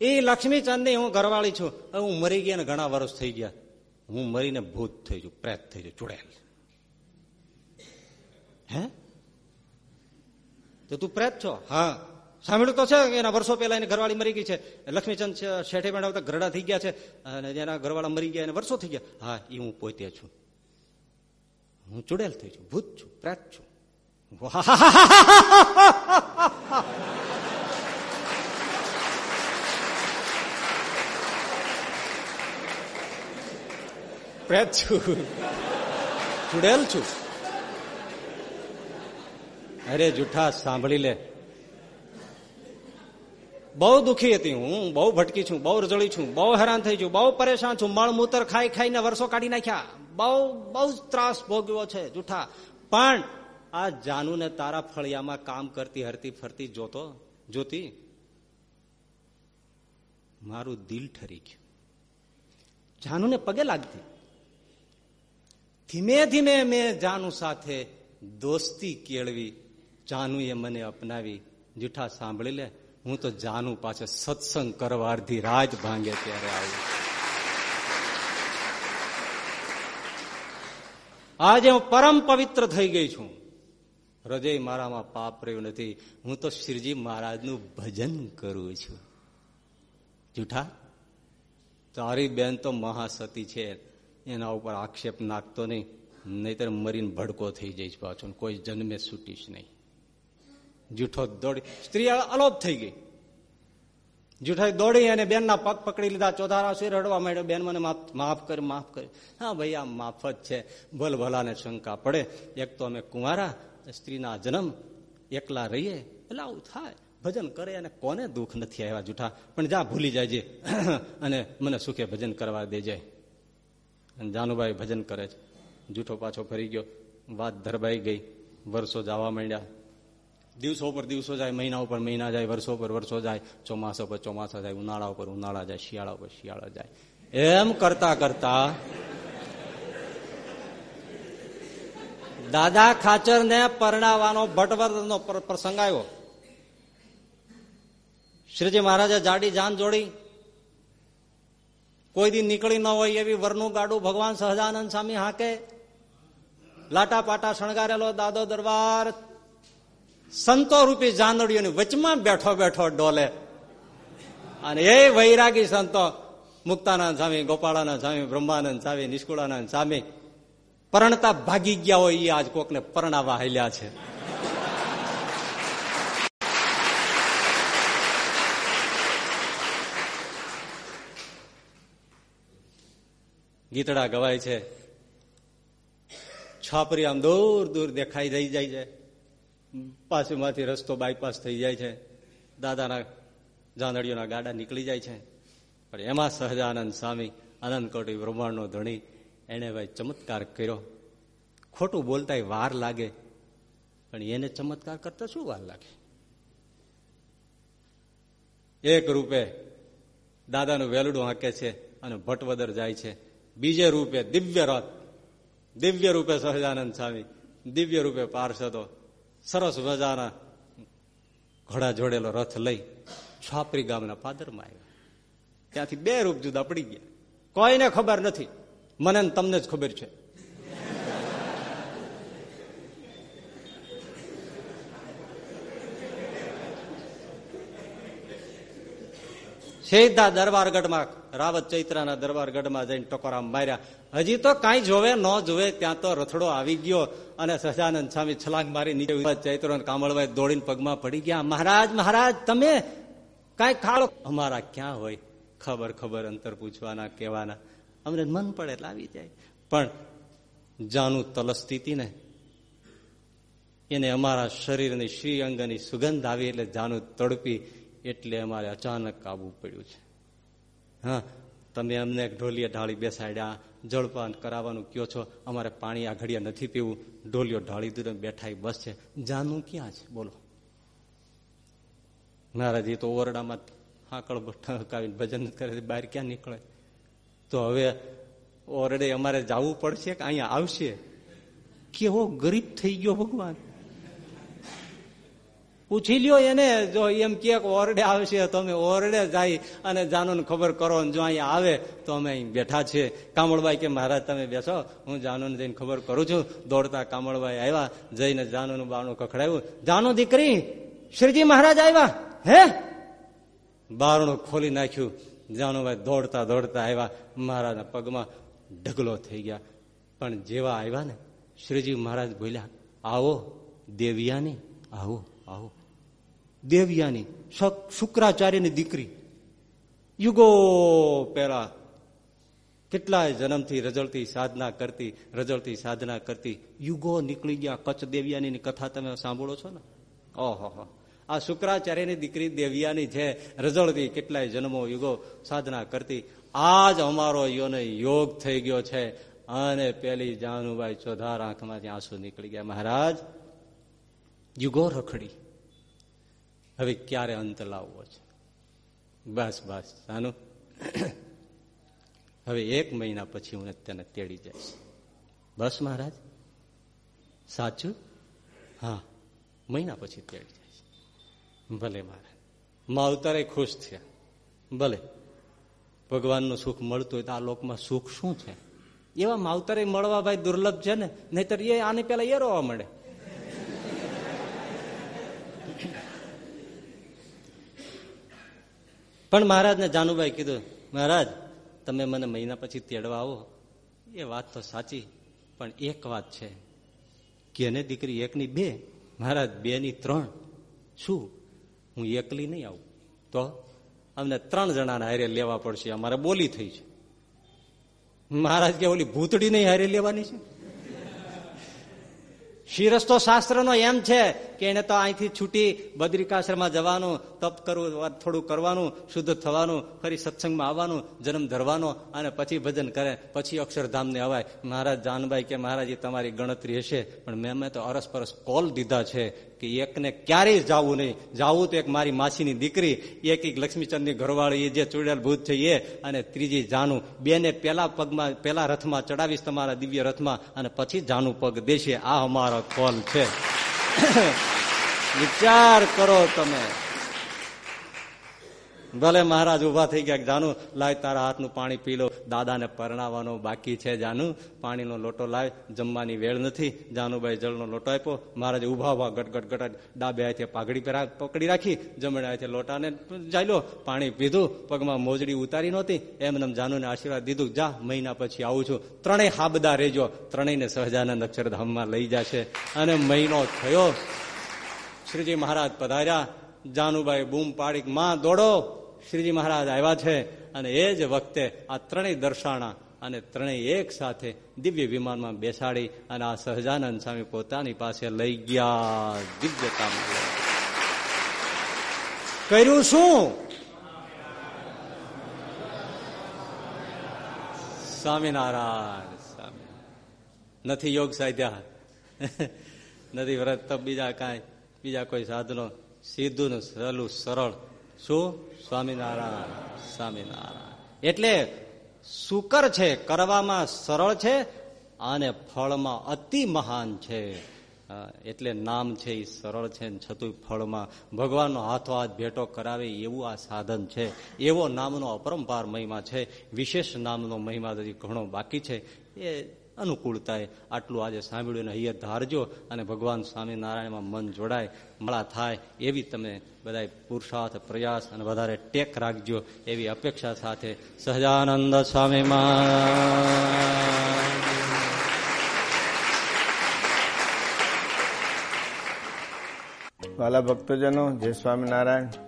એ લક્ષ્મીચંદની હું ઘરવાળી છું. હું મરી ગયા ને ઘણા વર્ષ થઈ ગયા. હું મરીને ભૂત થઈ છું પ્રેત થઈ છું ચુડેલ. હે? તો તું પ્રેત છો? હા. સાંભળ્યું તો છે એના વર્ષો પહેલા એની ઘરવાળી મરી ગઈ છે. લક્ષ્મીચંદ શેઠે મેળવતા ઘરડા થઈ ગયા છે. અને જેના ઘરવાળા મરી ગયા એને વર્ષો થઈ ગયા. હા એ હું પોતે છું. હું ચુડેલ થઈ છું, ભૂત છું, પ્રાત છું. પ્રેત છું. ચુડેલ છું. અરે જુઠા સાંભળી લે. બહુ દુઃખી હતી હું, બહુ ભટકી છું, બહુ રજળી છું, બહુ હેરાન થઈ છું, બહુ પરેશાન છું મળમૂતર ખાઈ ખાઈને વર્ષો કાઢી નાખ્યા. બહુ બહુ ત્રાસ ભોગવ્યો છે જૂઠા. પણ આ જાનુને તારા ફળિયામાં કામ કરતી, હરતી ફરતી જોતો, જોતી મારું દિલ ઠરી ગયું. જાનુને પગે લાગતી ધીમે ધીમે મેં જાનુ સાથે દોસ્તી કેળવી, જાનુએ મને અપનાવી. જૂઠા સાંભળી લે. હું તો જાનુ પાછો સત્સંગ કરવા અડધી રાજ ભાંગે ત્યારે આવું. આજે હું પરમ પવિત્ર થઈ ગઈ છું. હૃદય મારામાં પાપ રહ્યું નથી. હું તો શ્રીજી મહારાજનું ભજન કરું છું. જૂઠા તારી બેન તો મહાસતી છે. એના ઉપર આક્ષેપ નાખતો નહીં. નહીતર મરીને ભડકો થઈ જઈશ પાછો. કોઈ જન્મે છૂટીશ નહીં. જૂઠો દોડી. સ્ત્રી અલોપ થઈ ગઈ. જુઠાઈ દોડી અને બેનના પગ પકડી લીધા. ચોધારા સુર રડવા માંડ્યો. બેન મને માફ કર માફ કર. હા ભાઈ, આ માફ જ છે. ભલ ભલાને શંકા પડે. એક તો અમે કુંવારા, સ્ત્રીના જન્મ, એકલા રહીએ. એટલે આવું થાય. ભજન કરે અને કોને દુઃખ નથી આવ્યા જૂઠા પણ જા ભૂલી જાય અને મને સુખે ભજન કરવા દેજે. અને જાનુભાઈ ભજન કરે છે. જૂઠો પાછો ફરી ગયો. વાત ધરબાઈ ગઈ. વર્ષો જવા માંડ્યા. દિવસો પર દિવસો જાય મહિના ઉપર મહિના જાય, વર્ષો પર વર્ષો જાય, ચોમાસા પર ચોમાસા જાય ઉનાળા ઉપર ઉનાળા જાય શિયાળા ઉપર શિયાળા જાય. એમ કરતા કરતા દાદા ખાચર ને પરણાવવાનો ભટવર્તનો પ્રસંગ આવ્યો. શ્રીજી મહારાજે જાડી જાન જોડી. કોઈ દી નીકળી ન હોય એવી વરનું ગાડું ભગવાન સહજાનંદ સ્વામી હાકે. લાટા પાટા શણગારેલો દાદો દરબાર સંતો રૂપી જાનડીઓની વચમાં બેઠો બેઠો ડોલે. અને એ વૈરાગી સંતો, મુક્તાનંદ સ્વામી, ગોપાળાનંદ સ્વામી, બ્રહ્માનંદ સ્વામી, નિષ્કુળાનંદ સ્વામી, પરણતા ભાગી ગયા હોય એ આજ કોકને પરણાવા હાલ્યા છે. ગીતડા ગવાય છે, છાપરી આમ દૂર દૂર દેખાઈ જઈ જાય છે. પાછુમાંથી રસ્તો બાયપાસ થઈ જાય છે. દાદાના જાનડીઓના ગાડા નીકળી જાય છે. પણ એમાં સહજાનંદ સ્વામી આનંદ કોટી બ્રહ્માંડનો ધણી, એણે ભાઈ ચમત્કાર કર્યો. ખોટું બોલતા વાર લાગે, પણ એને ચમત્કાર કરતા શું વાર લાગે? એક રૂપે દાદાનું વેલડું હાંકે છે અને ભટવદર જાય છે. બીજે રૂપે દિવ્ય રથ, દિવ્ય રૂપે સહજાનંદ સ્વામી, દિવ્ય રૂપે પાર્ષદો સરસ મજાના ઘોડા જોડેલો રથ લઈ છાપરી ગામના પાદરમાં આવ્યા. ત્યાંથી બે રૂપ જુદા પડી ગયા. કોઈને ખબર નથી. મને તમને જ ખબર છે. સીધા દરબારગઢમાં રાવત ચૈત્રાના દરબારગઢમાં જઈને ટકોરા માર્યા. હજી તો કાંઈ જોવે, ન જોવે, ત્યાં તો રથડો આવી ગયો અને સહજાનંદ સ્વામી છલાંગ મારી નીચે ચૈત્રો કામળભાઈ દોડીને પગમાં પડી ગયા. મહારાજ મહારાજ, તમે કાંઈ ખાડો અમારા ક્યાં હોય? ખબર ખબર, અંતર પૂછવાના, કહેવાના. અમને મન પડે એટલે આવી જાય. પણ જાનું તલસ્થિતિ ને. એને અમારા શરીરની શ્રી અંગની સુગંધ આવી એટલે જાનું તડપી એટલે અમારે અચાનક કાબુ પડ્યું છે. હા તમે અમને ઢોલીએ ઢાળી બેસાડ્યા, જળપાન કરાવવાનું કયો છો? અમારે પાણી આ ઘડિયા નથી પીવું. ઢોલીઓ ઢાળી દીધો બેઠા બસ છે. જાનું ક્યાં છે? બોલો. મહારાજ તો ઓરડામાં હાકળ ઠકાવીને ભજન કરે બહાર ક્યાં નીકળે? તો હવે ઓરડે અમારે જવું પડશે કે અહીંયા આવશે? કેવો ગરીબ થઈ ગયો ભગવાન. પૂછી લ્યો એને, જો એમ કે ઓરડે આવશે તો અમે ઓરડે જાય અને જાનુને ખબર કરો જો અહીંયા આવે તો અમે અહીં બેઠા છીએ કામળબાઈ કે, મહારાજ, તમે બેસો, હું જાનુને જઈને ખબર કરું છું. દોડતા કામળબાઈ આવ્યા, જઈને જાનુનું બારણું કખડાવ્યું જાનુ દીકરી, શ્રીજી મહારાજ આવ્યા? હે? બારણું ખોલી નાખ્યું. જાનુભાઈ દોડતા દોડતા આવ્યા. મહારાજના પગમાં ઢગલો થઈ ગયા. પણ જેવા આવ્યા ને, શ્રીજી મહારાજ બોલ્યા, આવો, દેવિયાની, આવો આવો દેવિયાની શુક્રાચાર્યની દીકરી. યુગો પેલા કેટલાય જન્મથી રજળતી સાધના કરતી, રજળતી સાધના કરતી યુગો નીકળી ગયા. કચ્છ દેવિયાની કથા તમે સાંભળો છો ને? ઓહો આ શુક્રાચાર્યની દીકરી દેવિયાની છે રજળતી કેટલાય જન્મો યુગો સાધના કરતી, આજ અમારો યોને યોગ થઈ ગયો છે. અને પેલી જાનુભાઈ ચોધાર આંખમાંથી આંસુ નીકળી ગયા. મહારાજ, યુગો રખડી. હવે ક્યારે અંત લાવવો છે? બસ બસ, સાનું. હવે એક મહિના પછી હું તેને તેડી જઈશ. બસ, મહારાજ? સાચું? હા, મહિના પછી તેડી જઈશ. ભલે, મહારાજ. માવતરે ખુશ થયા. ભલે. ભગવાનનું સુખ મળતું હોય તો આ લોકમાં સુખ શું છે? એવા માવતરે મળવા ભાઈ દુર્લભ છે ને? નહીતર એ આને પેલા એ રોવા મળે પણ મહારાજને જાનુભાઈ કીધું, મહારાજ, તમે મને મહિના પછી તેડવા આવો. એ વાત તો સાચી, પણ એક વાત છે કેને દીકરી એકની બે, મહારાજ બે ની ત્રણ. શું? હું એકલી નહીં આવું. તો અમને ત્રણ જણાના હારે લેવા પડશે. અમારે બોલી થઈ છે. મહારાજ કે ઓલી ભૂતડી નહીં હારે લેવાની છે? શિરસ્તો શાસ્ત્રનો એમ છે કે એને તો અહીંથી છૂટી બદ્રિકાશ્રમમાં જવાનું, તપ કરવું થોડું કરવાનું, શુદ્ધ થવાનું, ફરી સત્સંગમાં આવવાનું, જન્મ ધરવાનો અને પછી ભજન કરે, પછી અક્ષરધામને અવાય. મહારાજ જાનભાઈ કે મહારાજ તમારી ગણતરી હશે, પણ મેં મેં તો અરસપરસ કોલ દીધા છે કે એકને ક્યારેય જવું નહીં. જવું તો એક મારી માસીની દીકરી, એક એક લક્ષ્મીચંદની ઘરવાળી જે ચૂડેલ ભૂત છે એ, અને ત્રીજી જાનું. બેને પેલા પગમાં, પેલા રથમાં ચડાવીશ તમારા દિવ્ય રથમાં અને પછી જાનું પગ દેશે. આ અમારો કોલ છે. વિચાર કરો તમે. ભલે મહારાજ ઊભા થઈ ગયા જાનું, લાય તારા હાથનું પાણી પી લો. દાદાને પરણાવવાનો બાકી છે, જાનું. પાણીનો લોટો લાય. જમવાની વેળ નથી. જાનુભાઈ જળનો લોટો આપ્યો. મહારાજ ઊભા ઊભા ગટગટ ગટ ડાબે હાથે પાઘડી પકડી રાખી. જમણે હાથે લોટાને જાયલો પાણી પીધું. પગમાં મોજડી ઉતારી નહોતી. એમને જાનુને આશીર્વાદ દીધું. જા, મહિના પછી આવું છું. ત્રણેય હાબદા રેજો. ત્રણેયને સહજાનંદ અક્ષરધામમાં લઈ જશે. અને મહિનો થયો. શ્રીજી મહારાજ પધાર્યા. જાનુભાઈ બૂમ પાડી માં, દોડો. શ્રીજી મહારાજ આવ્યા છે અને એ જ વખતે આ ત્રણેય દર્શાણા અને ત્રણેય એક સાથે દિવ્ય વિમાનમાં બેસાડી અને આ સહજાનંદ સ્વામી પોતાની પાસે લઈ ગયા દિવ્યતામાં કર્યું શું? સ્વામિનારાયણ, સ્વામી. નથી યોગ સાધ્યા. નથી વ્રત, તો બીજા કાંઈ, બીજા કોઈ સાધનો. સીધું સહેલું, સરળ શું? સ્વામિનારાયણ. સ્વામિનારાયણ. એટલે સુકર છે, કરવામાં સરળ છે અને ફળમાં અતિ મહાન છે. એટલે નામ છે એ સરળ છે છતું ફળમાં ભગવાનનો હાથો હાથ ભેટો કરાવે એવું આ સાધન છે. એવો નામનો અપરંપાર મહિમા છે. વિશેષ નામનો મહિમા ઘણો બાકી છે. એ અનુકૂળતાએ આટલું આજે સાંભળ્યું અને અહીંયા ધારજો અને ભગવાન સ્વામિનારાયણમાં મન જોડાય. મળા થાય એવી તમે બધા પુરુષાર્થ, પ્રયાસ અને વધારે ટેક રાખજો એવી અપેક્ષા સાથે સહજાનંદ સ્વામીમાં વાલા ભક્તજનો, જય સ્વામિનારાયણ.